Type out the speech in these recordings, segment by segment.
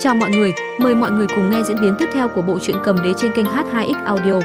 Chào mọi người, mời mọi người cùng nghe diễn biến tiếp theo của bộ truyện cầm đế trên kênh H2X Audio.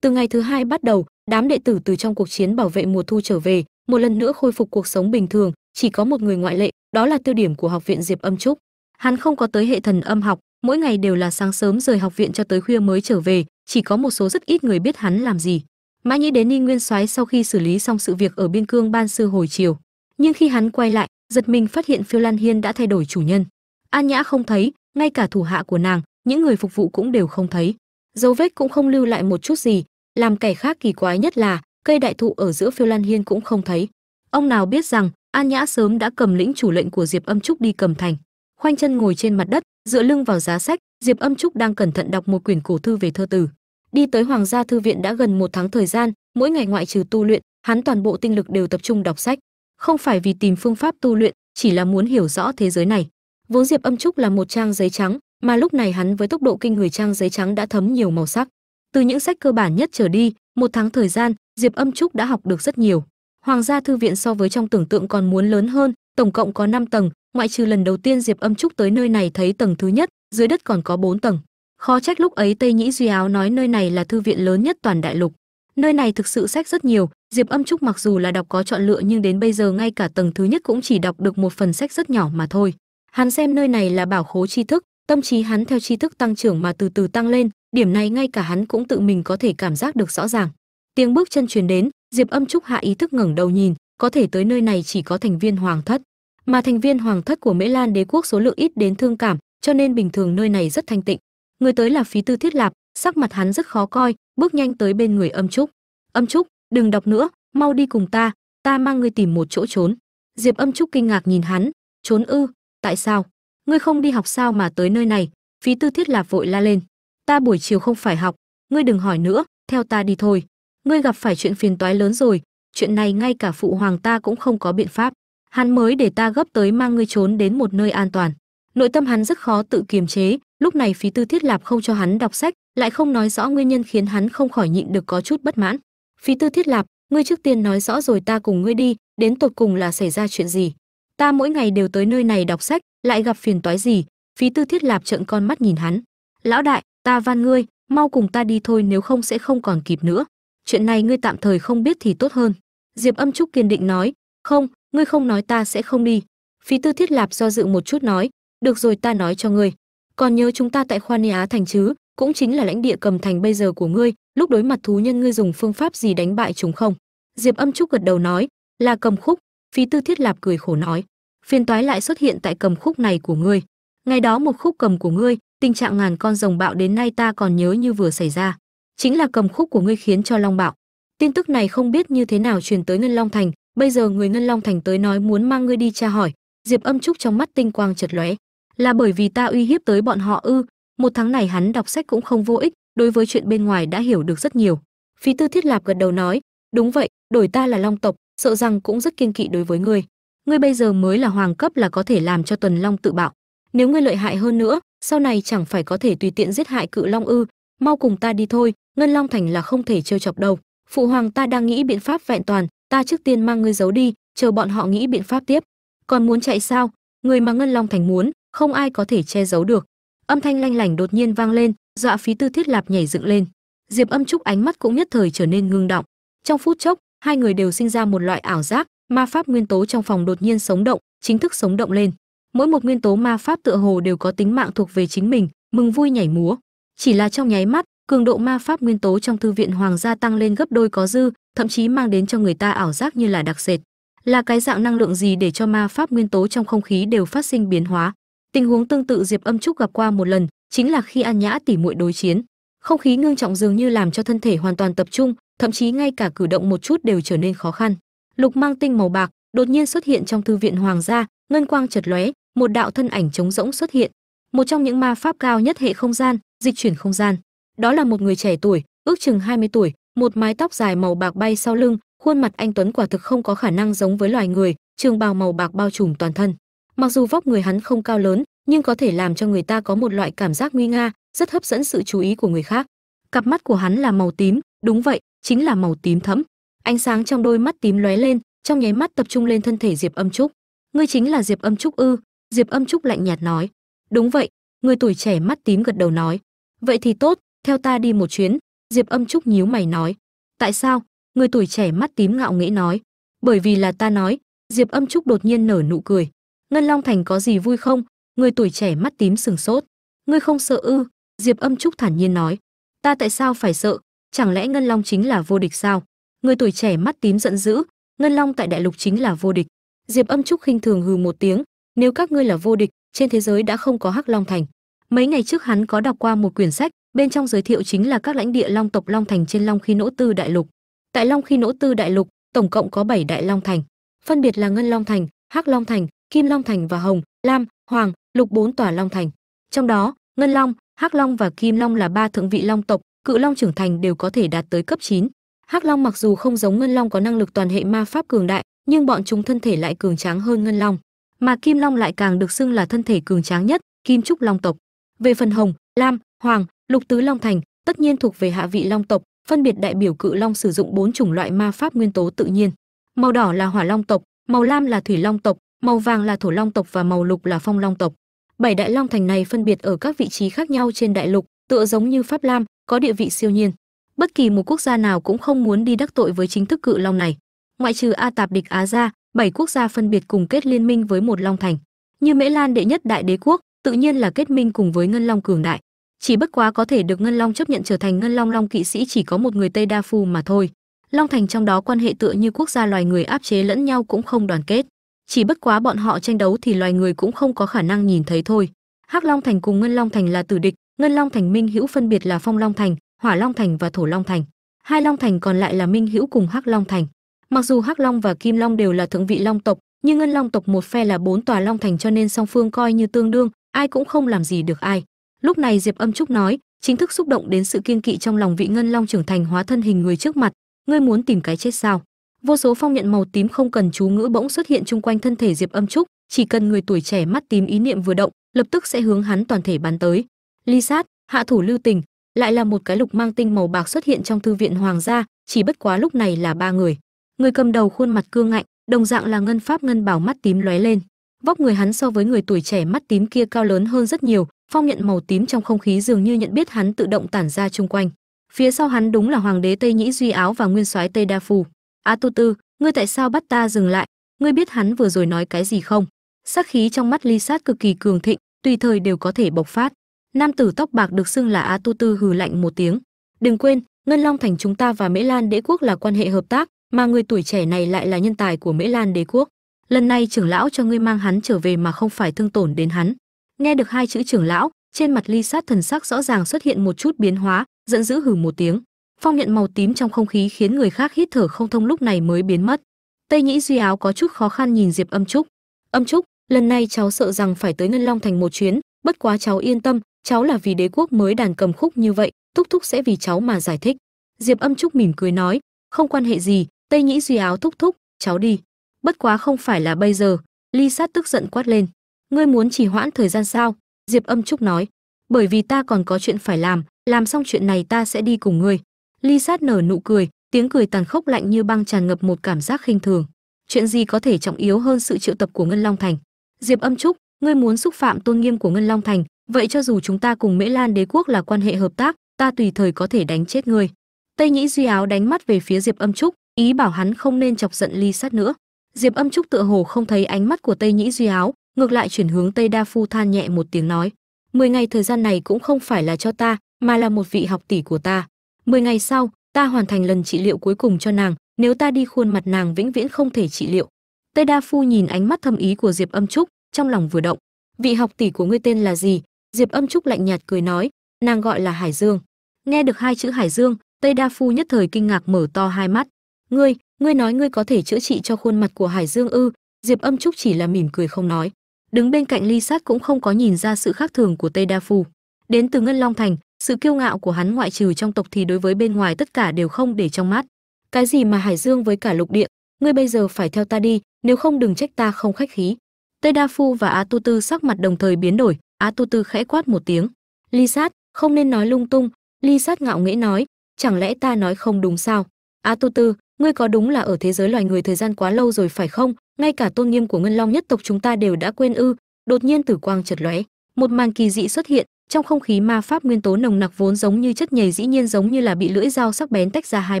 Từ ngày thứ hai bắt đầu, đám đệ tử từ trong cuộc chiến bảo vệ mùa thu trở về, một lần nữa khôi phục cuộc sống bình thường, chỉ có một người ngoại lệ, đó là tiêu điểm của học viện Diệp Âm Trúc. Hắn không có tới hệ thần âm học, mỗi ngày đều là sáng sớm rời học viện cho tới khuya mới trở về, chỉ có một số rất ít người biết hắn làm gì. Mãi nghĩ đến Ninh Nguyên Soái sau khi xử lý xong sự việc ở biên cương ban sư hồi chiều, nhưng khi hắn quay lại, giật mình phát hiện Phiêu Lan Hiên đã thay đổi chủ nhân. An Nhã không thấy, ngay cả thủ hạ của nàng, những người phục vụ cũng đều không thấy. Dấu vết cũng không lưu lại một chút gì, làm kẻ khác kỳ quái nhất là cây đại thụ ở giữa Phiêu Lan Hiên cũng không thấy. Ông nào biết rằng An Nhã sớm đã cầm lĩnh chủ lệnh của Diệp Âm Trúc đi cầm thành. Khoanh chân ngồi trên mặt đất, dựa lưng vào giá sách, Diệp Âm Trúc đang cẩn thận đọc một quyển cổ thư về thơ từ đi tới hoàng gia thư viện đã gần một tháng thời gian, mỗi ngày ngoại trừ tu luyện, hắn toàn bộ tinh lực đều tập trung đọc sách. Không phải vì tìm phương pháp tu luyện, chỉ là muốn hiểu rõ thế giới này. Vốn diệp âm trúc là một trang giấy trắng, mà lúc này hắn với tốc độ kinh người trang giấy trắng đã thấm nhiều màu sắc. Từ những sách cơ bản nhất trở đi, một tháng thời gian, diệp âm trúc đã học được rất nhiều. Hoàng gia thư viện so với trong tưởng tượng còn muốn lớn hơn, tổng cộng có 5 tầng, ngoại trừ lần đầu tiên diệp âm trúc tới nơi này thấy tầng thứ nhất, dưới đất còn có 4 tầng khó trách lúc ấy tây nhĩ duy áo nói nơi này là thư viện lớn nhất toàn đại lục. Nơi này thực sự sách rất nhiều, diệp âm trúc mặc dù là đọc có chọn lựa nhưng đến bây giờ ngay cả tầng thứ nhất cũng chỉ đọc được một phần sách rất nhỏ mà thôi. Hắn xem nơi này là bảo khố tri thức, tâm trí hắn theo tri thức tăng trưởng mà từ từ tăng lên, điểm này ngay cả hắn cũng tự mình có thể cảm giác được rõ ràng. Tiếng bước chân truyền đến, diệp âm trúc hạ ý thức ngẩng đầu nhìn, có thể tới nơi này chỉ có thành viên hoàng thất. Mà thành viên hoàng thất của mễ lan đế quốc số lượng ít đến thương cảm, cho nên bình thường nơi này rất thanh tịnh người tới là phí tư thiết lạp, sắc mặt hắn rất khó coi, bước nhanh tới bên người âm trúc. Âm trúc, đừng đọc nữa, mau đi cùng ta ta mang ngươi tìm một chỗ trốn. Diệp âm trúc kinh ngạc nhìn hắn, trốn ư? Tại sao? Ngươi không đi học sao mà tới nơi này? Phí tư thiết lạp vội la lên, ta buổi chiều không phải học, ngươi đừng hỏi nữa, theo ta đi thôi. Ngươi gặp phải chuyện phiền toái lớn rồi, chuyện này ngay cả phụ hoàng ta cũng không có biện pháp. Hắn mới để ta gấp tới mang ngươi trốn đến một nơi an toàn. Nội tâm hắn rất khó tự kiềm chế lúc này phí tư thiết lạp không cho hắn đọc sách, lại không nói rõ nguyên nhân khiến hắn không khỏi nhịn được có chút bất mãn. Phí tư thiết lạp, ngươi trước tiên nói rõ rồi ta cùng ngươi đi, đến tột cùng là xảy ra chuyện gì? Ta mỗi ngày đều tới nơi này đọc sách, lại gặp phiền toái gì? Phí tư thiết lạp trợn con mắt nhìn hắn. Lão đại, ta van ngươi, mau cùng ta đi thôi nếu không sẽ không còn kịp nữa. Chuyện này ngươi tạm thời không biết thì tốt hơn. Diệp âm trúc kiên định nói, không, ngươi không nói ta sẽ không đi. Phí tư thiết lạp do dự một chút nói, được rồi ta nói cho ngươi còn nhớ chúng ta tại khoa ni á thành chứ? Cũng chính là lãnh địa cầm thành bây giờ của ngươi, lúc đối mặt thú nhân ngươi dùng phương pháp gì đánh bại chúng không? Diệp âm trúc gật đầu nói, là cầm khúc. Phí tư thiết lạp cười khổ nói, phiền toái lại xuất hiện tại cầm khúc này của ngươi. Ngày đó một khúc cầm của ngươi, tình trạng ngàn con rồng bạo đến nay ta còn nhớ như vừa xảy ra. Chính là cầm khúc của ngươi khiến cho long bạo. Tin tức này không biết như thế nào truyền tới ngân long thành. Bây giờ người ngân long thành tới nói muốn mang ngươi đi tra hỏi. Diệp âm trúc trong mắt tinh quang chật lóe là bởi vì ta uy hiếp tới bọn họ ư. Một tháng này hắn đọc sách cũng không vô ích, đối với chuyện bên ngoài đã hiểu được rất nhiều. Phí tư thiết lạp gật đầu nói, đúng vậy, đổi ta là long tộc, sợ rằng cũng rất kiên kỵ đối với ngươi. Ngươi bây giờ mới là hoàng cấp là có thể làm cho tuần long tự bạo. Nếu ngươi lợi hại hơn nữa, sau này chẳng phải có thể tùy tiện giết hại cự long ư. Mau cùng ta đi thôi, ngân long thành là không thể trêu chọc đâu. Phụ hoàng ta đang nghĩ biện pháp vẹn toàn, ta trước tiên mang ngươi giấu đi, chờ bọn họ nghĩ biện pháp tiếp. Còn muốn chạy sao? Người mà ngân long thành muốn không ai có thể che giấu được. Âm thanh lanh lảnh đột nhiên vang lên, dọa phí tư thiết lạp nhảy dựng lên. Diệp âm trúc ánh mắt cũng nhất thời trở nên ngưng động. Trong phút chốc, hai người đều sinh ra một loại ảo giác, ma pháp nguyên tố trong phòng đột nhiên sống động, chính thức sống động lên. Mỗi một nguyên tố ma pháp tựa hồ đều có tính mạng thuộc về chính mình, mừng vui nhảy múa. Chỉ là trong nháy mắt, cường độ ma pháp nguyên tố trong thư viện hoàng gia tăng lên gấp đôi có dư, thậm chí mang đến cho người ta ảo giác như là đặc sệt. Là cái dạng năng lượng gì để cho ma pháp nguyên tố trong không khí đều phát sinh biến hóa? Tình huống tương tự diệp âm trúc gặp qua một lần, chính là khi an nhã tỉ muội đối chiến. Không khí ngưng trọng dường như làm cho thân thể hoàn toàn tập trung, thậm chí ngay cả cử động một chút đều trở nên khó khăn. Lục mang tinh màu bạc đột nhiên xuất hiện trong thư viện hoàng gia, ngân quang chật lóe, một đạo thân ảnh trống rỗng xuất hiện. Một trong những ma pháp cao nhất hệ không gian, dịch chuyển không gian. Đó là một người trẻ tuổi, ước chừng 20 tuổi, một mái tóc dài màu bạc bay sau lưng, khuôn mặt anh tuấn quả thực không có khả năng giống với loài người, trường bào màu bạc bao trùm toàn thân mặc dù vóc người hắn không cao lớn, nhưng có thể làm cho người ta có một loại cảm giác nguy nga, rất hấp dẫn sự chú ý của người khác. Cặp mắt của hắn là màu tím, đúng vậy, chính là màu tím thẫm. Ánh sáng trong đôi mắt tím lóe lên, trong nháy mắt tập trung lên thân thể diệp âm trúc. Ngươi chính là diệp âm trúc ư? Diệp âm trúc lạnh nhạt nói. Đúng vậy, người tuổi trẻ mắt tím gật đầu nói. Vậy thì tốt, theo ta đi một chuyến, diệp âm trúc nhíu mày nói. Tại sao? Người tuổi trẻ mắt tím ngạo nghễ nói. Bởi vì là ta nói, diệp âm trúc đột nhiên nở nụ cười ngân long thành có gì vui không? Người tuổi trẻ mắt tím sừng sốt. Ngươi không sợ ư? Diệp âm trúc thản nhiên nói. Ta tại sao phải sợ? Chẳng lẽ ngân long chính là vô địch sao? Người tuổi trẻ mắt tím giận dữ. Ngân long tại đại lục chính là vô địch. Diệp âm trúc khinh thường hừ một tiếng. Nếu các ngươi là vô địch, trên thế giới đã không có hắc long thành. Mấy ngày trước hắn có đọc qua một quyển sách, bên trong giới thiệu chính là các lãnh địa long tộc long thành trên long khi nỗ tư đại lục. Tại long khi nỗ tư đại lục, tổng cộng có 7 đại long thành. Phân biệt là ngân long thành, hắc long thành kim long thành và hồng, lam, hoàng, lục bốn tòa long thành. Trong đó, ngân long, hắc long và kim long là ba thượng vị long tộc, cự long trưởng thành đều có thể đạt tới cấp 9. hắc long mặc dù không giống ngân long có năng lực toàn hệ ma pháp cường đại, nhưng bọn chúng thân thể lại cường tráng hơn ngân long. Mà kim long lại càng được xưng là thân thể cường tráng nhất, kim trúc long tộc. Về phần hồng, lam, hoàng, lục tứ long thành, tất nhiên thuộc về hạ vị long tộc, phân biệt đại biểu cự long sử dụng bốn chủng loại ma pháp nguyên tố tự nhiên. Màu đỏ là hỏa long tộc, màu lam là thủy long tộc màu vàng là thổ long tộc và màu lục là phong long tộc. Bảy đại long thành này phân biệt ở các vị trí khác nhau trên đại lục, tựa giống như pháp lam, có địa vị siêu nhiên. Bất kỳ một quốc gia nào cũng không muốn đi đắc tội với chính thức cự long này. Ngoại trừ a tạp địch á gia, bảy quốc gia phân biệt cùng kết liên minh với một long thành. Như mễ lan đệ nhất đại đế quốc, tự nhiên là kết minh cùng với ngân long cường đại. Chỉ bất quá có thể được ngân long chấp nhận trở thành ngân long long kỵ sĩ chỉ có một người tây đa phu mà thôi. Long thành trong đó quan hệ tựa như quốc gia loài người áp chế lẫn nhau cũng không đoàn kết chỉ bất quá bọn họ tranh đấu thì loài người cũng không có khả năng nhìn thấy thôi. Hắc long thành cùng ngân long thành là tử địch, ngân long thành, minh hữu phân biệt là phong long thành, hỏa long thành và thổ long thành. Hai long thành còn lại là minh hữu cùng hắc long thành. Mặc dù hắc long và kim long đều là thượng vị long tộc, nhưng ngân long tộc một phe là bốn tòa long thành cho nên song phương coi như tương đương, ai cũng không làm gì được ai. Lúc này diệp âm trúc nói, chính thức xúc động đến sự kiên kỵ trong lòng vị ngân long trưởng thành hóa thân hình người trước mặt, ngươi muốn tìm cái chết sao? Vô số phong nhận màu tím không cần chú ngữ bỗng xuất hiện chung quanh thân thể diệp âm trúc. Chỉ cần người tuổi trẻ mắt tím ý niệm vừa động, lập tức sẽ hướng hắn toàn thể bắn tới. Ly sát, hạ thủ lưu tình, lại là một cái lục mang tinh màu bạc xuất hiện trong thư viện hoàng gia, chỉ bất quá lúc này là ba người. Người cầm đầu khuôn mặt cương ngạnh, đồng dạng là ngân pháp ngân bảo mắt tím lóe lên. Vóc người hắn so với người tuổi trẻ mắt tím kia cao lớn hơn rất nhiều, phong nhận màu tím trong không khí dường như nhận biết hắn tự động tản ra chung quanh. Phía sau hắn đúng là hoàng đế tây nhĩ duy áo và nguyên soái tây đa phù À, a tu tư, ngươi tại sao bắt ta dừng lại? Ngươi biết hắn vừa rồi nói cái gì không? Sắc khí trong mắt ly sát cực kỳ cường thịnh, tùy thời đều có thể bộc phát. Nam tử tóc bạc được xưng là a tu tư hừ lạnh một tiếng. Đừng quên, ngân long thành chúng ta và mễ lan đế quốc là quan hệ hợp tác, mà người tuổi trẻ này lại là nhân tài của mễ lan đế quốc. Lần này trưởng lão cho ngươi mang hắn trở về mà không phải thương tổn đến hắn. Nghe được hai chữ trưởng lão, trên mặt ly sát thần sắc rõ ràng xuất hiện một chút biến hóa, giận dữ hừ một tiếng phong nhận màu tím trong không khí khiến người khác hít thở không thông lúc này mới biến mất. Tây nhĩ duy áo có chút khó khăn nhìn diệp âm trúc. Âm trúc, lần này cháu sợ rằng phải tới ngân long thành một chuyến, bất quá cháu yên tâm, cháu là vì đế quốc mới đàn cầm khúc như vậy, thúc thúc sẽ vì cháu mà giải thích. Diệp âm trúc mỉm cười nói, không quan hệ gì, tây nhĩ duy áo thúc thúc, cháu đi. Bất quá không phải là bây giờ. Ly sát tức giận quát lên, ngươi muốn chỉ hoãn thời gian sao? Diệp âm trúc nói, bởi vì ta còn có chuyện phải làm làm xong chuyện này ta sẽ đi cùng ngươi ly sát nở nụ cười, tiếng cười tàn khốc lạnh như băng tràn ngập một cảm giác khinh thường. Chuyện gì có thể trọng yếu hơn sự triệu tập của ngân long thành? Diệp âm trúc, ngươi muốn xúc phạm tôn nghiêm của ngân long thành, vậy cho dù chúng ta cùng mễ lan đế quốc là quan hệ hợp tác, ta tùy thời có thể đánh chết ngươi. Tây nhĩ duy áo đánh mắt về phía diệp âm trúc, ý bảo hắn không nên chọc giận ly sát nữa. Diệp âm trúc tựa hồ không thấy ánh mắt của tây nhĩ duy áo, ngược lại chuyển hướng tây đa phu than nhẹ một tiếng nói, mười ngày thời gian này cũng không phải là cho ta, mà là một vị học tỷ của ta mười ngày sau, ta hoàn thành lần trị liệu cuối cùng cho nàng, nếu ta đi khuôn mặt nàng vĩnh viễn không thể trị liệu. Tây đa phu nhìn ánh mắt thâm ý của diệp âm trúc, trong lòng vừa động. Vị học tỷ của ngươi tên là gì? Diệp âm trúc lạnh nhạt cười nói, nàng gọi là hải dương. Nghe được hai chữ hải dương, tây đa phu nhất thời kinh ngạc mở to hai mắt. Ngươi ngươi nói ngươi có thể chữa trị cho khuôn mặt của hải dương ư? Diệp âm trúc chỉ là mỉm cười không nói. Đứng bên cạnh ly sát cũng không có nhìn ra sự khác thường của tây đa phu. Đến từ ngân long thành sự kiêu ngạo của hắn ngoại trừ trong tộc thì đối với bên ngoài tất cả đều không để trong mắt. Cái gì mà hải dương với cả lục địa, ngươi bây giờ phải theo ta đi, nếu không đừng trách ta không khách khí. Tây đa phu và á tu tư sắc mặt đồng thời biến đổi á tu tư khẽ quát một tiếng. Ly sát, không nên nói lung tung. Ly sát ngạo nghễ nói, chẳng lẽ ta nói không đúng sao? Á tu tư, ngươi có đúng là ở thế giới loài người thời gian quá lâu rồi phải không? Ngay cả tôn nghiêm của ngân long nhất tộc chúng ta đều đã quên ư, đột nhiên tử quang chật lóe. Một màn kỳ dị xuất hiện trong không khí ma pháp nguyên tố nồng nặc vốn giống như chất nhầy dĩ nhiên giống như là bị lưỡi dao sắc bén tách ra hai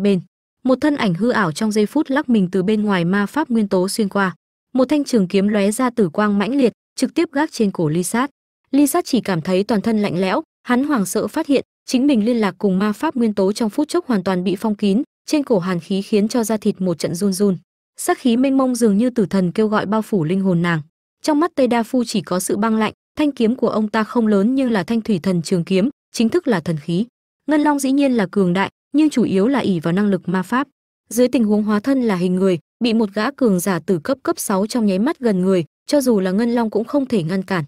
bên. Một thân ảnh hư ảo trong giây phút lắc mình từ bên ngoài ma pháp nguyên tố xuyên qua. Một thanh trường kiếm lóe ra tử quang mãnh liệt, trực tiếp gác trên cổ ly sát. Ly sát chỉ cảm thấy toàn thân lạnh lẽo, hắn hoảng sợ phát hiện, chính mình liên lạc cùng ma pháp nguyên tố trong phút chốc hoàn toàn bị phong kín, trên cổ hàn khí khiến cho da thịt một trận run run. Sắc khí mênh mông dường như tử thần kêu gọi bao phủ linh hồn nàng. Trong mắt tây đa phu chỉ có sự băng lạnh thanh kiếm của ông ta không lớn nhưng là thanh thủy thần trường kiếm, chính thức là thần khí. Ngân long dĩ nhiên là cường đại, nhưng chủ yếu là ỷ vào năng lực ma pháp. Dưới tình huống hóa thân là hình người, bị một gã cường giả từ cấp cấp 6 trong nháy mắt gần người, cho dù là ngân long cũng không thể ngăn cản.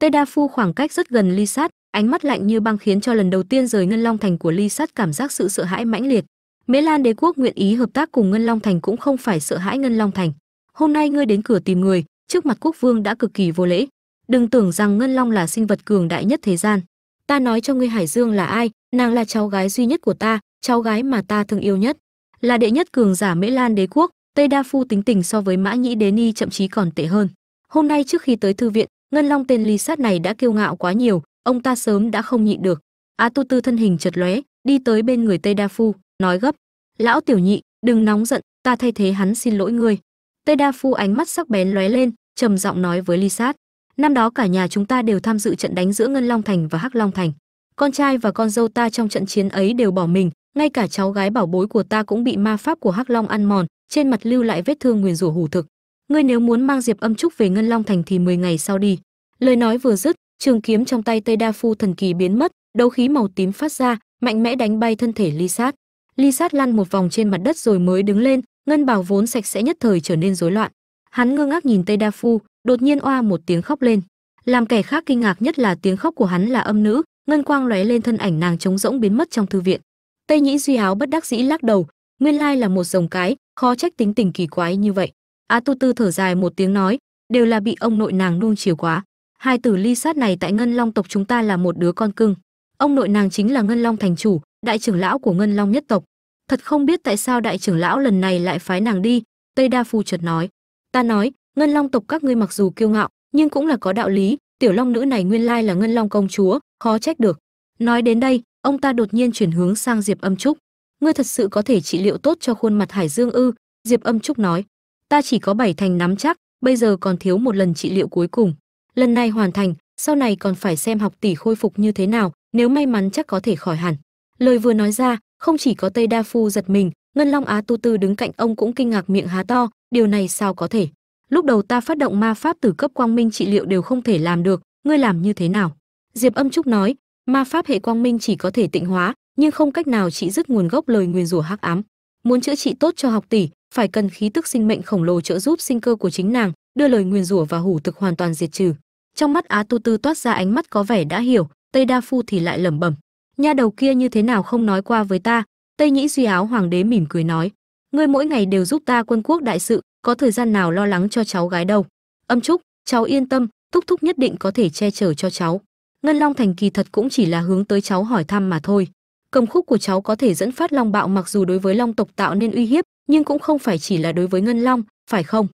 Tê đa phu khoảng cách rất gần ly sát, ánh mắt lạnh như băng khiến cho lần đầu tiên rời ngân long thành của ly sát cảm giác sự sợ hãi mãnh liệt. Mễ lan đế quốc nguyện ý hợp tác cùng ngân long thành cũng không phải sợ hãi ngân long thành. Hôm nay ngươi đến cửa tìm người, trước mặt quốc vương đã cực kỳ vô lễ đừng tưởng rằng ngân long là sinh vật cường đại nhất thế gian. Ta nói cho ngươi hải dương là ai, nàng là cháu gái duy nhất của ta, cháu gái mà ta thương yêu nhất. Là đệ nhất cường giả mễ lan đế quốc, tây đa phu tính tình so với mã nhĩ đế ni thậm chí còn tệ hơn. Hôm nay trước khi tới thư viện, ngân long tên ly sát này đã kiêu ngạo quá nhiều, ông ta sớm đã không nhịn được. A tu tư thân hình chật lóe, đi tới bên người tây đa phu, nói gấp, lão tiểu nhị, đừng nóng giận, ta thay thế hắn xin lỗi ngươi. Tây đa phu ánh mắt sắc bén lóe lên, trầm giọng nói với ly sát năm đó cả nhà chúng ta đều tham dự trận đánh giữa ngân long thành và hắc long thành. Con trai và con dâu ta trong trận chiến ấy đều bỏ mình, ngay cả cháu gái bảo bối của ta cũng bị ma pháp của hắc long ăn mòn, trên mặt lưu lại vết thương nguyền rủa hủ thực. Ngươi nếu muốn mang diệp âm trúc về ngân long thành thì 10 ngày sau đi. Lời nói vừa dứt, trường kiếm trong tay tây đa phu thần kỳ biến mất, đấu khí màu tím phát ra, mạnh mẽ đánh bay thân thể ly sát. Ly sát lăn một vòng trên mặt đất rồi mới đứng lên, ngân bảo vốn sạch sẽ nhất thời trở nên rối loạn. Hắn ngơ ngác nhìn tây đa phu đột nhiên oa một tiếng khóc lên. Làm kẻ khác kinh ngạc nhất là tiếng khóc của hắn là âm nữ, ngân quang lóe lên thân ảnh nàng trống rỗng biến mất trong thư viện. Tây nhĩ duy áo bất đắc dĩ lắc đầu, nguyên lai là một dòng cái, khó trách tính tình kỳ quái như vậy. A tu tư thở dài một tiếng nói, đều là bị ông nội nàng nuông chiều quá. Hai tử ly sát này tại ngân long tộc chúng ta là một đứa con cưng. Ông nội nàng chính là ngân long thành chủ, đại trưởng lão của ngân long nhất tộc. Thật không biết tại sao đại trưởng lão lần này lại phái nàng đi, tây đa phu chợt nói. Ta nói ngân long tộc các ngươi mặc dù kiêu ngạo, nhưng cũng là có đạo lý, tiểu long nữ này nguyên lai là ngân long công chúa, khó trách được. Nói đến đây, ông ta đột nhiên chuyển hướng sang diệp âm trúc. Ngươi thật sự có thể trị liệu tốt cho khuôn mặt hải dương ư? Diệp âm trúc nói. Ta chỉ có bảy thành nắm chắc, bây giờ còn thiếu một lần trị liệu cuối cùng. Lần này hoàn thành, sau này còn phải xem học tỷ khôi phục như thế nào, nếu may mắn chắc có thể khỏi hẳn. Lời vừa nói ra, không chỉ có tây đa phu giật mình, ngân long á tu tư đứng cạnh ông cũng kinh ngạc miệng há to, điều này sao có thể? Lúc đầu ta phát động ma pháp từ cấp quang minh trị liệu đều không thể làm được, ngươi làm như thế nào? Diệp âm trúc nói, ma pháp hệ quang minh chỉ có thể tịnh hóa, nhưng không cách nào trị dứt nguồn gốc lời nguyền rủa hắc ám. Muốn chữa trị tốt cho học tỷ, phải cần khí tức sinh mệnh khổng lồ trợ giúp sinh cơ của chính nàng, đưa lời nguyền rủa và hủ thực hoàn toàn diệt trừ. Trong mắt á tu tư toát ra ánh mắt có vẻ đã hiểu, tây đa phu thì lại lẩm bẩm, nha đầu kia như thế nào không nói qua với ta? Tây nhĩ duy áo hoàng đế mỉm cười nói, ngươi mỗi ngày đều giúp ta quân quốc đại sự có thời gian nào lo lắng cho cháu gái đâu. Âm trúc, cháu yên tâm, thúc thúc nhất định có thể che chở cho cháu. Ngân long thành kỳ thật cũng chỉ là hướng tới cháu hỏi thăm mà thôi. Cầm khúc của cháu có thể dẫn phát long bạo mặc dù đối với long tộc tạo nên uy hiếp, nhưng cũng không phải chỉ là đối với ngân long, phải không?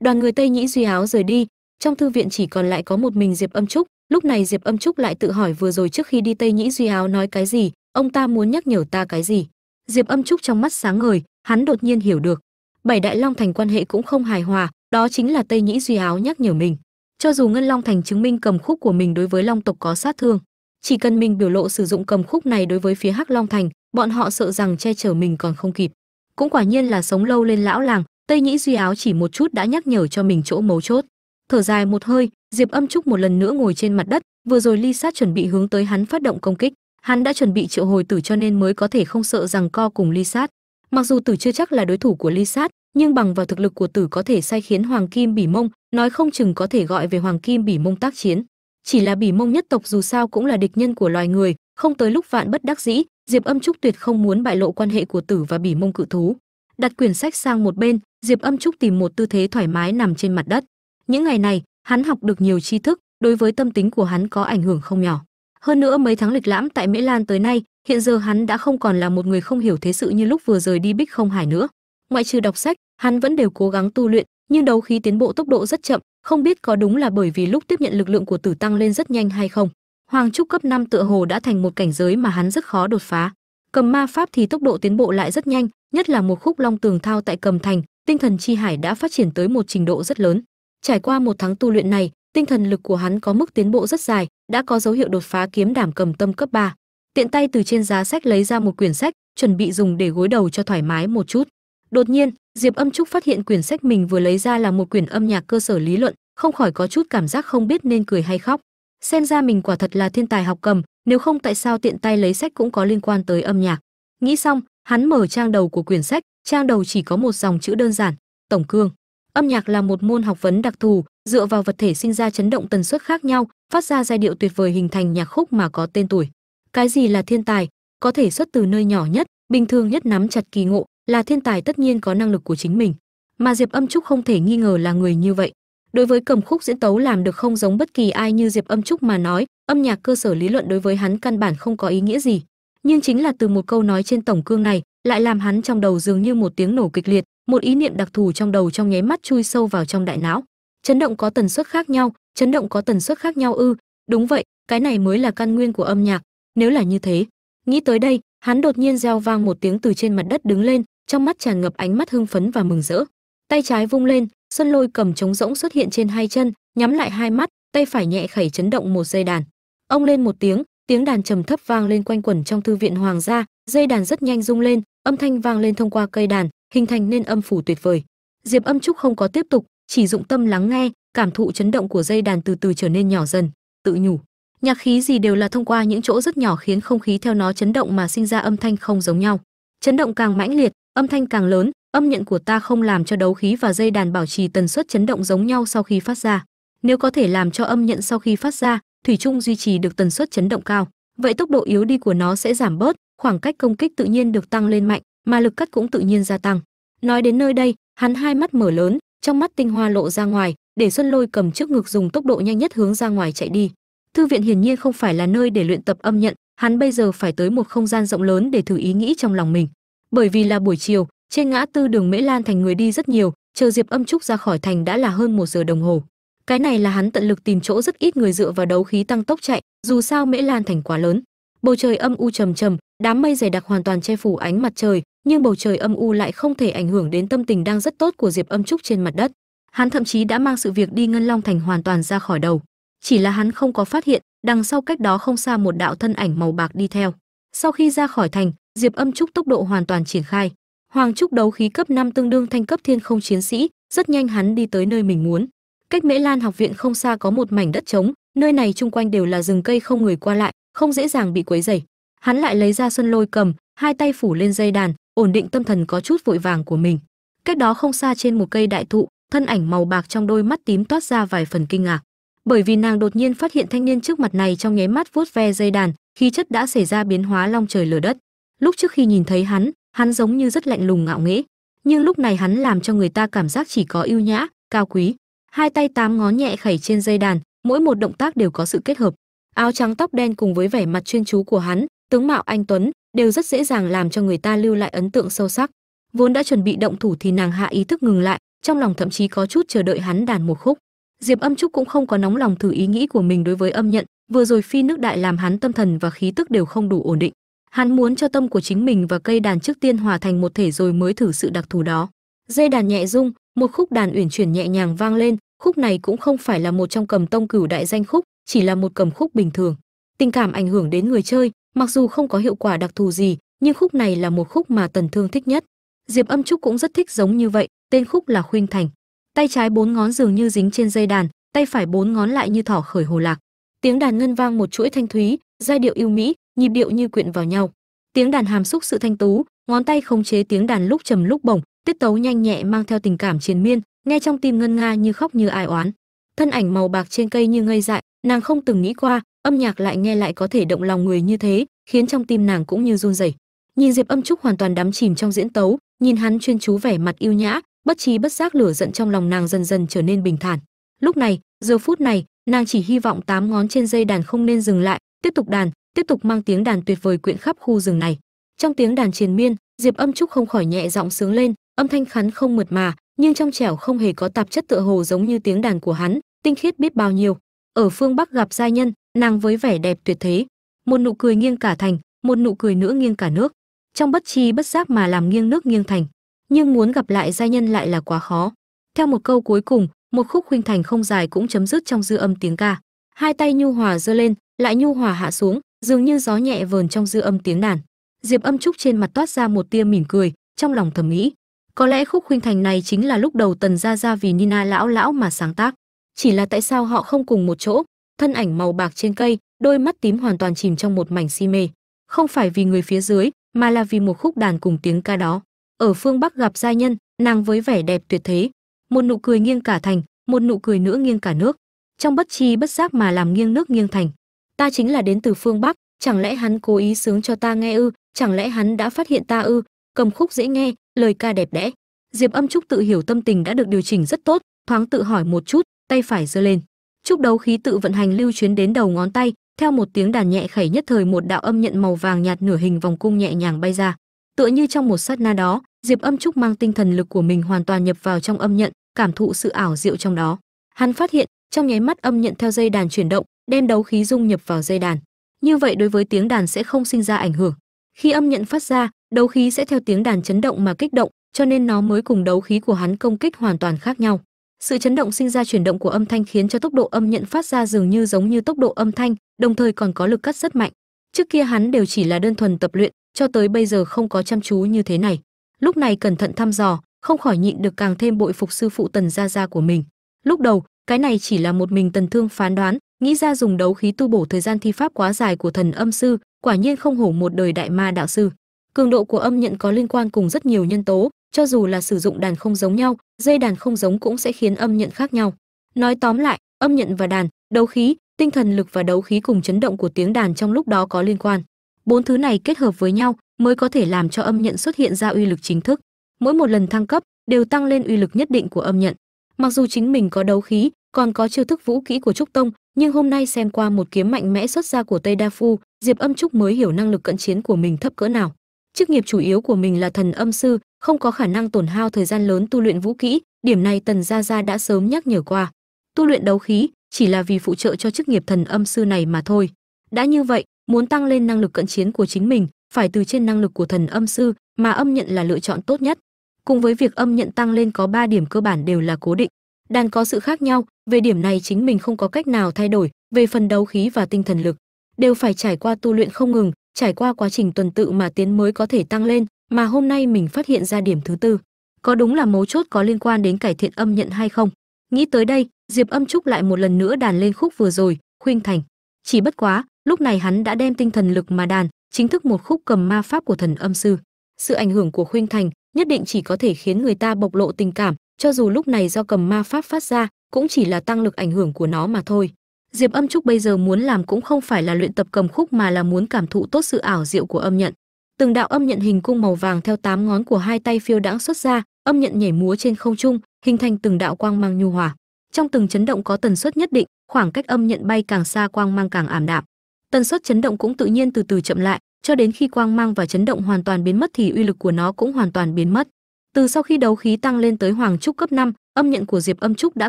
Đoàn người tây nhĩ duy áo rời đi, trong thư viện chỉ còn lại có một mình diệp âm trúc lúc này diệp âm trúc lại tự hỏi vừa rồi trước khi đi tây nhĩ duy áo nói cái gì, ông ta muốn nhắc nhở ta cái gì? Diệp âm trúc trong mắt sáng ngời, hắn đột nhiên hiểu được. Bảy đại long thành quan hệ cũng không hài hòa, đó chính là tây nhĩ duy áo nhắc nhở mình. Cho dù ngân long thành chứng minh cầm khúc của mình đối với long tộc có sát thương, chỉ cần mình biểu lộ sử dụng cầm khúc này đối với phía hắc long thành, bọn họ sợ rằng che chở mình còn không kịp. Cũng quả nhiên là sống lâu lên lão làng, tây nhĩ duy áo chỉ một chút đã nhắc nhở cho mình chỗ mấu chốt thở dài một hơi, diệp âm trúc một lần nữa ngồi trên mặt đất, vừa rồi ly sát chuẩn bị hướng tới hắn phát động công kích, hắn đã chuẩn bị triệu hồi tử cho nên mới có thể không sợ rằng co cùng ly sát. Mặc dù tử chưa chắc là đối thủ của ly sát, nhưng bằng vào thực lực của tử có thể sai khiến hoàng kim bỉ mông, nói không chừng có thể gọi về hoàng kim bỉ mông tác chiến. Chỉ là bỉ mông nhất tộc dù sao cũng là địch nhân của loài người, không tới lúc vạn bất đắc dĩ, diệp âm trúc tuyệt không muốn bại lộ quan hệ của tử và bỉ mông cự thú. Đặt quyển sách sang một bên, diệp âm trúc tìm một tư thế thoải mái nằm trên mặt đất những ngày này, hắn học được nhiều tri thức, đối với tâm tính của hắn có ảnh hưởng không nhỏ. Hơn nữa mấy tháng lịch lãm tại mễ lan tới nay, hiện giờ hắn đã không còn là một người không hiểu thế sự như lúc vừa rời đi bích không hải nữa. Ngoại trừ đọc sách, hắn vẫn đều cố gắng tu luyện, nhưng đấu khí tiến bộ tốc độ rất chậm, không biết có đúng là bởi vì lúc tiếp nhận lực lượng của tử tăng lên rất nhanh hay không. Hoàng trúc cấp 5 tựa hồ đã thành một cảnh giới mà hắn rất khó đột phá. Cầm ma pháp thì tốc độ tiến bộ lại rất nhanh, nhất là một khúc long tường thao tại cầm thành, tinh thần chi hải đã phát triển tới một trình độ rất lớn trải qua một tháng tu luyện này, tinh thần lực của hắn có mức tiến bộ rất dài, đã có dấu hiệu đột phá kiếm đảm cầm tâm cấp 3. tiện tay từ trên giá sách lấy ra một quyển sách, chuẩn bị dùng để gối đầu cho thoải mái một chút. Đột nhiên, diệp âm trúc phát hiện quyển sách mình vừa lấy ra là một quyển âm nhạc cơ sở lý luận, không khỏi có chút cảm giác không biết nên cười hay khóc. Xem ra mình quả thật là thiên tài học cầm, nếu không tại sao tiện tay lấy sách cũng có liên quan tới âm nhạc. Nghĩ xong, hắn mở trang đầu của quyển sách, trang đầu chỉ có một dòng chữ đơn giản, tổng cương âm nhạc là một môn học vấn đặc thù, dựa vào vật thể sinh ra chấn động tần suất khác nhau, phát ra giai điệu tuyệt vời hình thành nhạc khúc mà có tên tuổi. Cái gì là thiên tài? Có thể xuất từ nơi nhỏ nhất, bình thường nhất nắm chặt kỳ ngộ, là thiên tài tất nhiên có năng lực của chính mình. Mà diệp âm trúc không thể nghi ngờ là người như vậy. Đối với cầm khúc diễn tấu làm được không giống bất kỳ ai như diệp âm trúc mà nói, âm nhạc cơ sở lý luận đối với hắn căn bản không có ý nghĩa gì. Nhưng chính là từ một câu nói trên tổng cương này, lại làm hắn trong đầu dường như một tiếng nổ kịch liệt một ý niệm đặc thù trong đầu trong nháy mắt chui sâu vào trong đại não. Chấn động có tần suất khác nhau, chấn động có tần suất khác nhau ư? Đúng vậy, cái này mới là căn nguyên của âm nhạc. Nếu là như thế, nghĩ tới đây, hắn đột nhiên reo vang một tiếng từ trên mặt đất đứng lên, trong mắt tràn ngập ánh mắt hưng phấn và mừng rỡ. Tay trái vung lên, sân lôi cầm trống rỗng xuất hiện trên hai chân, nhắm lại hai mắt, tay phải nhẹ khẩy chấn động một dây đàn. Ông lên một tiếng tiếng đàn trầm thấp vang lên quanh quẩn trong thư viện hoàng gia, dây đàn rất nhanh rung lên, âm thanh vang lên thông qua cây đàn hình thành nên âm phủ tuyệt vời. Diệp âm trúc không có tiếp tục, chỉ dụng tâm lắng nghe, cảm thụ chấn động của dây đàn từ từ trở nên nhỏ dần, tự nhủ. Nhạc khí gì đều là thông qua những chỗ rất nhỏ khiến không khí theo nó chấn động mà sinh ra âm thanh không giống nhau. Chấn động càng mãnh liệt, âm thanh càng lớn, âm nhận của ta không làm cho đấu khí và dây đàn bảo trì tần suất chấn động giống nhau sau khi phát ra. Nếu có thể làm cho âm nhận sau khi phát ra, thủy chung duy trì được tần suất chấn động cao. Vậy tốc độ yếu đi của nó sẽ giảm bớt, khoảng cách công kích tự nhiên được tăng lên mạnh, mà lực cắt cũng tự nhiên gia tăng nói đến nơi đây, hắn hai mắt mở lớn, trong mắt tinh hoa lộ ra ngoài, để xuân lôi cầm trước ngực dùng tốc độ nhanh nhất hướng ra ngoài chạy đi. Thư viện hiển nhiên không phải là nơi để luyện tập âm nhận, hắn bây giờ phải tới một không gian rộng lớn để thử ý nghĩ trong lòng mình. Bởi vì là buổi chiều, trên ngã tư đường mễ lan thành người đi rất nhiều, chờ diệp âm trúc ra khỏi thành đã là hơn một giờ đồng hồ. Cái này là hắn tận lực tìm chỗ rất ít người dựa vào đấu khí tăng tốc chạy, dù sao mễ lan thành quá lớn. Bầu trời âm u trầm trầm, đám mây dày đặc hoàn toàn che phủ ánh mặt trời nhưng bầu trời âm u lại không thể ảnh hưởng đến tâm tình đang rất tốt của diệp âm trúc trên mặt đất. Hắn thậm chí đã mang sự việc đi ngân long thành hoàn toàn ra khỏi đầu. Chỉ là hắn không có phát hiện, đằng sau cách đó không xa một đạo thân ảnh màu bạc đi theo. Sau khi ra khỏi thành, diệp âm trúc tốc độ hoàn toàn triển khai. Hoàng trúc đấu khí cấp 5 tương đương thanh cấp thiên không chiến sĩ, rất nhanh hắn đi tới nơi mình muốn. Cách mễ lan học viện không xa có một mảnh đất trống, nơi này chung quanh đều là rừng cây không người qua lại, không dễ dàng bị quấy rầy. Hắn lại lấy ra xuân lôi cầm, hai tay phủ lên dây đàn ổn định tâm thần có chút vội vàng của mình. Cách đó không xa trên một cây đại thụ, thân ảnh màu bạc trong đôi mắt tím toát ra vài phần kinh ngạc. Bởi vì nàng đột nhiên phát hiện thanh niên trước mặt này trong nháy mắt vuốt ve dây đàn, khí chất đã xảy ra biến hóa long trời lở đất. Lúc trước khi nhìn thấy hắn hắn giống như rất lạnh lùng ngạo nghễ. Nhưng lúc này hắn làm cho người ta cảm giác chỉ có ưu nhã, cao quý. Hai tay tám ngón nhẹ khẩy trên dây đàn, mỗi một động tác đều có sự kết hợp. Áo trắng tóc đen cùng với vẻ mặt chuyên chú của hắn, tướng mạo anh tuấn đều rất dễ dàng làm cho người ta lưu lại ấn tượng sâu sắc. Vốn đã chuẩn bị động thủ thì nàng hạ ý thức ngừng lại, trong lòng thậm chí có chút chờ đợi hắn đàn một khúc. Diệp âm trúc cũng không có nóng lòng thử ý nghĩ của mình đối với âm nhận, vừa rồi phi nước đại làm hắn tâm thần và khí tức đều không đủ ổn định. Hắn muốn cho tâm của chính mình và cây đàn trước tiên hòa thành một thể rồi mới thử sự đặc thù đó. Dây đàn nhẹ rung, một khúc đàn uyển chuyển nhẹ nhàng vang lên, khúc này cũng không phải là một trong cầm tông cửu đại danh khúc, chỉ là một cầm khúc bình thường. Tình cảm ảnh hưởng đến người chơi mặc dù không có hiệu quả đặc thù gì, nhưng khúc này là một khúc mà tần thương thích nhất. Diệp âm trúc cũng rất thích giống như vậy, tên khúc là khuynh thành. Tay trái bốn ngón dường như dính trên dây đàn, tay phải bốn ngón lại như thỏ khởi hồ lạc. Tiếng đàn ngân vang một chuỗi thanh thúy, giai điệu yêu mỹ, nhịp điệu như quyện vào nhau. Tiếng đàn hàm xúc sự thanh tú, ngón tay khống chế tiếng đàn lúc trầm lúc bổng, tiết tấu nhanh nhẹ mang theo tình cảm triền miên, nghe trong tim ngân nga như khóc như ai oán. Thân ảnh màu bạc trên cây như ngây dại, nàng không từng nghĩ qua âm nhạc lại nghe lại có thể động lòng người như thế, khiến trong tim nàng cũng như run rẩy. Nhìn diệp âm trúc hoàn toàn đắm chìm trong diễn tấu, nhìn hắn chuyên chú vẻ mặt yêu nhã, bất trí bất giác lửa giận trong lòng nàng dần dần trở nên bình thản. Lúc này, giờ phút này, nàng chỉ hy vọng tám ngón trên dây đàn không nên dừng lại, tiếp tục đàn, tiếp tục mang tiếng đàn tuyệt vời quyện khắp khu rừng này. Trong tiếng đàn triền miên, diệp âm trúc không khỏi nhẹ giọng sướng lên, âm thanh khắn không mượt mà, nhưng trong trẻo không hề có tạp chất tựa hồ giống như tiếng đàn của hắn, tinh khiết biết bao nhiêu. Ở phương bắc gặp gia nhân nàng với vẻ đẹp tuyệt thế, một nụ cười nghiêng cả thành, một nụ cười nữa nghiêng cả nước. Trong bất chi bất giác mà làm nghiêng nước nghiêng thành, nhưng muốn gặp lại gia nhân lại là quá khó. Theo một câu cuối cùng, một khúc khuynh thành không dài cũng chấm dứt trong dư âm tiếng ca. Hai tay nhu hòa giơ lên, lại nhu hòa hạ xuống, dường như gió nhẹ vờn trong dư âm tiếng đàn. Diệp âm trúc trên mặt toát ra một tia mỉm cười, trong lòng thầm nghĩ, có lẽ khúc khuynh thành này chính là lúc đầu tần gia gia vì nina lão lão mà sáng tác. Chỉ là tại sao họ không cùng một chỗ? Thân ảnh màu bạc trên cây, đôi mắt tím hoàn toàn chìm trong một mảnh si mê. Không phải vì người phía dưới, mà là vì một khúc đàn cùng tiếng ca đó. Ở phương bắc gặp gia nhân, nàng với vẻ đẹp tuyệt thế. Một nụ cười nghiêng cả thành, một nụ cười nữa nghiêng cả nước. Trong bất chi bất giác mà làm nghiêng nước nghiêng thành. Ta chính là đến từ phương bắc, chẳng lẽ hắn cố ý sướng cho ta nghe ư? Chẳng lẽ hắn đã phát hiện ta ư? Cầm khúc dễ nghe, lời ca đẹp đẽ. Diệp âm trúc tự hiểu tâm tình đã được điều chỉnh rất tốt, thoáng tự hỏi một chút, tay phải giơ lên chúc đấu khí tự vận hành lưu chuyến đến đầu ngón tay, theo một tiếng đàn nhẹ khẩy nhất thời một đạo âm nhận màu vàng nhạt nửa hình vòng cung nhẹ nhàng bay ra. Tựa như trong một sát na đó, diệp âm trúc mang tinh thần lực của mình hoàn toàn nhập vào trong âm nhận, cảm thụ sự ảo diệu trong đó. Hắn phát hiện, trong nháy mắt âm nhận theo dây đàn chuyển động, đem đấu khí dung nhập vào dây đàn. Như vậy đối với tiếng đàn sẽ không sinh ra ảnh hưởng. Khi âm nhận phát ra, đấu khí sẽ theo tiếng đàn chấn động mà kích động, cho nên nó mới cùng đấu khí của hắn công kích hoàn toàn khác nhau sự chấn động sinh ra chuyển động của âm thanh khiến cho tốc độ âm nhận phát ra dường như giống như tốc độ âm thanh, đồng thời còn có lực cắt rất mạnh. Trước kia hắn đều chỉ là đơn thuần tập luyện, cho tới bây giờ không có chăm chú như thế này. Lúc này cẩn thận thăm dò, không khỏi nhịn được càng thêm bội phục sư phụ tần gia gia của mình. Lúc đầu, cái này chỉ là một mình tần thương phán đoán, nghĩ ra dùng đấu khí tu bổ thời gian thi pháp quá dài của thần âm sư, quả nhiên không hổ một đời đại ma đạo sư. Cường độ của âm nhận có liên quan cùng rất nhiều nhân tố cho dù là sử dụng đàn không giống nhau, dây đàn không giống cũng sẽ khiến âm nhận khác nhau. Nói tóm lại, âm nhận và đàn, đấu khí, tinh thần lực và đấu khí cùng chấn động của tiếng đàn trong lúc đó có liên quan. Bốn thứ này kết hợp với nhau mới có thể làm cho âm nhận xuất hiện ra uy lực chính thức. Mỗi một lần thăng cấp đều tăng lên uy lực nhất định của âm nhận. Mặc dù chính mình có đấu khí, còn có chiêu thức vũ kỹ của trúc tông, nhưng hôm nay xem qua một kiếm mạnh mẽ xuất ra của tây đa phu, diệp âm trúc mới hiểu năng lực cận chiến của mình thấp cỡ nào. Chức nghiệp chủ yếu của mình là thần âm sư không có khả năng tổn hao thời gian lớn tu luyện vũ kỹ, điểm này tần gia gia đã sớm nhắc nhở qua. Tu luyện đấu khí chỉ là vì phụ trợ cho chức nghiệp thần âm sư này mà thôi. Đã như vậy, muốn tăng lên năng lực cận chiến của chính mình, phải từ trên năng lực của thần âm sư mà âm nhận là lựa chọn tốt nhất. Cùng với việc âm nhận tăng lên có 3 điểm cơ bản đều là cố định. Đàn có sự khác nhau, về điểm này chính mình không có cách nào thay đổi, về phần đấu khí và tinh thần lực, đều phải trải qua tu luyện không ngừng, trải qua quá trình tuần tự mà tiến mới có thể tăng lên mà hôm nay mình phát hiện ra điểm thứ tư. Có đúng là mấu chốt có liên quan đến cải thiện âm nhận hay không? Nghĩ tới đây, diệp âm trúc lại một lần nữa đàn lên khúc vừa rồi, khuynh thành. Chỉ bất quá, lúc này hắn đã đem tinh thần lực mà đàn, chính thức một khúc cầm ma pháp của thần âm sư. Sự ảnh hưởng của khuynh thành nhất định chỉ có thể khiến người ta bộc lộ tình cảm, cho dù lúc này do cầm ma pháp phát ra, cũng chỉ là tăng lực ảnh hưởng của nó mà thôi. Diệp âm trúc bây giờ muốn làm cũng không phải là luyện tập cầm khúc mà là muốn cảm thụ tốt sự ảo diệu của âm nhận từng đạo âm nhận hình cung màu vàng theo tám ngón của hai tay phiêu đãng xuất ra âm nhận nhảy múa trên không trung hình thành từng đạo quang mang nhu hòa. Trong từng chấn động có tần suất nhất định khoảng cách âm nhận bay càng xa quang mang càng ảm đạm. Tần suất chấn động cũng tự nhiên từ từ chậm lại cho đến khi quang mang và chấn động hoàn toàn biến mất thì uy lực của nó cũng hoàn toàn biến mất. Từ sau khi đấu khí tăng lên tới hoàng trúc cấp 5, âm nhận của diệp âm trúc đã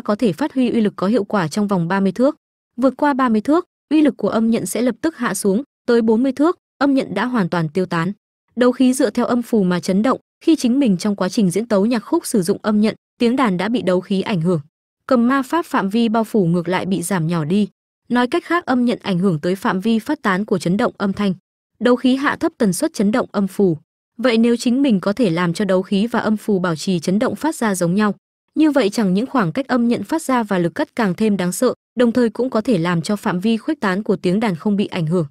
có thể phát huy uy lực có hiệu quả trong vòng 30 thước. Vượt qua 30 thước uy lực của âm nhận sẽ lập tức hạ xuống tới 40 thước âm nhận đã hoàn toàn tiêu tán đấu khí dựa theo âm phù mà chấn động, khi chính mình trong quá trình diễn tấu nhạc khúc sử dụng âm nhận, tiếng đàn đã bị đấu khí ảnh hưởng. Cầm ma pháp phạm vi bao phủ ngược lại bị giảm nhỏ đi. Nói cách khác, âm nhận ảnh hưởng tới phạm vi phát tán của chấn động âm thanh. Đấu khí hạ thấp tần suất chấn động âm phù. Vậy nếu chính mình có thể làm cho đấu khí và âm phù bảo trì chấn động phát ra giống nhau, như vậy chẳng những khoảng cách âm nhận phát ra và lực cắt càng thêm đáng sợ, đồng thời cũng có thể làm cho phạm vi khuếch tán của tiếng đàn không bị ảnh hưởng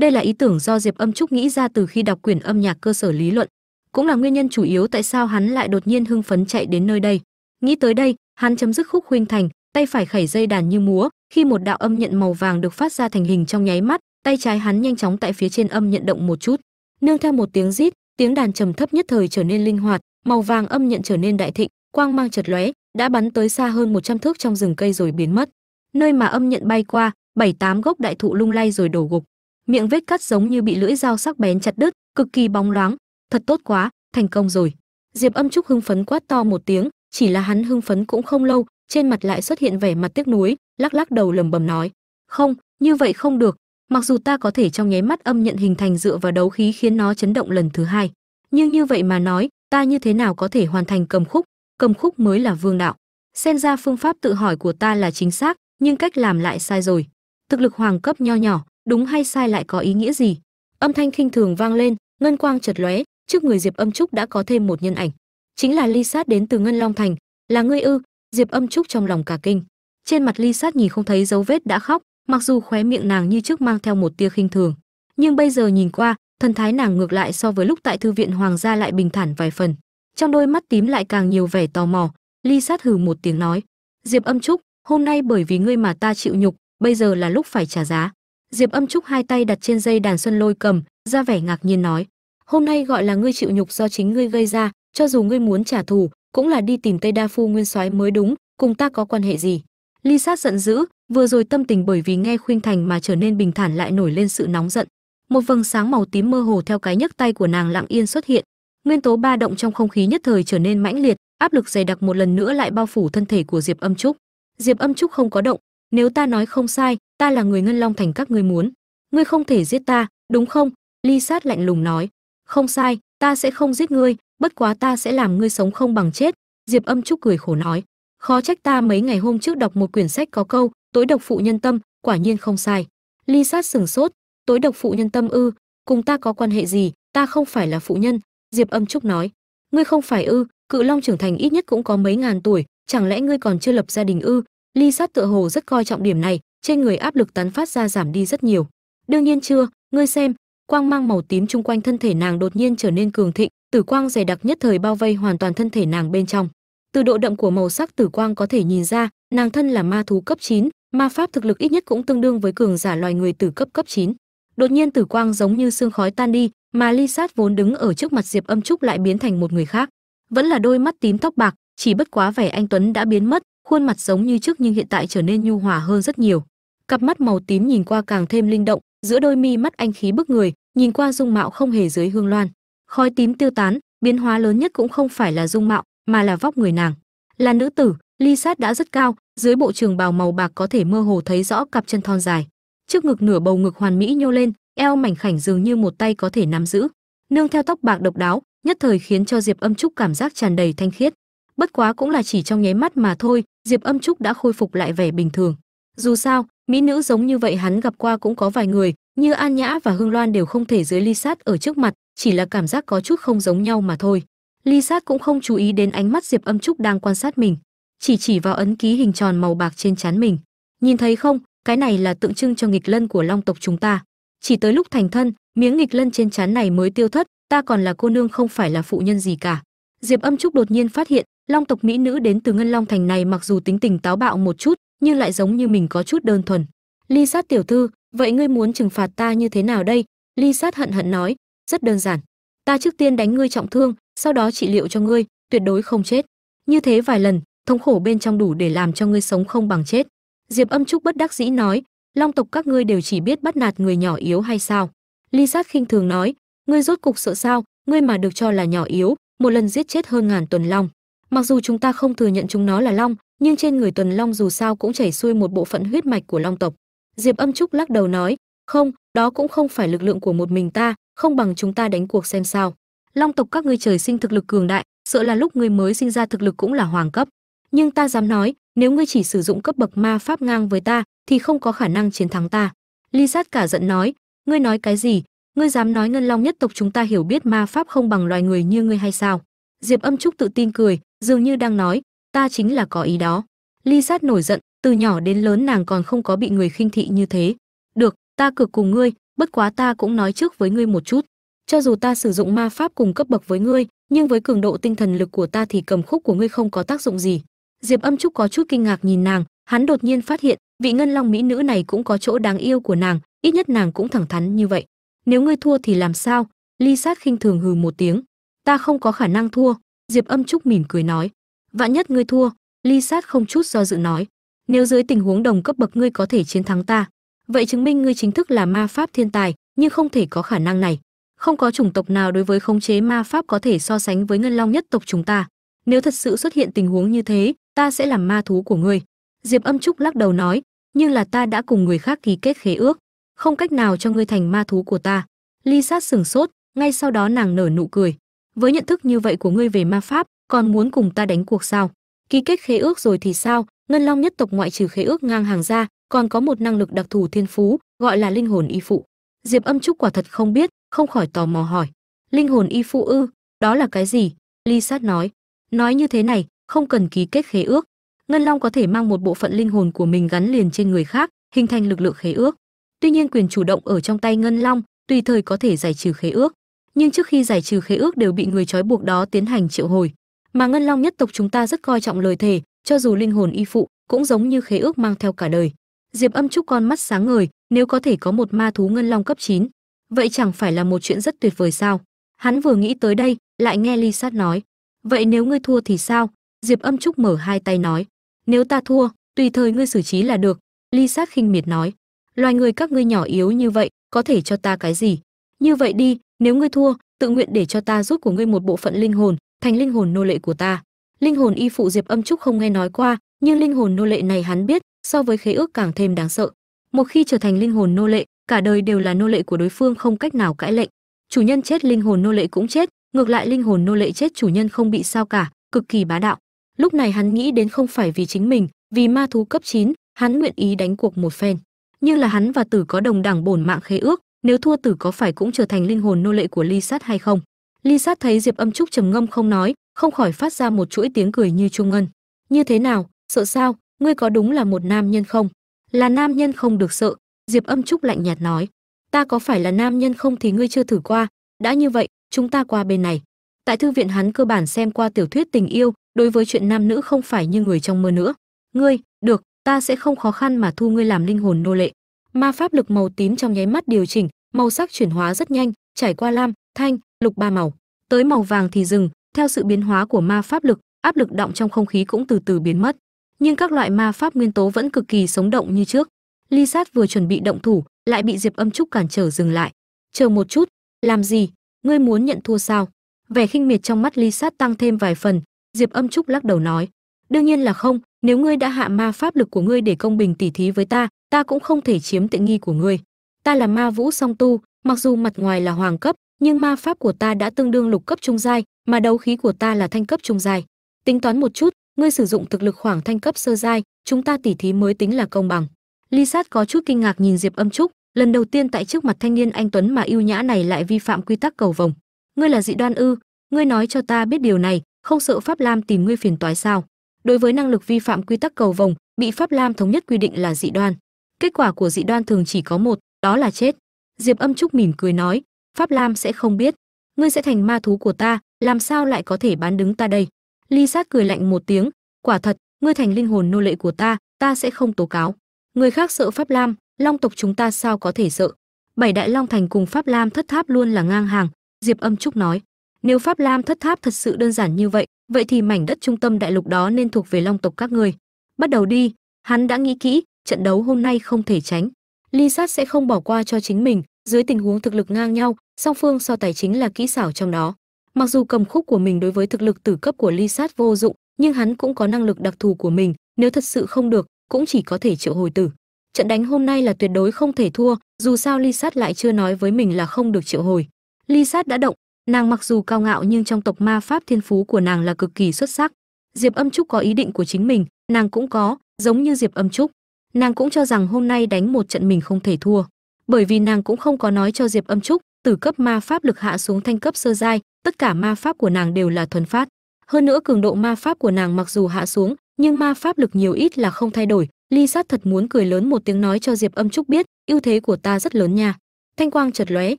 đây là ý tưởng do diệp âm trúc nghĩ ra từ khi đọc quyển âm nhạc cơ sở lý luận. Cũng là nguyên nhân chủ yếu tại sao hắn lại đột nhiên hưng phấn chạy đến nơi đây. Nghĩ tới đây, hắn chấm dứt khúc khuynh thành, tay phải khẩy dây đàn như múa, khi một đạo âm nhận màu vàng được phát ra thành hình trong nháy mắt, tay trái hắn nhanh chóng tại phía trên âm nhận động một chút. Nương theo một tiếng rít, tiếng đàn trầm thấp nhất thời trở nên linh hoạt, màu vàng âm nhận trở nên đại thịnh, quang mang chợt lóe, đã bắn tới xa hơn 100 thước trong rừng cây rồi biến mất. Nơi mà âm nhận bay qua, bảy tám gốc đại thụ lung lay rồi đổ gục miệng vết cắt giống như bị lưỡi dao sắc bén chặt đứt, cực kỳ bóng loáng. Thật tốt quá, thành công rồi. Diệp âm trúc hưng phấn quát to một tiếng, chỉ là hắn hưng phấn cũng không lâu, trên mặt lại xuất hiện vẻ mặt tiếc nuối, lắc lắc đầu lầm bầm nói, không, như vậy không được. Mặc dù ta có thể trong nháy mắt âm nhận hình thành dựa vào đấu khí khiến nó chấn động lần thứ hai, nhưng như vậy mà nói, ta như thế nào có thể hoàn thành cầm khúc? Cầm khúc mới là vương đạo. Xem ra phương pháp tự hỏi của ta là chính xác, nhưng cách làm lại sai rồi. Thực lực hoàng cấp nho nhỏ đúng hay sai lại có ý nghĩa gì? Âm thanh khinh thường vang lên, ngân quang chợt lóe, trước người diệp âm trúc đã có thêm một nhân ảnh. Chính là ly sát đến từ ngân long thành, là ngươi ư? Diệp âm trúc trong lòng cả kinh. Trên mặt ly sát nhìn không thấy dấu vết đã khóc, mặc dù khóe miệng nàng như trước mang theo một tia khinh thường. Nhưng bây giờ nhìn qua, thần thái nàng ngược lại so với lúc tại thư viện hoàng gia lại bình thản vài phần. Trong đôi mắt tím lại càng nhiều vẻ tò mò, ly sát hừ một tiếng nói, diệp âm trúc, hôm nay bởi vì ngươi mà ta chịu nhục, bây giờ là lúc phải trả giá diệp âm trúc hai tay đặt trên dây đàn xuân lôi cầm, ra vẻ ngạc nhiên nói, hôm nay gọi là ngươi chịu nhục do chính ngươi gây ra, cho dù ngươi muốn trả thù, cũng là đi tìm tây đa phu nguyên soái mới đúng, cùng ta có quan hệ gì? Ly sát giận dữ, vừa rồi tâm tình bởi vì nghe khuynh thành mà trở nên bình thản lại nổi lên sự nóng giận. Một vầng sáng màu tím mơ hồ theo cái nhấc tay của nàng lặng yên xuất hiện. Nguyên tố ba động trong không khí nhất thời trở nên mãnh liệt, áp lực dày đặc một lần nữa lại bao phủ thân thể của diệp âm trúc. Diệp âm trúc không có động nếu ta nói không sai, ta là người ngân long thành các ngươi muốn. Ngươi không thể giết ta, đúng không? Ly sát lạnh lùng nói. Không sai, ta sẽ không giết ngươi, bất quá ta sẽ làm ngươi sống không bằng chết. Diệp âm trúc cười khổ nói. Khó trách ta mấy ngày hôm trước đọc một quyển sách có câu, tối độc phụ nhân tâm quả nhiên không sai. Ly sát sừng sốt. Tối độc phụ nhân tâm ư? Cùng ta có quan hệ gì? Ta không phải là phụ nhân. Diệp âm trúc nói. Ngươi không phải ư? Cự long trưởng thành ít nhất cũng có mấy ngàn tuổi, chẳng lẽ ngươi còn chưa lập gia đình ư? Ly sát tựa hồ rất coi trọng điểm này trên người áp lực tán phát ra giảm đi rất nhiều. Đương nhiên chưa ngươi xem quang mang màu tím chung quanh thân thể nàng đột nhiên trở nên cường thịnh tử quang dày đặc nhất thời bao vây hoàn toàn thân thể nàng bên trong. Từ độ đậm của màu sắc tử quang có thể nhìn ra nàng thân là ma thú cấp 9, ma pháp thực lực ít nhất cũng tương đương với cường giả loài người tử cấp cấp 9. đột nhiên tử quang giống như sương khói tan đi mà ly sát vốn đứng ở trước mặt diệp âm trúc lại biến thành một người khác. Vẫn là đôi mắt tím tóc bạc chỉ bất quá vẻ anh tuấn đã biến mất khuôn mặt giống như trước nhưng hiện tại trở nên nhu hòa hơn rất nhiều. Cặp mắt màu tím nhìn qua càng thêm linh động, giữa đôi mi mắt anh khí bức người, nhìn qua dung mạo không hề dưới hương loan. Khói tím tiêu tán, biến hóa lớn nhất cũng không phải là dung mạo, mà là vóc người nàng. Là nữ tử, ly sát đã rất cao, dưới bộ trường bào màu bạc có thể mơ hồ thấy rõ cặp chân thon dài. Trước ngực nửa bầu ngực hoàn mỹ nhô lên, eo mảnh khảnh dường như một tay có thể nắm giữ. Nương theo tóc bạc độc đáo, nhất thời khiến cho diệp âm trúc cảm giác tràn đầy thanh khiết bất quá cũng là chỉ trong nháy mắt mà thôi, diệp âm trúc đã khôi phục lại vẻ bình thường. Dù sao, mỹ nữ giống như vậy hắn gặp qua cũng có vài người, như an nhã và hương loan đều không thể dưới ly sát ở trước mặt, chỉ là cảm giác có chút không giống nhau mà thôi. Ly sát cũng không chú ý đến ánh mắt diệp âm trúc đang quan sát mình, chỉ chỉ vào ấn ký hình tròn màu bạc trên trán mình. Nhìn thấy không, cái này là tượng trưng cho nghịch lân của long tộc chúng ta. Chỉ tới lúc thành thân, miếng nghịch lân trên trán này mới tiêu thất, ta còn là cô nương không phải là phụ nhân gì cả. Diệp âm trúc đột nhiên phát hiện long tộc mỹ nữ đến từ ngân long thành này mặc dù tính tình táo bạo một chút, nhưng lại giống như mình có chút đơn thuần. Ly sát tiểu thư, vậy ngươi muốn trừng phạt ta như thế nào đây? Ly sát hận hận nói, rất đơn giản. Ta trước tiên đánh ngươi trọng thương, sau đó trị liệu cho ngươi, tuyệt đối không chết. Như thế vài lần, thống khổ bên trong đủ để làm cho ngươi sống không bằng chết. Diệp âm trúc bất đắc dĩ nói, long tộc các ngươi đều chỉ biết bắt nạt người nhỏ yếu hay sao? Ly sát khinh thường nói, ngươi rốt cục sợ sao? Ngươi mà được cho là nhỏ yếu, một lần giết chết hơn ngàn tuần long mặc dù chúng ta không thừa nhận chúng nó là long, nhưng trên người tuần long dù sao cũng chảy xuôi một bộ phận huyết mạch của long tộc. Diệp âm trúc lắc đầu nói, không, đó cũng không phải lực lượng của một mình ta, không bằng chúng ta đánh cuộc xem sao. Long tộc các ngươi trời sinh thực lực cường đại, sợ là lúc ngươi mới sinh ra thực lực cũng là hoàng cấp. Nhưng ta dám nói, nếu ngươi chỉ sử dụng cấp bậc ma pháp ngang với ta, thì không có khả năng chiến thắng ta. Ly sát cả giận nói, ngươi nói cái gì? Ngươi dám nói ngân long nhất tộc chúng ta hiểu biết ma pháp không bằng loài người như ngươi hay sao? Diệp âm trúc tự tin cười dường như đang nói, ta chính là có ý đó. Ly sát nổi giận, từ nhỏ đến lớn nàng còn không có bị người khinh thị như thế. Được, ta cực cùng ngươi, bất quá ta cũng nói trước với ngươi một chút. Cho dù ta sử dụng ma pháp cùng cấp bậc với ngươi, nhưng với cường độ tinh thần lực của ta thì cầm khúc của ngươi không có tác dụng gì. Diệp âm trúc có chút kinh ngạc nhìn nàng, hắn đột nhiên phát hiện, vị ngân long mỹ nữ này cũng có chỗ đáng yêu của nàng, ít nhất nàng cũng thẳng thắn như vậy. Nếu ngươi thua thì làm sao? Ly sát khinh thường hừ một tiếng. Ta không có khả năng thua diệp âm trúc mỉm cười nói, vạn nhất ngươi thua, ly sát không chút do dự nói, nếu dưới tình huống đồng cấp bậc ngươi có thể chiến thắng ta, vậy chứng minh ngươi chính thức là ma pháp thiên tài, nhưng không thể có khả năng này. Không có chủng tộc nào đối với khống chế ma pháp có thể so sánh với ngân long nhất tộc chúng ta. Nếu thật sự xuất hiện tình huống như thế, ta sẽ làm ma thú của ngươi. Diệp âm trúc lắc đầu nói, nhưng là ta đã cùng người khác ký kết khế ước, không cách nào cho ngươi thành ma thú của ta. Ly sát sừng sốt, ngay sau đó nàng nở nụ cười với nhận thức như vậy của ngươi về ma pháp, còn muốn cùng ta đánh cuộc sao? Ký kết khế ước rồi thì sao? Ngân long nhất tộc ngoại trừ khế ước ngang hàng ra, còn có một năng lực đặc thù thiên phú, gọi là linh hồn y phụ. Diệp âm trúc quả thật không biết, không khỏi tò mò hỏi. Linh hồn y phụ ư? Đó là cái gì? Ly sát nói. Nói như thế này, không cần ký kết khế ước. Ngân long có thể mang một bộ phận linh hồn của mình gắn liền trên người khác, hình thành lực lượng khế ước. Tuy nhiên quyền chủ động ở trong tay ngân long, tùy thời có thể giải trừ khế ước nhưng trước khi giải trừ khế ước đều bị người trói buộc đó tiến hành triệu hồi. Mà ngân long nhất tộc chúng ta rất coi trọng lời thề cho dù linh hồn y phụ cũng giống như khế ước mang theo cả đời. Diệp âm trúc con mắt sáng ngời nếu có thể có một ma thú ngân long cấp 9, vậy chẳng phải là một chuyện rất tuyệt vời sao? Hắn vừa nghĩ tới đây lại nghe ly sát nói. Vậy nếu ngươi thua thì sao? Diệp âm trúc mở hai tay nói. Nếu ta thua tùy thời ngươi xử trí là được. Ly sát khinh miệt nói. Loài người các ngươi nhỏ yếu như vậy có thể cho ta cái gì? Như vậy đi nếu ngươi thua tự nguyện để cho ta rút của ngươi một bộ phận linh hồn thành linh hồn nô lệ của ta. Linh hồn y phụ diệp âm trúc không nghe nói qua nhưng linh hồn nô lệ này hắn biết so với khế ước càng thêm đáng sợ. Một khi trở thành linh hồn nô lệ cả đời đều là nô lệ của đối phương không cách nào cãi lệnh. Chủ nhân chết linh hồn nô lệ cũng chết ngược lại linh hồn nô lệ chết chủ nhân không bị sao cả cực kỳ bá đạo. Lúc này hắn nghĩ đến không phải vì chính mình vì ma thú cấp 9, hắn nguyện ý đánh cuộc một phen. Nhưng là hắn và tử có đồng đẳng bổn mạng khế ước nếu thua tử có phải cũng trở thành linh hồn nô lệ của ly sát hay không? Ly sát thấy diệp âm trúc trầm ngâm không nói, không khỏi phát ra một chuỗi tiếng cười như trung ngân. Như thế nào, sợ sao? Ngươi có đúng là một nam nhân không? Là nam nhân không được sợ, diệp âm trúc lạnh nhạt nói. Ta có phải là nam nhân không thì ngươi chưa thử qua. Đã như vậy, chúng ta qua bên này. Tại thư viện hắn cơ bản xem qua tiểu thuyết tình yêu, đối với chuyện nam nữ không phải như người trong mơ nữa. Ngươi, được, ta sẽ không khó khăn mà thu ngươi làm linh hồn nô lệ. Ma pháp lực màu tím trong nháy mắt điều chỉnh màu sắc chuyển hóa rất nhanh, trải qua lam, thanh, lục ba màu. Tới màu vàng thì dừng, theo sự biến hóa của ma pháp lực, áp lực động trong không khí cũng từ từ biến mất. Nhưng các loại ma pháp nguyên tố vẫn cực kỳ sống động như trước. Ly sát vừa chuẩn bị động thủ, lại bị diệp âm trúc cản trở dừng lại. Chờ một chút, làm gì? Ngươi muốn nhận thua sao? Vẻ khinh miệt trong mắt ly sát tăng thêm vài phần, diệp âm trúc lắc đầu nói, đương nhiên là không, nếu ngươi đã hạ ma pháp lực của ngươi để công bình tỉ thí với ta ta cũng không thể chiếm tiện nghi của ngươi ta là ma vũ song tu, mặc dù mặt ngoài là hoàng cấp, nhưng ma pháp của ta đã tương đương lục cấp trung giai, mà đấu khí của ta là thanh cấp trung giai. Tính toán một chút, ngươi sử dụng thực lực khoảng thanh cấp sơ giai, chúng ta tỉ thí mới tính là công bằng. Ly sát có chút kinh ngạc nhìn diệp âm trúc, lần đầu tiên tại trước mặt thanh niên anh tuấn mà yêu nhã này lại vi phạm quy tắc cầu vồng. Ngươi là dị đoan ư, ngươi nói cho ta biết điều này, không sợ pháp lam tìm ngươi phiền toái sao? Đối với năng lực vi phạm quy tắc cầu vồng, bị pháp lam thống nhất quy định là dị đoan. Kết quả của dị đoan thường chỉ có một đó là chết. Diệp âm trúc mỉm cười nói, pháp lam sẽ không biết. Ngươi sẽ thành ma thú của ta, làm sao lại có thể bán đứng ta đây? Ly sát cười lạnh một tiếng, quả thật, ngươi thành linh hồn nô lệ của ta ta sẽ không tố cáo. Người khác sợ pháp lam, long tộc chúng ta sao có thể sợ? Bảy đại long thành cùng pháp lam thất tháp luôn là ngang hàng, diệp âm trúc nói, nếu pháp lam thất tháp thật sự đơn giản như vậy vậy thì mảnh đất trung tâm đại lục đó nên thuộc về long tộc các ngươi. Bắt đầu đi, hắn đã nghĩ kỹ, trận đấu hôm nay không thể tránh ly sát sẽ không bỏ qua cho chính mình, dưới tình huống thực lực ngang nhau, song phương so tài chính là kỹ xảo trong đó. Mặc dù cầm khúc của mình đối với thực lực tử cấp của ly sát vô dụng, nhưng hắn cũng có năng lực đặc thù của mình, nếu thật sự không được, cũng chỉ có thể triệu hồi tử. Trận đánh hôm nay là tuyệt đối không thể thua, dù sao ly sát lại chưa nói với mình là không được triệu hồi. Ly sát đã động, nàng mặc dù cao ngạo nhưng trong tộc ma pháp thiên phú của nàng là cực kỳ xuất sắc. Diệp âm trúc có ý định của chính mình, nàng cũng có, giống như diệp âm trúc nàng cũng cho rằng hôm nay đánh một trận mình không thể thua. Bởi vì nàng cũng không có nói cho diệp âm trúc, từ cấp ma pháp lực hạ xuống thanh cấp sơ giai, tất cả ma pháp của nàng đều là thuần phát. Hơn nữa cường độ ma pháp của nàng mặc dù hạ xuống, nhưng ma pháp lực nhiều ít là không thay đổi. Ly sát thật muốn cười lớn một tiếng nói cho diệp âm trúc biết, ưu thế của ta rất lớn nha. Thanh quang chợt lóe,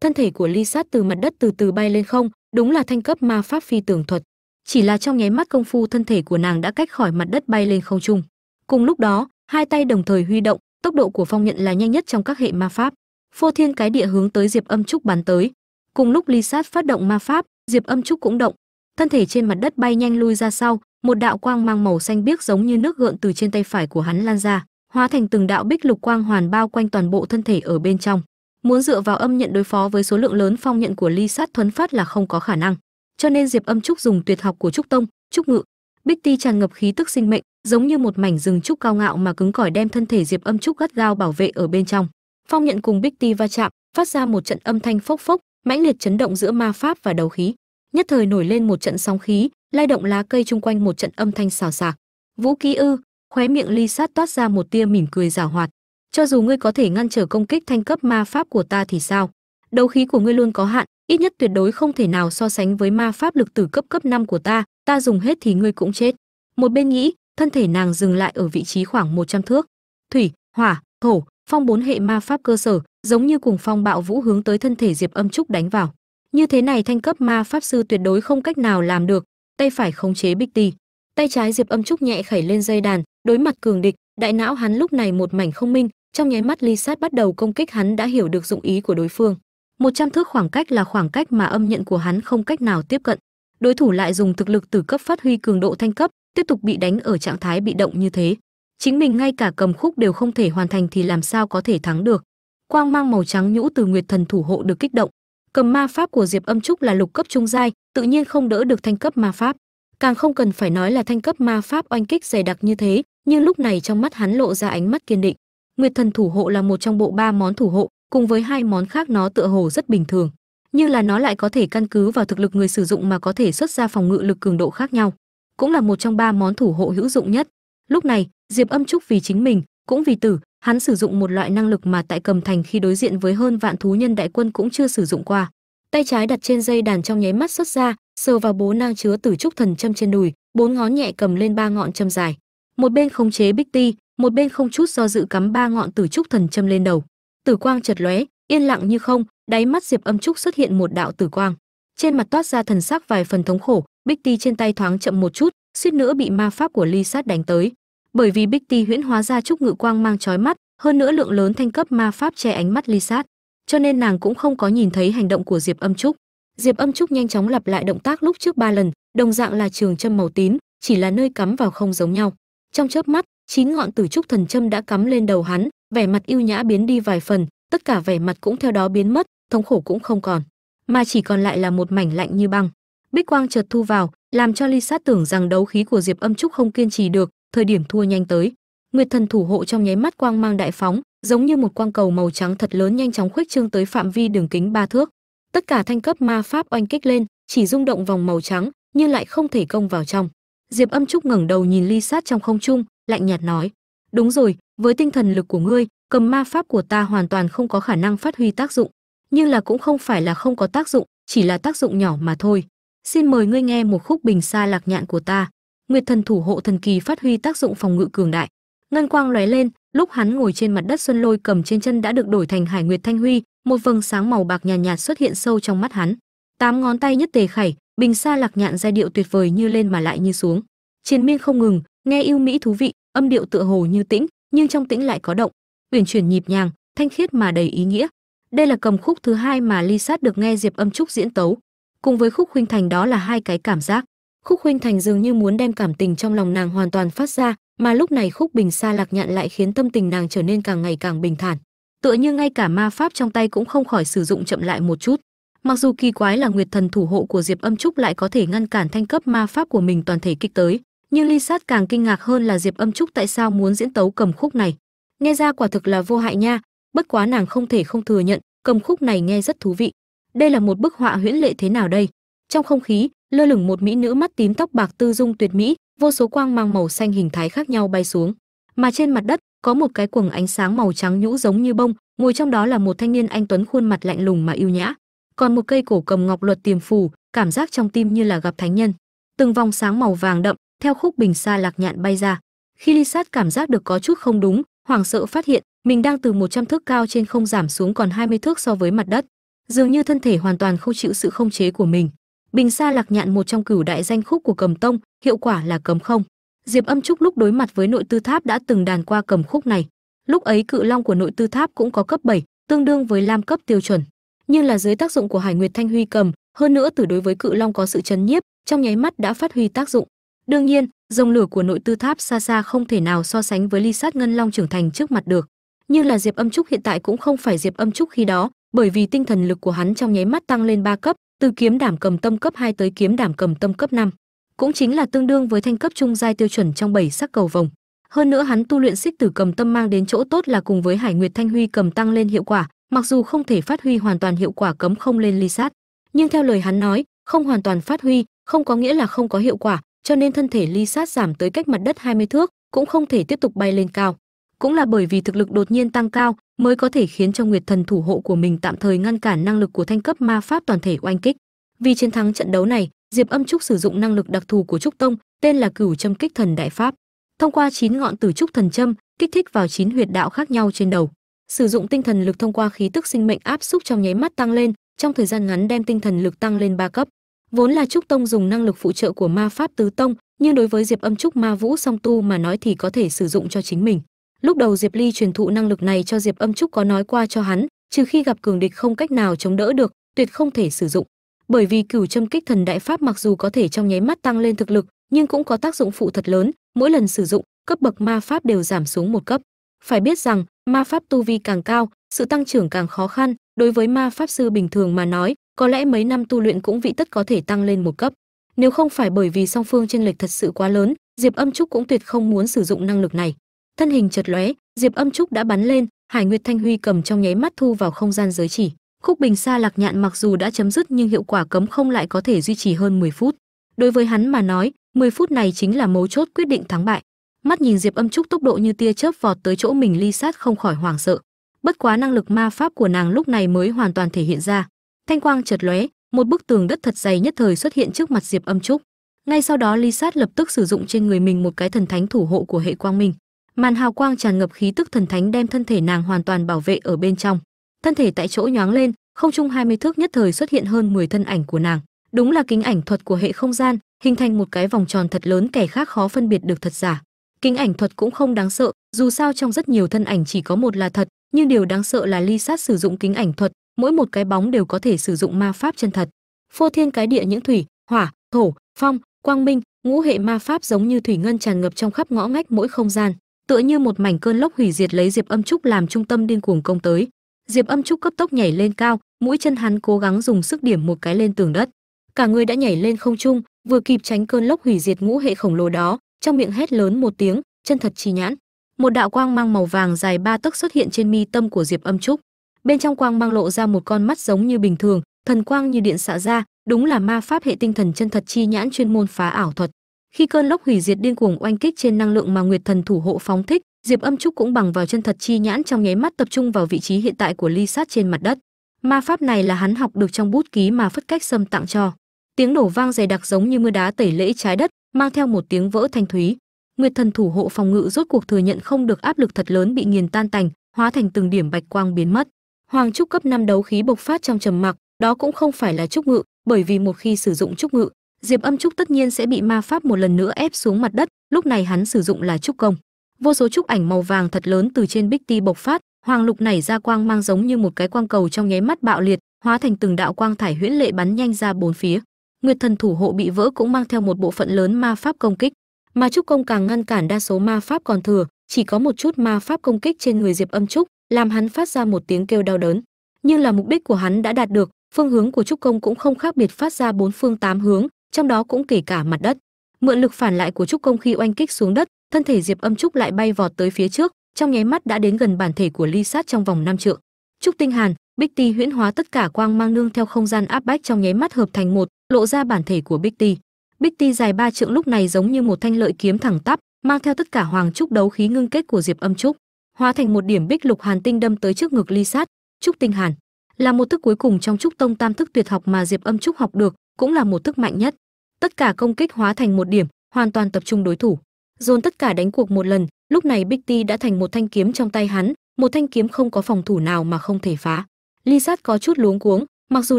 thân thể của ly sát từ mặt đất từ từ bay lên không, đúng là thanh cấp ma pháp phi tường thuật. Chỉ là trong nháy mắt công phu thân thể của nàng đã cách khỏi mặt đất bay lên không trung. Cùng lúc đó hai tay đồng thời huy động, tốc độ của phong nhận là nhanh nhất trong các hệ ma pháp. Phô thiên cái địa hướng tới diệp âm trúc bắn tới. Cùng lúc ly sát phát động ma pháp, diệp âm trúc cũng động. Thân thể trên mặt đất bay nhanh lui ra sau, một đạo quang mang màu xanh biếc giống như nước gợn từ trên tay phải của hắn lan ra, hóa thành từng đạo bích lục quang hoàn bao quanh toàn bộ thân thể ở bên trong. Muốn dựa vào âm nhận đối phó với số lượng lớn phong nhận của ly sát thuấn phát là không có khả năng. Cho nên diệp âm trúc dùng tuyệt học của trúc tông, trúc ngự, bích ti tràn ngập khí tức sinh mệnh giống như một mảnh rừng trúc cao ngạo mà cứng cỏi đem thân thể diệp âm trúc gắt gao bảo vệ ở bên trong. Phong nhận cùng bích ti va chạm, phát ra một trận âm thanh phốc phốc, mãnh liệt chấn động giữa ma pháp và đấu khí. Nhất thời nổi lên một trận sóng khí, lay động lá cây chung quanh một trận âm thanh xào xạc. Vũ ký ư, khóe miệng ly sát toát ra một tia mỉm cười giảo hoạt. Cho dù ngươi có thể ngăn trở công kích thanh cấp ma pháp của ta thì sao? Đấu khí của ngươi luôn có hạn, ít nhất tuyệt đối không thể nào so sánh với ma pháp lực tử cấp cấp 5 của ta ta dùng hết thì ngươi cũng chết. Một bên nghĩ thân thể nàng dừng lại ở vị trí khoảng 100 thước. Thủy, hỏa, thổ, phong bốn hệ ma pháp cơ sở, giống như cùng phong bạo vũ hướng tới thân thể diệp âm trúc đánh vào. Như thế này thanh cấp ma pháp sư tuyệt đối không cách nào làm được, tay phải khống chế bích ti tay trái diệp âm trúc nhẹ khẩy lên dây đàn, đối mặt cường địch, đại não hắn lúc này một mảnh không minh, trong nháy mắt ly sát bắt đầu công kích hắn đã hiểu được dụng ý của đối phương. Một trăm thước khoảng cách là khoảng cách mà âm nhận của hắn không cách nào tiếp cận. Đối thủ lại dùng thực lực từ cấp phát huy cường độ thanh cấp tiếp tục bị đánh ở trạng thái bị động như thế. Chính mình ngay cả cầm khúc đều không thể hoàn thành thì làm sao có thể thắng được? Quang mang màu trắng nhũ từ nguyệt thần thủ hộ được kích động. Cầm ma pháp của diệp âm trúc là lục cấp trung giai, tự nhiên không đỡ được thanh cấp ma pháp. Càng không cần phải nói là thanh cấp ma pháp oanh kích dày đặc như thế, nhưng lúc này trong mắt hắn lộ ra ánh mắt kiên định. Nguyệt thần thủ hộ là một trong bộ ba món thủ hộ, cùng với hai món khác nó tựa hồ rất bình thường. Nhưng là nó lại có thể căn cứ vào thực lực người sử dụng mà có thể xuất ra phòng ngự lực cường độ khác nhau cũng là một trong ba món thủ hộ hữu dụng nhất. Lúc này, diệp âm trúc vì chính mình, cũng vì tử, hắn sử dụng một loại năng lực mà tại cầm thành khi đối diện với hơn vạn thú nhân đại quân cũng chưa sử dụng qua. Tay trái đặt trên dây đàn trong nháy mắt xuất ra, sờ vào bố nang chứa tử trúc thần châm trên đùi, bốn ngón nhẹ cầm lên ba ngọn châm dài. Một bên khống chế bích ti, một bên không chút do dự cắm ba ngọn tử trúc thần châm lên đầu. Tử quang chợt lóe, yên lặng như không, đáy mắt diệp âm trúc xuất hiện một đạo tử quang. Trên mặt toát ra thần sắc vài phần thống khổ bích ti trên tay thoáng chậm một chút, suýt nữa bị ma pháp của ly sát đánh tới. Bởi vì bích ti huyễn hóa ra trúc ngự quang mang chói mắt, hơn nữa lượng lớn thanh cấp ma pháp che ánh mắt ly sát. Cho nên nàng cũng không có nhìn thấy hành động của diệp âm trúc. Diệp âm trúc nhanh chóng lặp lại động tác lúc trước ba lần, đồng dạng là trường châm màu tím, chỉ là nơi cắm vào không giống nhau. Trong chớp mắt, chín ngọn tử trúc thần châm đã cắm lên đầu hắn, vẻ mặt yêu nhã biến đi vài phần, tất cả vẻ mặt cũng theo đó biến mất, thống khổ cũng không còn. Mà chỉ còn lại là một mảnh lạnh như băng bích quang chợt thu vào, làm cho ly sát tưởng rằng đấu khí của diệp âm trúc không kiên trì được, thời điểm thua nhanh tới. Nguyệt thần thủ hộ trong nháy mắt quang mang đại phóng, giống như một quang cầu màu trắng thật lớn nhanh chóng khuếch trương tới phạm vi đường kính ba thước. Tất cả thanh cấp ma pháp oanh kích lên, chỉ rung động vòng màu trắng, nhưng lại không thể công vào trong. Diệp âm trúc ngẩng đầu nhìn ly sát trong không trung, lạnh nhạt nói, đúng rồi, với tinh thần lực của ngươi, cầm ma pháp của ta hoàn toàn không có khả năng phát huy tác dụng. Nhưng là cũng không phải là không có tác dụng, chỉ là tác dụng nhỏ mà thôi xin mời ngươi nghe một khúc bình xa lạc nhạn của ta. Nguyệt thần thủ hộ thần kỳ phát huy tác dụng phòng ngự cường đại. Ngân quang lóe lên lúc hắn ngồi trên mặt đất xuân lôi cầm trên chân đã được đổi thành hải nguyệt thanh huy một vầng sáng màu bạc nhàn nhạt, nhạt xuất hiện sâu trong mắt hắn. Tám ngón tay nhất tề khải bình xa lạc nhạn giai điệu tuyệt vời như lên mà lại như xuống. Chiến miên không ngừng nghe yêu mỹ thú vị âm điệu tựa hồ như tĩnh nhưng trong tĩnh lại có động. Uyển chuyển nhịp nhàng thanh khiết mà đầy ý nghĩa. Đây là cầm khúc thứ hai mà ly sát được nghe diệp âm trúc diễn tấu cùng với khúc huynh thành đó là hai cái cảm giác. Khúc huynh thành dường như muốn đem cảm tình trong lòng nàng hoàn toàn phát ra, mà lúc này khúc bình xa lạc nhạn lại khiến tâm tình nàng trở nên càng ngày càng bình thản. Tựa như ngay cả ma pháp trong tay cũng không khỏi sử dụng chậm lại một chút. Mặc dù kỳ quái là nguyệt thần thủ hộ của diệp âm trúc lại có thể ngăn cản thanh cấp ma pháp của mình toàn thể kích tới, nhưng ly sát càng kinh ngạc hơn là diệp âm trúc tại sao muốn diễn tấu cầm khúc này. Nghe ra quả thực là vô hại nha, bất quá nàng không thể không thừa nhận, cầm khúc này nghe rất thú vị đây là một bức họa huyễn lệ thế nào đây? Trong không khí, lơ lửng một mỹ nữ mắt tím tóc bạc tư dung tuyệt mỹ, vô số quang mang màu xanh hình thái khác nhau bay xuống. Mà trên mặt đất, có một cái quầng ánh sáng màu trắng nhũ giống như bông, ngồi trong đó là một thanh niên anh tuấn khuôn mặt lạnh lùng mà yêu nhã. Còn một cây cổ cầm ngọc luật tiềm phù, cảm giác trong tim như là gặp thánh nhân. Từng vòng sáng màu vàng đậm, theo khúc bình xa lạc nhạn bay ra. Khi ly sát cảm giác được có chút không đúng, hoảng sợ phát hiện, mình đang từ 100 thước cao trên không giảm xuống còn 20 thước so với mặt đất dường như thân thể hoàn toàn không chịu sự không chế của mình. Bình xa lạc nhạn một trong cửu đại danh khúc của cầm tông hiệu quả là cấm không. Diệp âm trúc lúc đối mặt với nội tư tháp đã từng đàn qua cầm khúc này. Lúc ấy cự long của nội tư tháp cũng có cấp 7, tương đương với lam cấp tiêu chuẩn. Nhưng là dưới tác dụng của hải nguyệt thanh huy cầm hơn nữa từ đối với cự long có sự chấn nhiếp trong nháy mắt đã phát huy tác dụng. Đương nhiên dòng lửa của nội tư tháp xa xa không thể nào so sánh với ly sát ngân long trưởng thành trước mặt được. Nhưng là diệp âm trúc hiện tại cũng không phải diệp âm trúc khi đó bởi vì tinh thần lực của hắn trong nháy mắt tăng lên 3 cấp, từ kiếm đảm cầm tâm cấp 2 tới kiếm đảm cầm tâm cấp 5 cũng chính là tương đương với thanh cấp trung giai tiêu chuẩn trong bảy sắc cầu vồng. Hơn nữa hắn tu luyện xích tử cầm tâm mang đến chỗ tốt là cùng với hải nguyệt thanh huy cầm tăng lên hiệu quả, mặc dù không thể phát huy hoàn toàn hiệu quả cấm không lên ly sát. Nhưng theo lời hắn nói, không hoàn toàn phát huy, không có nghĩa là không có hiệu quả, cho nên thân thể ly sát giảm tới cách mặt đất 20 thước, cũng không thể tiếp tục bay lên cao cũng là bởi vì thực lực đột nhiên tăng cao mới có thể khiến cho nguyệt thần thủ hộ của mình tạm thời ngăn cản năng lực của thanh cấp ma pháp toàn thể oanh kích. Vì chiến thắng trận đấu này, diệp âm trúc sử dụng năng lực đặc thù của trúc tông, tên là cửu châm kích thần đại pháp. Thông qua chín ngọn tử trúc thần châm, kích thích vào chín huyệt đạo khác nhau trên đầu. Sử dụng tinh thần lực thông qua khí tức sinh mệnh áp xúc trong nháy mắt tăng lên, trong thời gian ngắn đem tinh thần lực tăng lên ba cấp. Vốn là trúc tông dùng năng lực phụ trợ của ma pháp tứ tông, nhưng đối với diệp âm trúc ma vũ song tu mà nói thì có thể sử dụng cho chính mình lúc đầu diệp ly truyền thụ năng lực này cho diệp âm trúc có nói qua cho hắn, trừ khi gặp cường địch không cách nào chống đỡ được, tuyệt không thể sử dụng. Bởi vì cửu châm kích thần đại pháp mặc dù có thể trong nháy mắt tăng lên thực lực, nhưng cũng có tác dụng phụ thật lớn, mỗi lần sử dụng, cấp bậc ma pháp đều giảm xuống một cấp. Phải biết rằng, ma pháp tu vi càng cao, sự tăng trưởng càng khó khăn, đối với ma pháp sư bình thường mà nói, có lẽ mấy năm tu luyện cũng vị tất có thể tăng lên một cấp. Nếu không phải bởi vì song phương chênh lệch thật sự quá lớn, diệp âm trúc cũng tuyệt không muốn sử dụng năng lực này thân hình chật lóe, diệp âm trúc đã bắn lên, hải nguyệt thanh huy cầm trong nháy mắt thu vào không gian giới chỉ. Khúc bình xa lạc nhạn mặc dù đã chấm dứt nhưng hiệu quả cấm không lại có thể duy trì hơn 10 phút. Đối với hắn mà nói 10 phút này chính là mấu chốt quyết định thắng bại. Mắt nhìn diệp âm trúc tốc độ như tia chớp vọt tới chỗ mình ly sát không khỏi hoảng sợ. Bất quá năng lực ma pháp của nàng lúc này mới hoàn toàn thể hiện ra. Thanh quang chật lóe, một bức tường đất thật dày nhất thời xuất hiện trước mặt diệp âm trúc. Ngay sau đó ly sát lập tức sử dụng trên người mình một cái thần thánh thủ hộ của hệ quang minh màn hào quang tràn ngập khí tức thần thánh đem thân thể nàng hoàn toàn bảo vệ ở bên trong. Thân thể tại chỗ nhoáng lên, không trung 20 thước nhất thời xuất hiện hơn 10 thân ảnh của nàng. Đúng là kính ảnh thuật của hệ không gian, hình thành một cái vòng tròn thật lớn kẻ khác khó phân biệt được thật giả. Kính ảnh thuật cũng không đáng sợ, dù sao trong rất nhiều thân ảnh chỉ có một là thật, nhưng điều đáng sợ là ly sát sử dụng kính ảnh thuật, mỗi một cái bóng đều có thể sử dụng ma pháp chân thật. Phô thiên cái địa những thủy, hỏa, thổ, phong, quang minh, ngũ hệ ma pháp giống như thủy ngân tràn ngập trong khắp ngõ ngách mỗi không gian tựa như một mảnh cơn lốc hủy diệt lấy diệp âm trúc làm trung tâm điên cuồng công tới. Diệp âm trúc cấp tốc nhảy lên cao, mũi chân hắn cố gắng dùng sức điểm một cái lên tường đất. Cả người đã nhảy lên không trung, vừa kịp tránh cơn lốc hủy diệt ngũ hệ khổng lồ đó, trong miệng hét lớn một tiếng, chân thật chi nhãn. Một đạo quang mang màu vàng dài ba tấc xuất hiện trên mi tâm của diệp âm trúc. Bên trong quang mang lộ ra một con mắt giống như bình thường, thần quang như điện xạ ra, đúng là ma pháp hệ tinh thần chân thật chi nhãn chuyên môn phá ảo thuật khi cơn lốc hủy diệt điên cuồng oanh kích trên năng lượng mà nguyệt thần thủ hộ phóng thích, diệp âm trúc cũng bằng vào chân thật chi nhãn trong nháy mắt tập trung vào vị trí hiện tại của ly sát trên mặt đất. Ma pháp này là hắn học được trong bút ký mà phất cách xâm tặng cho. Tiếng nổ vang dày đặc giống như mưa đá tẩy lễ trái đất, mang theo một tiếng vỡ thanh thúy. Nguyệt thần thủ hộ phòng ngự rốt cuộc thừa nhận không được áp lực thật lớn bị nghiền tan tành, hóa thành từng điểm bạch quang biến mất. Hoàng trúc cấp năm đấu khí bộc phát trong trầm mặc, đó cũng không phải là trúc ngự, bởi vì một khi sử dụng trúc ngự diệp âm trúc tất nhiên sẽ bị ma pháp một lần nữa ép xuống mặt đất, lúc này hắn sử dụng là trúc công. Vô số trúc ảnh màu vàng thật lớn từ trên bích ti bộc phát, hoàng lục nảy ra quang mang giống như một cái quang cầu trong nháy mắt bạo liệt, hóa thành từng đạo quang thải huyễn lệ bắn nhanh ra bốn phía. Nguyệt thần thủ hộ bị vỡ cũng mang theo một bộ phận lớn ma pháp công kích. Mà trúc công càng ngăn cản đa số ma pháp còn thừa, chỉ có một chút ma pháp công kích trên người diệp âm trúc, làm hắn phát ra một tiếng kêu đau đớn. Nhưng là mục đích của hắn đã đạt được, phương hướng của trúc công cũng không khác biệt phát ra bốn phương tám hướng trong đó cũng kể cả mặt đất. Mượn lực phản lại của trúc công khi oanh kích xuống đất, thân thể diệp âm trúc lại bay vọt tới phía trước, trong nháy mắt đã đến gần bản thể của ly sát trong vòng năm trượng. Trúc tinh hàn, bích ti huyễn hóa tất cả quang mang nương theo không gian áp bách trong nháy mắt hợp thành một, lộ ra bản thể của bích ti. Bích ti dài ba trượng lúc này giống như một thanh lợi kiếm thẳng tắp, mang theo tất cả hoàng trúc đấu khí ngưng kết của diệp âm trúc, hóa thành một điểm bích lục hàn tinh đâm tới trước ngực ly sát. Trúc tinh hàn, là một thức cuối cùng trong trúc tông tam thức tuyệt học mà diệp âm trúc học được cũng là một thức mạnh nhất. Tất cả công kích hóa thành một điểm, hoàn toàn tập trung đối thủ. Dồn tất cả đánh cuộc một lần, lúc này bích ti đã thành một thanh kiếm trong tay hắn, một thanh kiếm không có phòng thủ nào mà không thể phá. Ly sát có chút luống cuống, mặc dù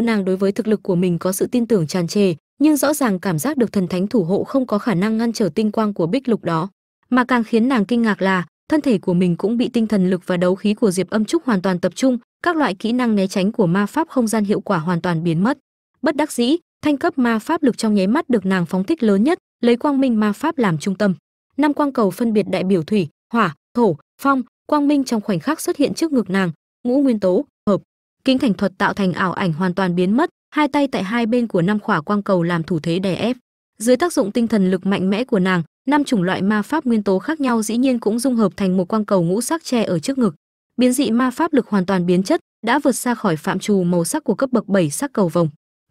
nàng đối với thực lực của mình có sự tin tưởng tràn trề, nhưng rõ ràng cảm giác được thần thánh thủ hộ không có khả năng ngăn trở tinh quang của bích lục đó. Mà càng khiến nàng kinh ngạc là, thân thể của mình cũng bị tinh thần lực và đấu khí của diệp âm trúc hoàn toàn tập trung, các loại kỹ năng né tránh của ma pháp không gian hiệu quả hoàn toàn biến mất. Bất đắc dĩ thanh cấp ma pháp lực trong nháy mắt được nàng phóng thích lớn nhất, lấy quang minh ma pháp làm trung tâm. Năm quang cầu phân biệt đại biểu thủy, hỏa, thổ, phong, quang minh trong khoảnh khắc xuất hiện trước ngực nàng, ngũ nguyên tố, hợp. Kính thành thuật tạo thành ảo ảnh hoàn toàn biến mất, hai tay tại hai bên của năm khỏa quang cầu làm thủ thế đè ép. Dưới tác dụng tinh thần lực mạnh mẽ của nàng, năm chủng loại ma pháp nguyên tố khác nhau dĩ nhiên cũng dung hợp thành một quang cầu ngũ sắc tre ở trước ngực. Biến dị ma pháp lực hoàn toàn biến chất, đã vượt xa khỏi phạm trù màu sắc của cấp bậc 7 sắc cầu vồng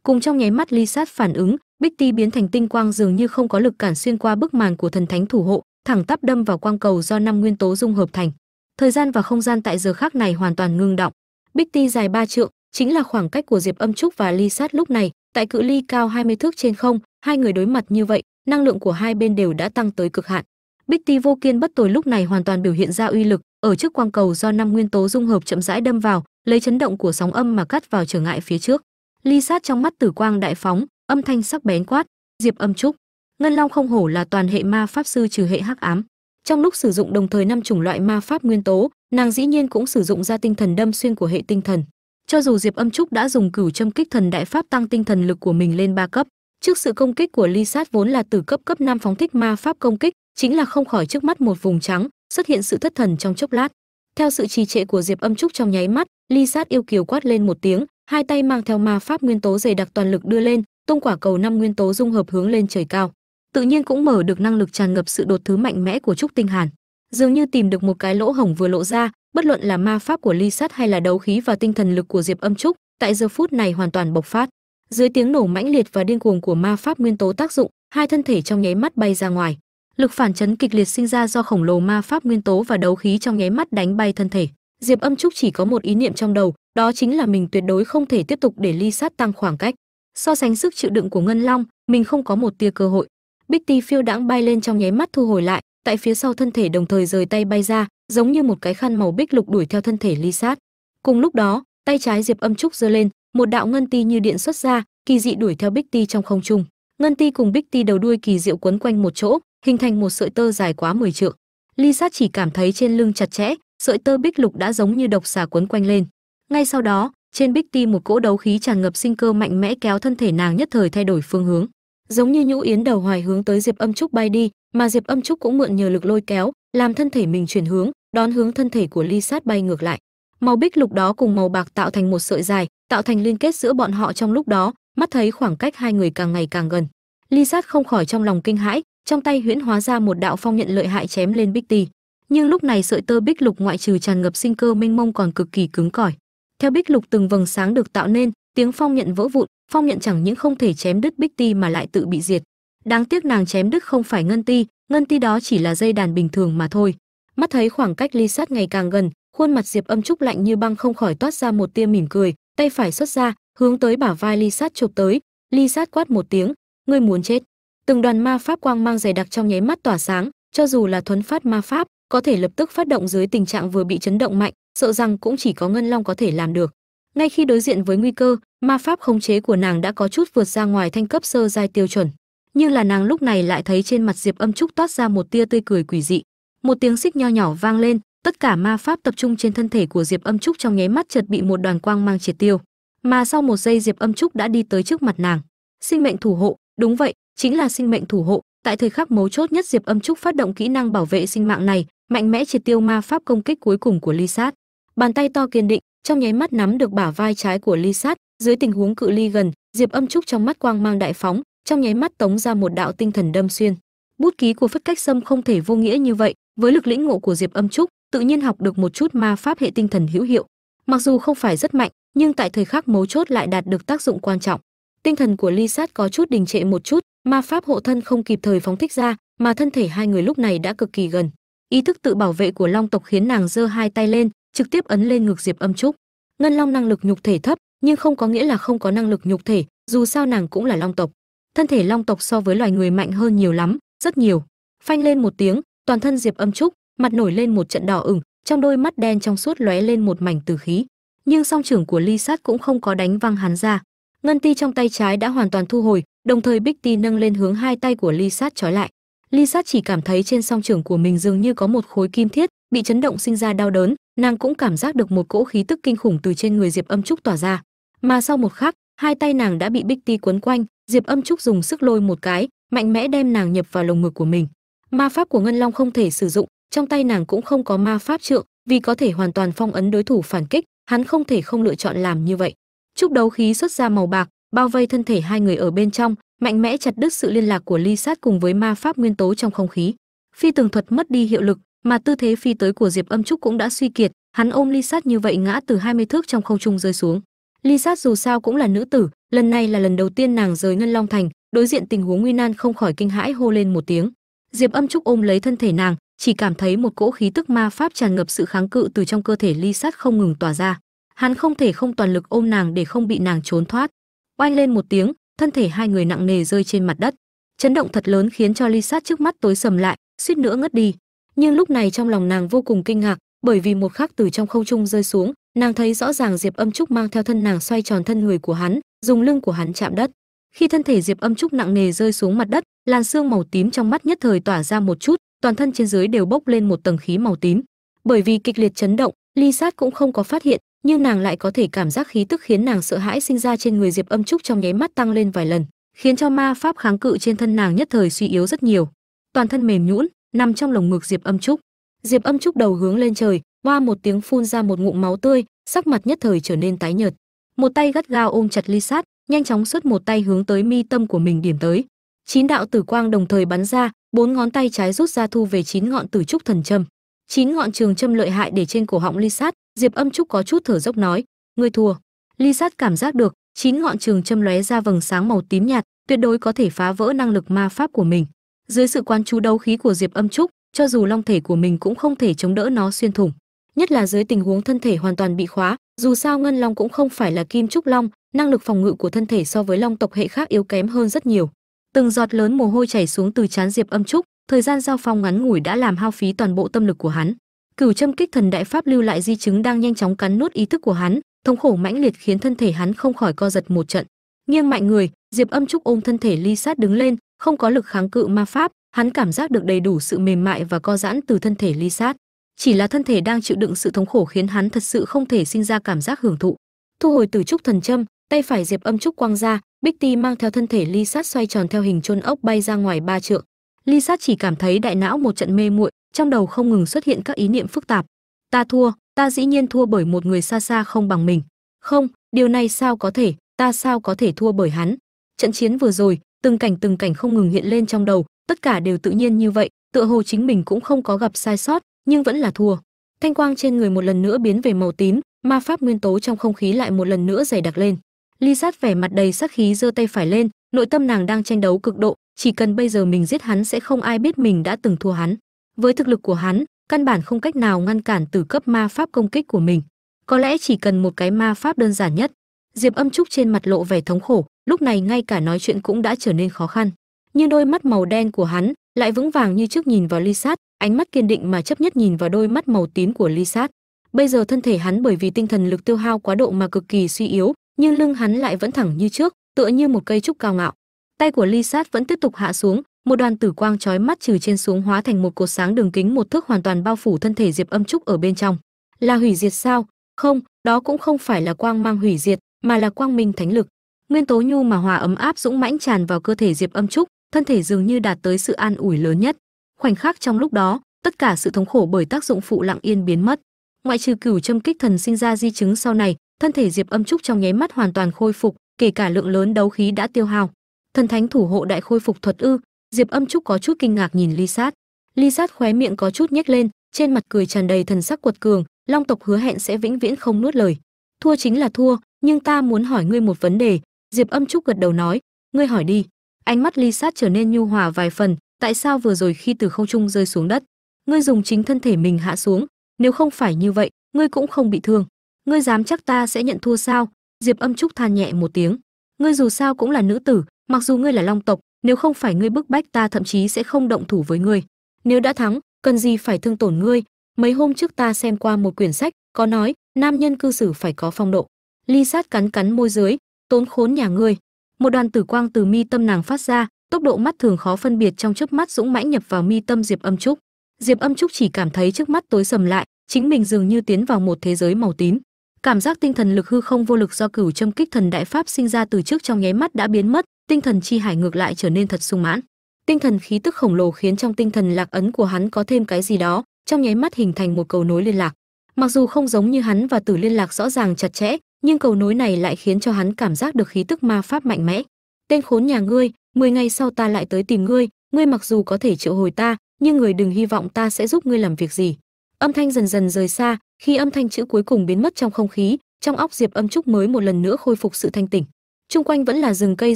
cùng trong nháy mắt, ly sát phản ứng, bích ti biến thành tinh quang dường như không có lực cản xuyên qua bức màn của thần thánh thủ hộ, thẳng tắp đâm vào quang cầu do năm nguyên tố dung hợp thành. Thời gian và không gian tại giờ khác này hoàn toàn ngưng động. Bích ti dài ba trượng, chính là khoảng cách của diệp âm trúc và ly sát lúc này, tại cự ly cao 20 thước trên không, hai người đối mặt như vậy, năng lượng của hai bên đều đã tăng tới cực hạn. Bích ti vô kiên bất tồi lúc này hoàn toàn biểu hiện ra uy lực, ở trước quang cầu do năm nguyên tố dung hợp chậm rãi đâm vào, lấy chấn động của sóng âm mà cắt vào trở ngại phía trước ly sát trong mắt tử quang đại phóng, âm thanh sắc bén quát, diệp âm trúc, ngân long không hổ là toàn hệ ma pháp sư trừ hệ hắc ám. Trong lúc sử dụng đồng thời năm chủng loại ma pháp nguyên tố, nàng dĩ nhiên cũng sử dụng ra tinh thần đâm xuyên của hệ tinh thần. Cho dù diệp âm trúc đã dùng cửu châm kích thần đại pháp tăng tinh thần lực của mình lên ba cấp, trước sự công kích của ly sát vốn là từ cấp cấp năm phóng thích ma pháp công kích, chính là không khỏi trước mắt một vùng trắng, xuất hiện sự thất thần trong chốc lát. Theo sự trì trệ của diệp âm trúc trong nháy mắt, ly sát yêu kiều quát lên một tiếng hai tay mang theo ma pháp nguyên tố dày đặc toàn lực đưa lên, tung quả cầu năm nguyên tố dung hợp hướng lên trời cao. Tự nhiên cũng mở được năng lực tràn ngập sự đột thứ mạnh mẽ của trúc tinh hàn. Dường như tìm được một cái lỗ hổng vừa lộ ra, bất luận là ma pháp của ly sát hay là đấu khí và tinh thần lực của diệp âm trúc, tại giờ phút này hoàn toàn bộc phát. Dưới tiếng nổ mãnh liệt và điên cuồng của ma pháp nguyên tố tác dụng, hai thân thể trong nháy mắt bay ra ngoài. Lực phản chấn kịch liệt sinh ra do khổng lồ ma pháp nguyên tố và đấu khí trong nháy mắt đánh bay thân thể diệp âm trúc chỉ có một ý niệm trong đầu, đó chính là mình tuyệt đối không thể tiếp tục để ly sát tăng khoảng cách. So sánh sức chịu đựng của ngân long, mình không có một tia cơ hội. Bích ti phiêu đãng bay lên trong nháy mắt thu hồi lại, tại phía sau thân thể đồng thời rời tay bay ra, giống như một cái khăn màu bích lục đuổi theo thân thể ly sát. Cùng lúc đó, tay trái diệp âm trúc giơ lên, một đạo ngân ti như điện xuất ra, kỳ dị đuổi theo bích ti trong không trung. Ngân ti cùng bích ti đầu đuôi kỳ diệu quấn quanh một chỗ, hình thành một sợi tơ dài quá 10 trượng. Ly sát chỉ cảm thấy trên lưng chặt chẽ sợi tơ bích lục đã giống như độc xà quấn quanh lên. Ngay sau đó, trên bích ti một cỗ đấu khí tràn ngập sinh cơ mạnh mẽ kéo thân thể nàng nhất thời thay đổi phương hướng. Giống như nhũ yến đầu hoài hướng tới diệp âm trúc bay đi, mà diệp âm trúc cũng mượn nhờ lực lôi kéo, làm thân thể mình chuyển hướng, đón hướng thân thể của ly sát bay ngược lại. Màu bích lục đó cùng màu bạc tạo thành một sợi dài, tạo thành liên kết giữa bọn họ trong lúc đó, mắt thấy khoảng cách hai người càng ngày càng gần. Ly sát không khỏi trong lòng kinh hãi, trong tay huyễn hóa ra một đạo phong nhận lợi hại chém lên bích ti nhưng lúc này sợi tơ bích lục ngoại trừ tràn ngập sinh cơ mênh mông còn cực kỳ cứng cỏi. Theo bích lục từng vầng sáng được tạo nên, tiếng phong nhận vỡ vụn, phong nhận chẳng những không thể chém đứt bích ti mà lại tự bị diệt. Đáng tiếc nàng chém đứt không phải ngân ti ngân ti đó chỉ là dây đàn bình thường mà thôi. Mắt thấy khoảng cách ly sát ngày càng gần, khuôn mặt diệp âm trúc lạnh như băng không khỏi toát ra một tia mỉm cười, tay phải xuất ra, hướng tới bả vai ly sát chụp tới. Ly sát quát một tiếng, ngươi muốn chết. Từng đoàn ma pháp quang mang dày đặc trong nháy mắt tỏa sáng, cho dù là thuấn phát ma pháp có thể lập tức phát động dưới tình trạng vừa bị chấn động mạnh, sợ rằng cũng chỉ có ngân long có thể làm được. Ngay khi đối diện với nguy cơ, ma pháp khống chế của nàng đã có chút vượt ra ngoài thanh cấp sơ giai tiêu chuẩn. Nhưng là nàng lúc này lại thấy trên mặt diệp âm trúc toát ra một tia tươi cười quỷ dị. Một tiếng xích nho nhỏ vang lên, tất cả ma pháp tập trung trên thân thể của diệp âm trúc trong nháy mắt chợt bị một đoàn quang mang triệt tiêu. Mà sau một giây diệp âm trúc đã đi tới trước mặt nàng. Sinh mệnh thủ hộ, đúng vậy, chính là sinh mệnh thủ hộ. Tại thời khắc mấu chốt nhất diệp âm trúc phát động kỹ năng bảo vệ sinh mạng này mạnh mẽ triệt tiêu ma pháp công kích cuối cùng của ly sát bàn tay to kiên định, trong nháy mắt nắm được bả vai trái của ly sát dưới tình huống cự ly gần, diệp âm trúc trong mắt quang mang đại phóng, trong nháy mắt tống ra một đạo tinh thần đâm xuyên. Bút ký của phất cách sâm không thể vô nghĩa như vậy, với lực lĩnh ngộ của diệp âm trúc, tự nhiên học được một chút ma pháp hệ tinh thần hữu hiệu. Mặc dù không phải rất mạnh, nhưng tại thời khắc mấu chốt lại đạt được tác dụng quan trọng. Tinh thần của ly sát có chút đình trệ một chút, ma pháp hộ thân không kịp thời phóng thích ra, mà thân thể hai người lúc này đã cực kỳ gần ý thức tự bảo vệ của long tộc khiến nàng giơ hai tay lên, trực tiếp ấn lên ngực diệp âm trúc. Ngân long năng lực nhục thể thấp, nhưng không có nghĩa là không có năng lực nhục thể, dù sao nàng cũng là long tộc. Thân thể long tộc so với loài người mạnh hơn nhiều lắm, rất nhiều. Phanh lên một tiếng, toàn thân diệp âm trúc, mặt nổi lên một trận đỏ ửng, trong đôi mắt đen trong suốt lóe lên một mảnh từ khí. Nhưng song trưởng của ly sát cũng không có đánh văng hắn ra. Ngân ti trong tay trái đã hoàn toàn thu hồi, đồng thời bích ti nâng lên hướng hai tay của ly sát trói lại ly sát chỉ cảm thấy trên song trưởng của mình dường như có một khối kim thiết bị chấn động sinh ra đau đớn, nàng cũng cảm giác được một cỗ khí tức kinh khủng từ trên người diệp âm trúc tỏa ra. Mà sau một khắc, hai tay nàng đã bị bích ti quấn quanh, diệp âm trúc dùng sức lôi một cái, mạnh mẽ đem nàng nhập vào lồng ngực của mình. Ma pháp của ngân long không thể sử dụng, trong tay nàng cũng không có ma pháp trượng, vì có thể hoàn toàn phong ấn đối thủ phản kích, hắn không thể không lựa chọn làm như vậy. Trúc đấu khí xuất ra màu bạc, bao vây thân thể hai người ở bên trong mạnh mẽ chặt đứt sự liên lạc của ly sát cùng với ma pháp nguyên tố trong không khí. Phi tường thuật mất đi hiệu lực, mà tư thế phi tới của diệp âm trúc cũng đã suy kiệt, hắn ôm ly sát như vậy ngã từ 20 thước trong không trung rơi xuống. Ly sát dù sao cũng là nữ tử, lần này là lần đầu tiên nàng rời ngân long thành, đối diện tình huống nguy nan không khỏi kinh hãi hô lên một tiếng. Diệp âm trúc ôm lấy thân thể nàng, chỉ cảm thấy một cỗ khí tức ma pháp tràn ngập sự kháng cự từ trong cơ thể ly sát không ngừng tỏa ra. Hắn không thể không toàn lực ôm nàng để không bị nàng trốn thoát. Oanh lên một tiếng thân thể hai người nặng nề rơi trên mặt đất. Chấn động thật lớn khiến cho ly sát trước mắt tối sầm lại, suýt nữa ngất đi. Nhưng lúc này trong lòng nàng vô cùng kinh ngạc, bởi vì một khắc từ trong không trung rơi xuống, nàng thấy rõ ràng diệp âm trúc mang theo thân nàng xoay tròn thân người của hắn, dùng lưng của hắn chạm đất. Khi thân thể diệp âm trúc nặng nề rơi xuống mặt đất, làn xương màu tím trong mắt nhất thời tỏa ra một chút, toàn thân trên dưới đều bốc lên một tầng khí màu tím. Bởi vì kịch liệt chấn động ly sát cũng không có phát hiện nhưng nàng lại có thể cảm giác khí tức khiến nàng sợ hãi sinh ra trên người diệp âm trúc trong nháy mắt tăng lên vài lần, khiến cho ma pháp kháng cự trên thân nàng nhất thời suy yếu rất nhiều. Toàn thân mềm nhũn, nằm trong lồng ngực diệp âm trúc. Diệp âm trúc đầu hướng lên trời, hoa một tiếng phun ra một ngụm máu tươi, sắc mặt nhất thời trở nên tái nhợt. Một tay gắt gao ôm chặt ly sát, nhanh chóng xuất một tay hướng tới mi tâm của mình điểm tới. Chín đạo tử quang đồng thời bắn ra, bốn ngón tay trái rút ra thu về chín ngọn tử trúc thần châm chín ngọn trường châm lợi hại để trên cổ họng ly sát diệp âm trúc có chút thở dốc nói, ngươi thua. Ly sát cảm giác được, chín ngọn trường châm lóe ra vầng sáng màu tím nhạt, tuyệt đối có thể phá vỡ năng lực ma pháp của mình. Dưới sự quan chú đấu khí của diệp âm trúc, cho dù long thể của mình cũng không thể chống đỡ nó xuyên thủng. Nhất là dưới tình huống thân thể hoàn toàn bị khóa, dù sao ngân long cũng không phải là kim trúc long, năng lực phòng ngự của thân thể so với long tộc hệ khác yếu kém hơn rất nhiều. Từng giọt lớn mồ hôi chảy xuống từ trán diệp âm trúc thời gian giao phong ngắn ngủi đã làm hao phí toàn bộ tâm lực của hắn. Cửu châm kích thần đại pháp lưu lại di chứng đang nhanh chóng cắn nuốt ý thức của hắn, thống khổ mãnh liệt khiến thân thể hắn không khỏi co giật một trận. Nghiêng mạnh người, diệp âm trúc ôm thân thể ly sát đứng lên, không có lực kháng cự ma pháp, hắn cảm giác được đầy đủ sự mềm mại và co giãn từ thân thể ly sát. Chỉ là thân thể đang chịu đựng sự thống khổ khiến hắn thật sự không thể sinh ra cảm giác hưởng thụ. Thu hồi từ trúc thần châm, tay phải diệp âm trúc quang ra, bích ti mang theo thân thể ly sát xoay tròn theo hình chôn ốc bay ra ngoài ba trượng ly sát chỉ cảm thấy đại não một trận mê muội, trong đầu không ngừng xuất hiện các ý niệm phức tạp. Ta thua, ta dĩ nhiên thua bởi một người xa xa không bằng mình. Không, điều này sao có thể, ta sao có thể thua bởi hắn? Trận chiến vừa rồi, từng cảnh từng cảnh không ngừng hiện lên trong đầu, tất cả đều tự nhiên như vậy, tựa hồ chính mình cũng không có gặp sai sót, nhưng vẫn là thua. Thanh quang trên người một lần nữa biến về màu tím, ma pháp nguyên tố trong không khí lại một lần nữa dày đặc lên. Ly sát vẻ mặt đầy sắc khí giơ tay phải lên, nội tâm nàng đang tranh đấu cực độ chỉ cần bây giờ mình giết hắn sẽ không ai biết mình đã từng thua hắn. Với thực lực của hắn, căn bản không cách nào ngăn cản từ cấp ma pháp công kích của mình. Có lẽ chỉ cần một cái ma pháp đơn giản nhất. Diệp âm trúc trên mặt lộ vẻ thống khổ, lúc này ngay cả nói chuyện cũng đã trở nên khó khăn. Nhưng đôi mắt màu đen của hắn lại vững vàng như trước nhìn vào ly sát, ánh mắt kiên định mà chấp nhất nhìn vào đôi mắt màu tím của ly sát. Bây giờ thân thể hắn bởi vì tinh thần lực tiêu hao quá độ mà cực kỳ suy yếu, nhưng lưng hắn lại vẫn thẳng như trước, tựa như một cây trúc cao ngạo tay của ly sát vẫn tiếp tục hạ xuống, một đoàn tử quang chói mắt trừ trên xuống hóa thành một cột sáng đường kính một thước hoàn toàn bao phủ thân thể diệp âm trúc ở bên trong. Là hủy diệt sao? Không, đó cũng không phải là quang mang hủy diệt, mà là quang minh thánh lực. Nguyên tố nhu mà hòa ấm áp dũng mãnh tràn vào cơ thể diệp âm trúc, thân thể dường như đạt tới sự an ủi lớn nhất. Khoảnh khắc trong lúc đó, tất cả sự thống khổ bởi tác dụng phụ lặng yên biến mất. Ngoại trừ cửu châm kích thần sinh ra di chứng sau này, thân thể diệp âm trúc trong nháy mắt hoàn toàn khôi phục, kể cả lượng lớn đấu khí đã tiêu hao thần thánh thủ hộ đại khôi phục thuật ư? Diệp âm trúc có chút kinh ngạc nhìn ly sát. Ly sát khóe miệng có chút nhếch lên, trên mặt cười tràn đầy thần sắc quật cường, long tộc hứa hẹn sẽ vĩnh viễn không nuốt lời. Thua chính là thua, nhưng ta muốn hỏi ngươi một vấn đề. Diệp âm trúc gật đầu nói, ngươi hỏi đi. Ánh mắt ly sát trở nên nhu hòa vài phần, tại sao vừa rồi khi từ không trung rơi xuống đất, ngươi dùng chính thân thể mình hạ xuống? Nếu không phải như vậy, ngươi cũng không bị thương. Ngươi dám chắc ta sẽ nhận thua sao? Diệp âm trúc than nhẹ một tiếng, ngươi dù sao cũng là nữ tử mặc dù ngươi là long tộc, nếu không phải ngươi bức bách ta thậm chí sẽ không động thủ với ngươi. Nếu đã thắng, cần gì phải thương tổn ngươi? Mấy hôm trước ta xem qua một quyển sách, có nói, nam nhân cư xử phải có phong độ. Ly sát cắn cắn môi dưới, tốn khốn nhà ngươi. Một đoàn tử quang từ mi tâm nàng phát ra, tốc độ mắt thường khó phân biệt trong chớp mắt dũng mãnh nhập vào mi tâm diệp âm trúc. Diệp âm trúc chỉ cảm thấy trước mắt tối sầm lại, chính mình dường như tiến vào một thế giới màu tím cảm giác tinh thần lực hư không vô lực do cửu châm kích thần đại pháp sinh ra từ trước trong nháy mắt đã biến mất, tinh thần chi hải ngược lại trở nên thật sung mãn. Tinh thần khí tức khổng lồ khiến trong tinh thần lạc ấn của hắn có thêm cái gì đó, trong nháy mắt hình thành một cầu nối liên lạc. Mặc dù không giống như hắn và tử liên lạc rõ ràng chặt chẽ, nhưng cầu nối này lại khiến cho hắn cảm giác được khí tức ma pháp mạnh mẽ. Tên khốn nhà ngươi 10 ngày sau ta lại tới tìm ngươi ngươi mặc dù có thể triệu hồi ta, nhưng người đừng hy vọng ta sẽ giúp ngươi làm việc gì âm thanh dần dần rời xa, khi âm thanh chữ cuối cùng biến mất trong không khí, trong óc diệp âm trúc mới một lần nữa khôi phục sự thanh tỉnh. Chung quanh vẫn là rừng cây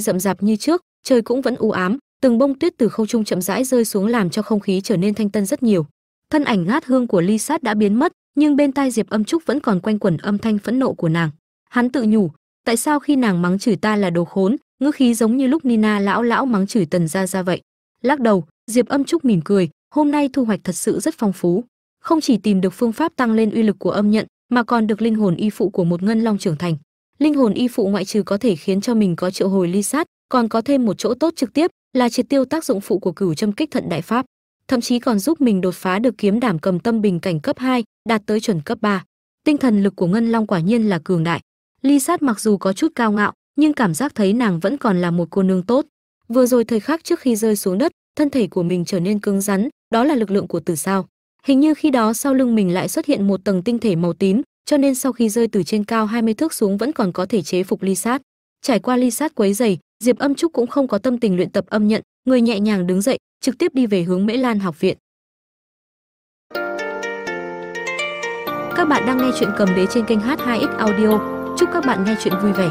rậm rạp như trước, trời cũng vẫn u ám, từng bông tuyết từ không trung chậm rãi rơi xuống làm cho không khí trở nên thanh tân rất nhiều. Thân ảnh ngát hương của ly sát đã biến mất, nhưng bên tai diệp âm trúc vẫn còn quanh quẩn âm thanh phẫn nộ của nàng. Hắn tự nhủ, tại sao khi nàng mắng chửi ta là đồ khốn, ngữ khí giống như lúc nina lão lão mắng chửi tần gia ra vậy? Lắc đầu, diệp âm trúc mỉm cười, hôm nay thu hoạch thật sự rất phong phú không chỉ tìm được phương pháp tăng lên uy lực của âm nhận mà còn được linh hồn y phụ của một ngân long trưởng thành. Linh hồn y phụ ngoại trừ có thể khiến cho mình có triệu hồi ly sát còn có thêm một chỗ tốt trực tiếp là triệt tiêu tác dụng phụ của cửu châm kích thận đại pháp thậm chí còn giúp mình đột phá được kiếm đảm cầm tâm bình cảnh cấp 2, đạt tới chuẩn cấp 3. tinh thần lực của ngân long quả nhiên là cường đại. Ly sát mặc dù có chút cao ngạo nhưng cảm giác thấy nàng vẫn còn là một cô nương tốt. Vừa rồi thời khắc trước khi rơi xuống đất thân thể của mình trở nên cứng rắn đó là lực lượng của tử sao hình như khi đó sau lưng mình lại xuất hiện một tầng tinh thể màu tím, cho nên sau khi rơi từ trên cao 20 thước xuống vẫn còn có thể chế phục ly sát. Trải qua ly sát quấy dày, diệp âm trúc cũng không có tâm tình luyện tập âm nhận, người nhẹ nhàng đứng dậy, trực tiếp đi về hướng mễ lan học viện. Các bạn đang nghe chuyện cầm đế trên kênh h2x audio. Chúc các bạn nghe chuyện vui vẻ.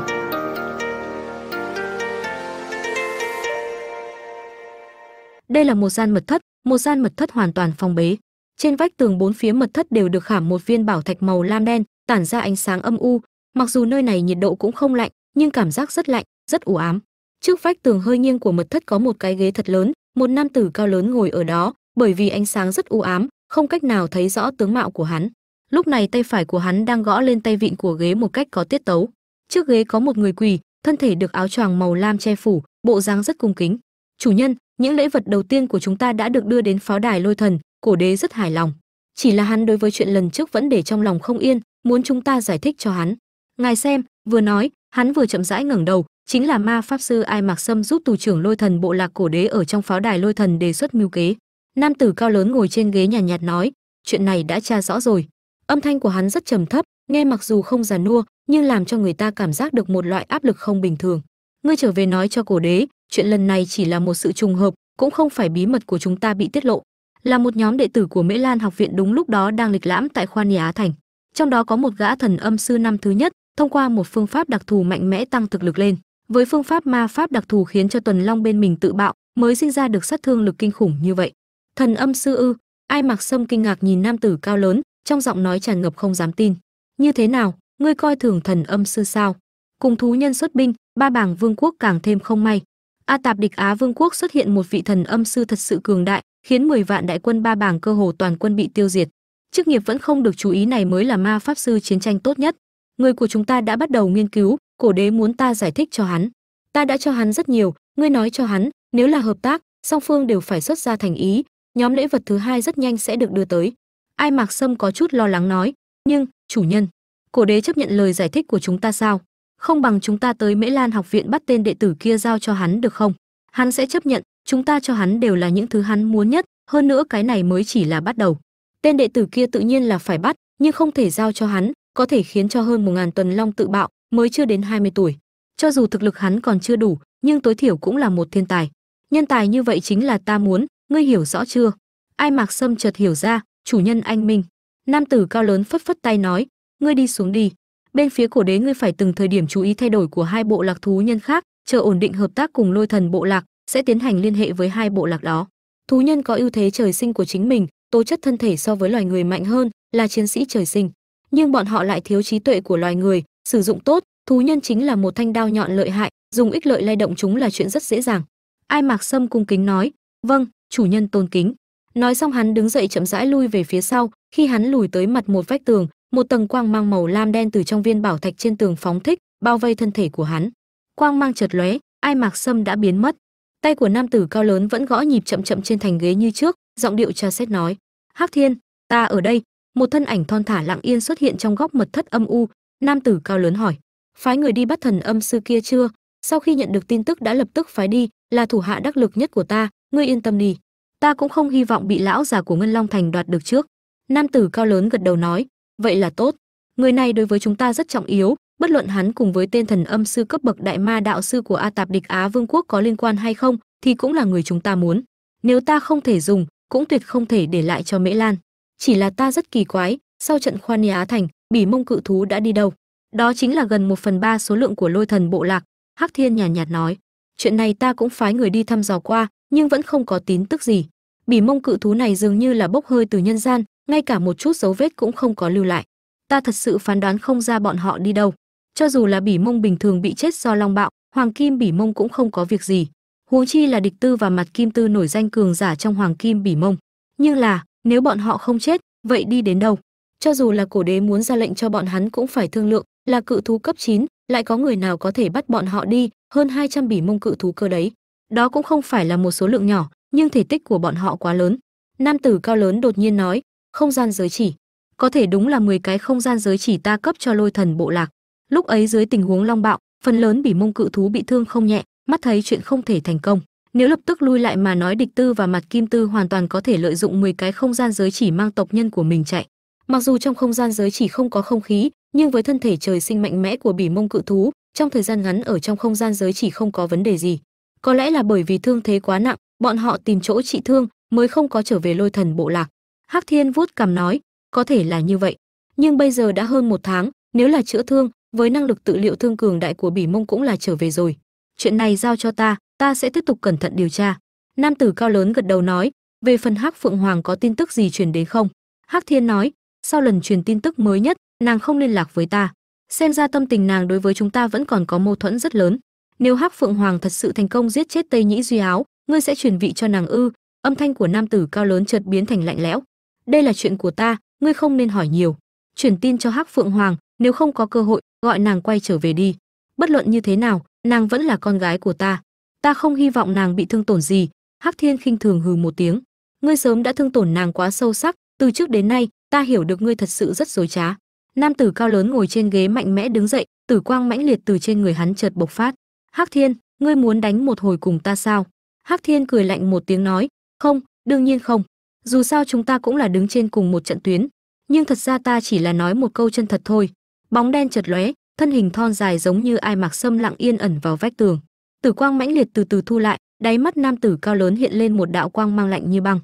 Đây là một gian mật thất, một gian mật thất hoàn toàn phong bế trên vách tường bốn phía mật thất đều được khảm một viên bảo thạch màu lam đen, tản ra ánh sáng âm u. Mặc dù nơi này nhiệt độ cũng không lạnh, nhưng cảm giác rất lạnh, rất u ám. Trước vách tường hơi nghiêng của mật thất có một cái ghế thật lớn, một nam tử cao lớn ngồi ở đó, bởi vì ánh sáng rất u ám, không cách nào thấy rõ tướng mạo của hắn. Lúc này tay phải của hắn đang gõ lên tay vịn của ghế một cách có tiết tấu. Trước ghế có một người quỳ, thân thể được áo choàng màu lam che phủ, bộ dáng rất cung kính. Chủ nhân, những lễ vật đầu tiên của chúng ta đã được đưa đến pháo đài lôi thần cổ đế rất hài lòng. Chỉ là hắn đối với chuyện lần trước vẫn để trong lòng không yên muốn chúng ta giải thích cho hắn. Ngài xem vừa nói hắn vừa chậm rãi ngẩng đầu chính là ma pháp sư ai mặc sâm giúp tù trưởng lôi thần bộ lạc cổ đế ở trong pháo đài lôi thần đề xuất mưu kế. Nam tử cao lớn ngồi trên ghế nhàn nhạt, nhạt nói chuyện này đã tra rõ rồi. Âm thanh của hắn rất trầm thấp nghe mặc dù không già nua nhưng làm cho người ta cảm giác được một loại áp lực không bình thường. Ngươi trở về nói cho cổ đế chuyện lần này chỉ là một sự trùng hợp cũng không phải bí mật của chúng ta bị tiết lộ là một nhóm đệ tử của mễ lan học viện đúng lúc đó đang lịch lãm tại khoa nhà thành. Trong đó có một gã thần âm sư năm thứ nhất, thông qua một phương pháp đặc thù mạnh mẽ tăng thực lực lên. Với phương pháp ma pháp đặc thù khiến cho tuần long bên mình tự bạo, mới sinh ra được sát thương lực kinh khủng như vậy. Thần âm sư ư? Ai mặc sâm kinh ngạc nhìn nam tử cao lớn, trong giọng nói tràn ngập không dám tin. Như thế nào? Ngươi coi thường thần âm sư sao? Cùng thú nhân xuất binh, ba bảng vương quốc càng thêm không may a tạp địch á vương quốc xuất hiện một vị thần âm sư thật sự cường đại, khiến 10 vạn đại quân ba bảng cơ hồ toàn quân bị tiêu diệt. Chức nghiệp vẫn không được chú ý này mới là ma pháp sư chiến tranh tốt nhất. Người của chúng ta đã bắt đầu nghiên cứu, cổ đế muốn ta giải thích cho hắn. Ta đã cho hắn rất nhiều, ngươi nói cho hắn, nếu là hợp tác, song phương đều phải xuất ra thành ý, nhóm lễ vật thứ hai rất nhanh sẽ được đưa tới. Ai mạc sâm có chút lo lắng nói, nhưng, chủ nhân, cổ đế chấp nhận lời giải thích của chúng ta sao? Không bằng chúng ta tới mễ lan học viện bắt tên đệ tử kia giao cho hắn được không? Hắn sẽ chấp nhận, chúng ta cho hắn đều là những thứ hắn muốn nhất, hơn nữa cái này mới chỉ là bắt đầu. Tên đệ tử kia tự nhiên là phải bắt, nhưng không thể giao cho hắn, có thể khiến cho hơn một ngàn tuần long tự bạo, mới chưa đến 20 tuổi. Cho dù thực lực hắn còn chưa đủ, nhưng tối thiểu cũng là một thiên tài. Nhân tài như vậy chính là ta muốn, ngươi hiểu rõ chưa? Ai mạc sâm chợt hiểu ra, chủ nhân anh minh. Nam tử cao lớn phất phất tay nói, ngươi đi xuống đi bên phía cổ đế ngươi phải từng thời điểm chú ý thay đổi của hai bộ lạc thú nhân khác, chờ ổn định hợp tác cùng lôi thần bộ lạc, sẽ tiến hành liên hệ với hai bộ lạc đó. Thú nhân có ưu thế trời sinh của chính mình, tố chất thân thể so với loài người mạnh hơn, là chiến sĩ trời sinh. Nhưng bọn họ lại thiếu trí tuệ của loài người, sử dụng tốt, thú nhân chính là một thanh đao nhọn lợi hại, dùng ích lợi lay động chúng là chuyện rất dễ dàng. Ai mạc sâm cung kính nói vâng chủ nhân tôn kính. Nói xong hắn đứng dậy chậm rãi lui về phía sau, khi hắn lùi tới mặt một vách tường một tầng quang mang màu lam đen từ trong viên bảo thạch trên tường phóng thích, bao vây thân thể của hắn. Quang mang chợt lóe, ai mạc sâm đã biến mất. Tay của nam tử cao lớn vẫn gõ nhịp chậm chậm trên thành ghế như trước, giọng điệu tra xét nói, hắc thiên, ta ở đây. Một thân ảnh thon thả lặng yên xuất hiện trong góc mật thất âm u. Nam tử cao lớn hỏi, phái người đi bắt thần âm sư kia chưa? Sau khi nhận được tin tức đã lập tức phái đi, là thủ hạ đắc lực nhất của ta, ngươi yên tâm đi. Ta cũng không hy vọng bị lão già của ngân long thành đoạt được trước. Nam tử cao lớn gật đầu nói vậy là tốt. Người này đối với chúng ta rất trọng yếu bất luận hắn cùng với tên thần âm sư cấp bậc đại ma đạo sư của a tạp địch á vương quốc có liên quan hay không thì cũng là người chúng ta muốn. Nếu ta không thể dùng cũng tuyệt không thể để lại cho mễ lan. Chỉ là ta rất kỳ quái sau trận khoan á thành bỉ mông cự thú đã đi đâu? Đó chính là gần một phần ba số lượng của lôi thần bộ lạc hắc thiên nhàn nhạt, nhạt nói. Chuyện này ta cũng phái người đi thăm dò qua nhưng vẫn không có tín tức gì. Bỉ mông cự thú này dường như là bốc hơi từ nhân gian ngay cả một chút dấu vết cũng không có lưu lại. Ta thật sự phán đoán không ra bọn họ đi đâu. Cho dù là bỉ mông bình thường bị chết do long bạo hoàng kim bỉ mông cũng không có việc gì. Huống chi là địch tư và mặt kim tư nổi danh cường giả trong hoàng kim bỉ mông. Nhưng là nếu bọn họ không chết vậy đi đến đâu? Cho dù là cổ đế muốn ra lệnh cho bọn hắn cũng phải thương lượng là cự thú cấp 9, lại có người nào có thể bắt bọn họ đi hơn 200 bỉ mông cự thú cơ đấy. Đó cũng không phải là một số lượng nhỏ nhưng thể tích của bọn họ quá lớn. Nam tử cao lớn đột nhiên nói không gian giới chỉ. Có thể đúng là 10 cái không gian giới chỉ ta cấp cho lôi thần bộ lạc. Lúc ấy dưới tình huống long bạo, phần lớn bỉ mông cự thú bị thương không nhẹ, mắt thấy chuyện không thể thành công. Nếu lập tức lui lại mà nói địch tư và mặt kim tư hoàn toàn có thể lợi dụng 10 cái không gian giới chỉ mang tộc nhân của mình chạy. Mặc dù trong không gian giới chỉ không có không khí, nhưng với thân thể trời sinh mạnh mẽ của bỉ mông cự thú, trong thời gian ngắn ở trong không gian giới chỉ không có vấn đề gì. Có lẽ là bởi vì thương thế quá nặng, bọn họ tìm chỗ trị thương, mới không có trở về lôi thần bộ lạc hắc thiên vuốt cằm nói, có thể là như vậy, nhưng bây giờ đã hơn một tháng, nếu là chữa thương, với năng lực tự liệu thương cường đại của bỉ mông cũng là trở về rồi. Chuyện này giao cho ta ta sẽ tiếp tục cẩn thận điều tra. Nam tử cao lớn gật đầu nói, về phần hắc phượng hoàng có tin tức gì truyền đến không? Hắc thiên nói, sau lần truyền tin tức mới nhất, nàng không liên lạc với ta. Xem ra tâm tình nàng đối với chúng ta vẫn còn có mâu thuẫn rất lớn. Nếu hắc phượng hoàng thật sự thành công giết chết tây nhĩ duy áo, ngươi sẽ truyền vị cho nàng ư. Âm thanh của nam tử cao lớn chợt biến thành lạnh lẽo đây là chuyện của ta, ngươi không nên hỏi nhiều. Chuyển tin cho hắc phượng hoàng, nếu không có cơ hội, gọi nàng quay trở về đi. Bất luận như thế nào, nàng vẫn là con gái của ta. Ta không hy vọng nàng bị thương tổn gì. Hắc thiên khinh thường hừ một tiếng. Ngươi sớm đã thương tổn nàng quá sâu sắc, từ trước đến nay, ta hiểu được ngươi thật sự rất dối trá. Nam tử cao lớn ngồi trên ghế mạnh mẽ đứng dậy, tử quang mãnh liệt từ trên người hắn chợt bộc phát. Hắc thiên, ngươi muốn đánh một hồi cùng ta sao? Hắc thiên cười lạnh một tiếng nói, không, đương nhiên không dù sao chúng ta cũng là đứng trên cùng một trận tuyến. Nhưng thật ra ta chỉ là nói một câu chân thật thôi. Bóng đen chợt lóe, thân hình thon dài giống như ai mặc sâm lặng yên ẩn vào vách tường. Tử quang mãnh liệt từ từ thu lại, đáy mắt nam tử cao lớn hiện lên một đạo quang mang lạnh như băng.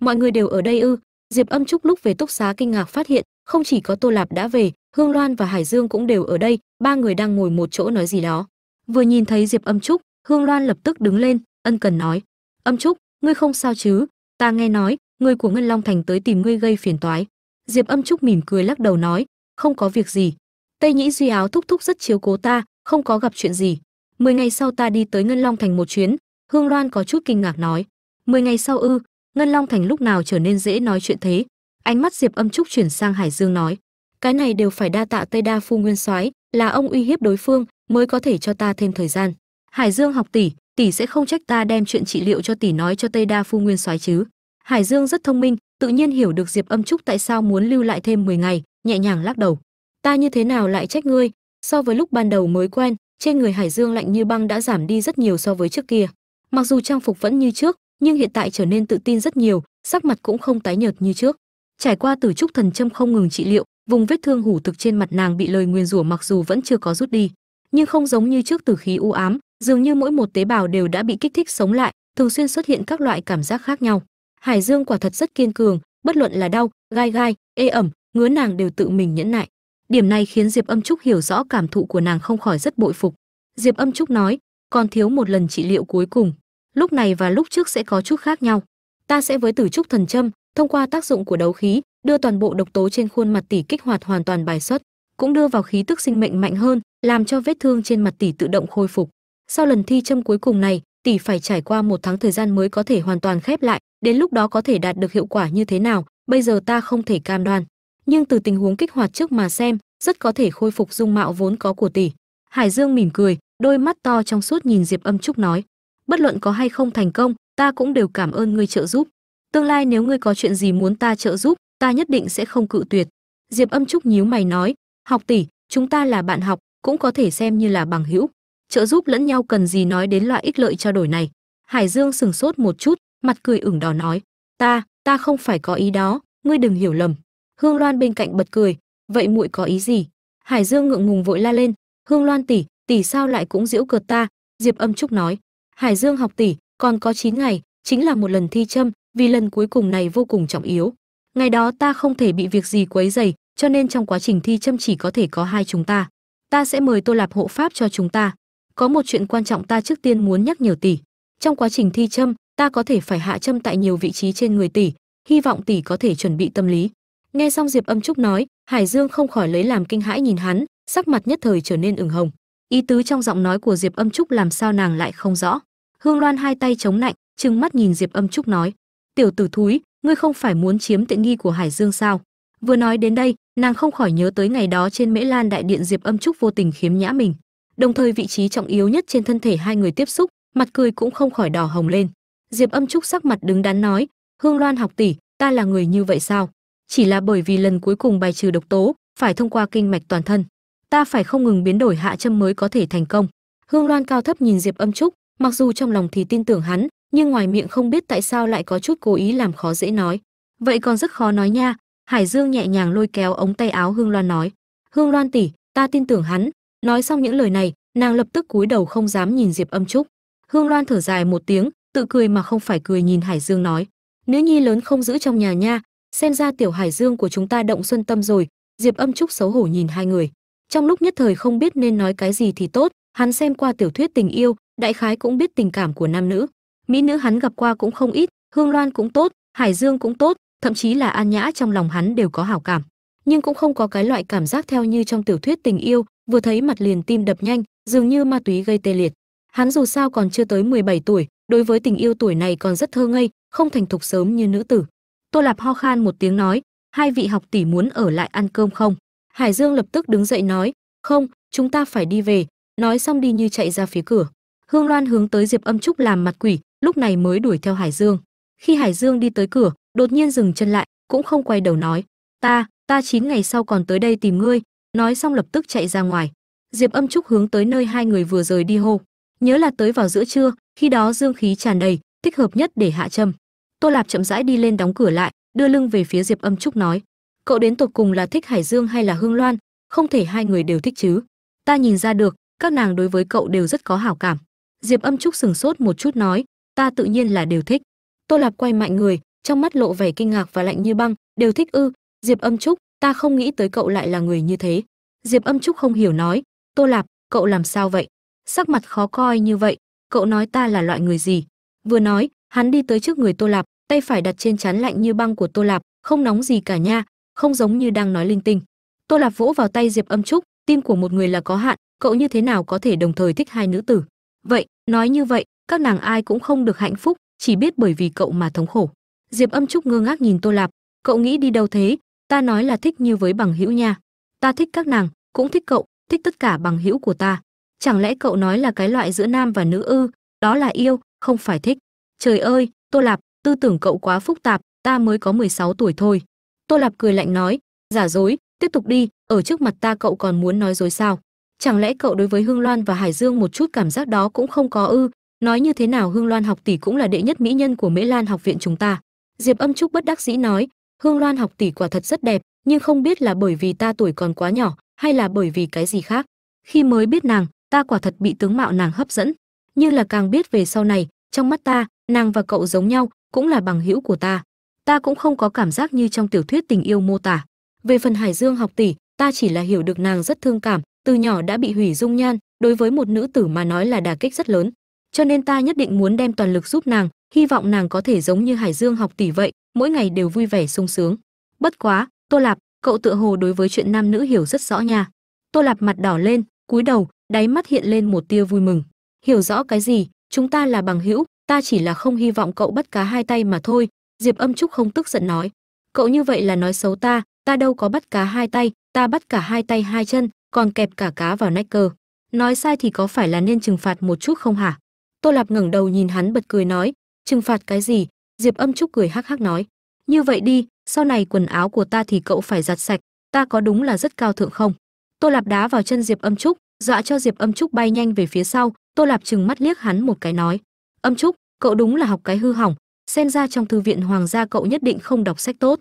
Mọi người đều ở đây ư? Diệp âm trúc lúc về túc xá kinh ngạc phát hiện, không chỉ có tô lạp đã về, hương loan và hải dương cũng đều ở đây, ba người đang ngồi một chỗ nói gì đó vừa nhìn thấy diệp âm trúc, hương loan lập tức đứng lên, ân cần nói, âm trúc, ngươi không sao chứ? Ta nghe nói người của ngân long thành tới tìm ngươi gây phiền toái. Diệp âm trúc mỉm cười lắc đầu nói, không có việc gì. Tây nhĩ duy áo thúc thúc rất chiếu cố ta, không có gặp chuyện gì. Mười ngày sau ta đi tới ngân long thành một chuyến, hương loan có chút kinh ngạc nói, mười ngày sau ư? Ngân long thành lúc nào trở nên dễ nói chuyện thế? Ánh mắt diệp âm trúc chuyển sang hải dương nói, cái này đều phải đa tạ tây đa phu nguyên soái, là ông uy hiếp đối phương mới có thể cho ta thêm thời gian. Hải dương học tỷ tỷ sẽ không trách ta đem chuyện trị liệu cho tỷ nói cho tây đa phu nguyên soái chứ. Hải dương rất thông minh, tự nhiên hiểu được diệp âm trúc tại sao muốn lưu lại thêm 10 ngày, nhẹ nhàng lắc đầu. Ta như thế nào lại trách ngươi? So với lúc ban đầu mới quen, trên người hải dương lạnh như băng đã giảm đi rất nhiều so với trước kia. Mặc dù trang phục vẫn như trước, nhưng hiện tại trở nên tự tin rất nhiều, sắc mặt cũng không tái nhợt như trước. Trải qua tử trúc thần châm không ngừng trị liệu, vùng vết thương hủ thực trên mặt nàng bị lời nguyền rủa mặc dù vẫn chưa có rút đi nhưng không giống như trước tử khí u ám, dường như mỗi một tế bào đều đã bị kích thích sống lại, thường xuyên xuất hiện các loại cảm giác khác nhau. Hải dương quả thật rất kiên cường, bất luận là đau, gai gai, ê ẩm, ngứa nàng đều tự mình nhẫn nại. Điểm này khiến diệp âm trúc hiểu rõ cảm thụ của nàng không khỏi rất bội phục. Diệp âm trúc nói, còn thiếu một lần trị liệu cuối cùng. Lúc này và lúc trước sẽ có chút khác nhau. Ta sẽ với tử trúc thần châm, thông qua tác dụng của đấu khí, đưa toàn bộ độc tố trên khuôn mặt tỷ kích hoạt hoàn toàn bài xuất, cũng đưa vào khí tức sinh mệnh mạnh hơn làm cho vết thương trên mặt tỷ tự động khôi phục. Sau lần thi châm cuối cùng này, tỷ phải trải qua một tháng thời gian mới có thể hoàn toàn khép lại, đến lúc đó có thể đạt được hiệu quả như thế nào, bây giờ ta không thể cam đoan. Nhưng từ tình huống kích hoạt trước mà xem, rất có thể khôi phục dung mạo vốn có của tỷ. Hải dương mỉm cười, đôi mắt to trong suốt nhìn diệp âm trúc nói, bất luận có hay không thành công, ta cũng đều cảm ơn ngươi trợ giúp. Tương lai nếu ngươi có chuyện gì muốn ta trợ giúp, ta nhất định sẽ không cự tuyệt. Diệp âm trúc nhíu mày nói, học tỷ, chúng ta là bạn học cũng có thể xem như là bằng hữu. Trợ giúp lẫn nhau cần gì nói đến loại ích lợi trao đổi này. Hải dương sừng sốt một chút, mặt cười ửng đỏ nói, ta ta không phải có ý đó, ngươi đừng hiểu lầm. Hương loan bên cạnh bật cười, vậy muội có ý gì? Hải dương ngượng ngùng vội la lên, hương loan tỷ tỷ sao lại cũng giễu cợt ta? Diệp âm trúc nói, hải dương học tỷ, còn có 9 ngày, chính là một lần thi châm, vì lần cuối cùng này vô cùng trọng yếu. Ngày đó ta không thể bị việc gì quấy dày cho nên trong quá trình thi châm chỉ có thể có hai chúng ta ta sẽ mời tô lạp hộ pháp cho chúng ta. Có một chuyện quan trọng ta trước tiên muốn nhắc nhở tỷ. Trong quá trình thi châm, ta có thể phải hạ châm tại nhiều vị trí trên người tỷ. Hy vọng tỷ có thể chuẩn bị tâm lý. Nghe xong diệp âm trúc nói, hải dương không khỏi lấy làm kinh hãi nhìn hắn, sắc mặt nhất thời trở nên ửng hồng. Ý tứ trong giọng nói của diệp âm trúc làm sao nàng lại không rõ. Hương loan hai tay chống lạnh trừng mắt nhìn diệp âm trúc nói, tiểu tử thúi, ngươi không phải muốn chiếm tiện nghi của hải dương sao? Vừa nói đến đây, nàng không khỏi nhớ tới ngày đó trên mễ lan đại điện diệp âm trúc vô tình khiếm nhã mình. Đồng thời vị trí trọng yếu nhất trên thân thể hai người tiếp xúc, mặt cười cũng không khỏi đỏ hồng lên. Diệp âm trúc sắc mặt đứng đắn nói, hương loan học tỷ, ta là người như vậy sao? Chỉ là bởi vì lần cuối cùng bài trừ độc tố, phải thông qua kinh mạch toàn thân. Ta phải không ngừng biến đổi hạ châm mới có thể thành công. Hương loan cao thấp nhìn diệp âm trúc, mặc dù trong lòng thì tin tưởng hắn, nhưng ngoài miệng không biết tại sao lại có chút cố ý làm khó dễ nói. Vậy còn rất khó nói nha hải dương nhẹ nhàng lôi kéo ống tay áo hương loan nói, hương loan tỷ, ta tin tưởng hắn. Nói xong những lời này, nàng lập tức cúi đầu không dám nhìn diệp âm trúc. Hương loan thở dài một tiếng, tự cười mà không phải cười nhìn hải dương nói, nữ nhi lớn không giữ trong nhà nha, xem ra tiểu hải dương của chúng ta động xuân tâm rồi. Diệp âm trúc xấu hổ nhìn hai người. Trong lúc nhất thời không biết nên nói cái gì thì tốt, hắn xem qua tiểu thuyết tình yêu, đại khái cũng biết tình cảm của nam nữ. Mỹ nữ hắn gặp qua cũng không ít, hương loan cũng tốt, hải dương cũng tốt thậm chí là an nhã trong lòng hắn đều có hảo cảm. Nhưng cũng không có cái loại cảm giác theo như trong tiểu thuyết tình yêu, vừa thấy mặt liền tim đập nhanh, dường như ma túy gây tê liệt. Hắn dù sao còn chưa tới 17 tuổi, đối với tình yêu tuổi này còn rất thơ ngây, không thành thục sớm như nữ tử. Tô lạp ho khan một tiếng nói, hai vị học tỷ muốn ở lại ăn cơm không? Hải dương lập tức đứng dậy nói, không, chúng ta phải đi về. Nói xong đi như chạy ra phía cửa. Hương loan hướng tới diệp âm trúc làm mặt quỷ, lúc này mới đuổi theo hải dương. Khi hải dương đi tới cửa đột nhiên dừng chân lại, cũng không quay đầu nói, ta ta chín ngày sau còn tới đây tìm ngươi. Nói xong lập tức chạy ra ngoài. Diệp âm trúc hướng tới nơi hai người vừa rời đi hô, nhớ là tới vào giữa trưa, khi đó dương khí tràn đầy, thích hợp nhất để hạ châm. Tô lạp chậm rãi đi lên đóng cửa lại, đưa lưng về phía diệp âm trúc nói, cậu đến tột cùng là thích hải dương hay là hương loan? Không thể hai người đều thích chứ. Ta nhìn ra được, các nàng đối với cậu đều rất có hảo cảm. Diệp âm trúc sừng sốt một chút nói, ta tự nhiên là đều thích. Tô lạp quay mạnh người trong mắt lộ vẻ kinh ngạc và lạnh như băng, đều thích ư, diệp âm trúc, ta không nghĩ tới cậu lại là người như thế. Diệp âm trúc không hiểu nói, tô lạp, cậu làm sao vậy? Sắc mặt khó coi như vậy, cậu nói ta là loại người gì? Vừa nói, hắn đi tới trước người tô lạp, tay phải đặt trên chán lạnh như băng của tô lạp, không nóng gì cả nha, không giống như đang nói linh tinh. Tô lạp vỗ vào tay diệp âm trúc, tim của một người là có hạn, cậu như thế nào có thể đồng thời thích hai nữ tử? Vậy, nói như vậy, các nàng ai cũng không được hạnh phúc, chỉ biết bởi vì cậu mà thống khổ diệp âm trúc ngơ ngác nhìn tô lạp. Cậu nghĩ đi đâu thế? Ta nói là thích như với bằng hữu nha. Ta thích các nàng, cũng thích cậu, thích tất cả bằng hữu của ta. Chẳng lẽ cậu nói là cái loại giữa nam và nữ ư? Đó là yêu, không phải thích. Trời ơi, tô lạp, tư tưởng cậu quá phức tạp, ta mới có 16 tuổi thôi. Tô lạp cười lạnh nói, giả dối, tiếp tục đi, ở trước mặt ta cậu còn muốn nói dối sao? Chẳng lẽ cậu đối với hương loan và hải dương một chút cảm giác đó cũng không có ư? Nói như thế nào hương loan học tỷ cũng là đệ nhất mỹ nhân của mễ lan học viện chúng ta diệp âm trúc bất đắc dĩ nói, hương loan học tỷ quả thật rất đẹp, nhưng không biết là bởi vì ta tuổi còn quá nhỏ, hay là bởi vì cái gì khác. Khi mới biết nàng, ta quả thật bị tướng mạo nàng hấp dẫn. Như là càng biết về sau này, trong mắt ta, nàng và cậu giống nhau, cũng là bằng hữu của ta. Ta cũng không có cảm giác như trong tiểu thuyết tình yêu mô tả. Về phần hải dương học tỷ, ta chỉ là hiểu được nàng rất thương cảm, từ nhỏ đã bị hủy dung nhan, đối với một nữ tử mà nói là đả kích rất lớn. Cho nên ta nhất định muốn đem toàn lực giúp nàng hy vọng nàng có thể giống như hải dương học tỷ vậy, mỗi ngày đều vui vẻ sung sướng. Bất quá, tô lạp, cậu tựa hồ đối với chuyện nam nữ hiểu rất rõ nha. Tô lạp mặt đỏ lên, cúi đầu, đáy mắt hiện lên một tia vui mừng. Hiểu rõ cái gì? Chúng ta là bằng hữu, ta chỉ là không hy vọng cậu bắt cá hai tay mà thôi. Diệp âm trúc không tức giận nói. Cậu như vậy là nói xấu ta ta đâu có bắt cá hai tay, ta bắt cả hai tay hai chân, còn kẹp cả cá vào nách cơ. Nói sai thì có phải là nên trừng phạt một chút không hả? Tô lạp ngẩng đầu nhìn hắn bật cười nói trừng phạt cái gì? Diệp âm trúc cười hắc hắc nói, như vậy đi, sau này quần áo của ta thì cậu phải giặt sạch, ta có đúng là rất cao thượng không? Tô lạp đá vào chân diệp âm trúc, dọa cho diệp âm trúc bay nhanh về phía sau. Tô lạp trừng mắt liếc hắn một cái nói, âm trúc, cậu đúng là học cái hư hỏng xen ra trong thư viện hoàng gia cậu nhất định không đọc sách tốt.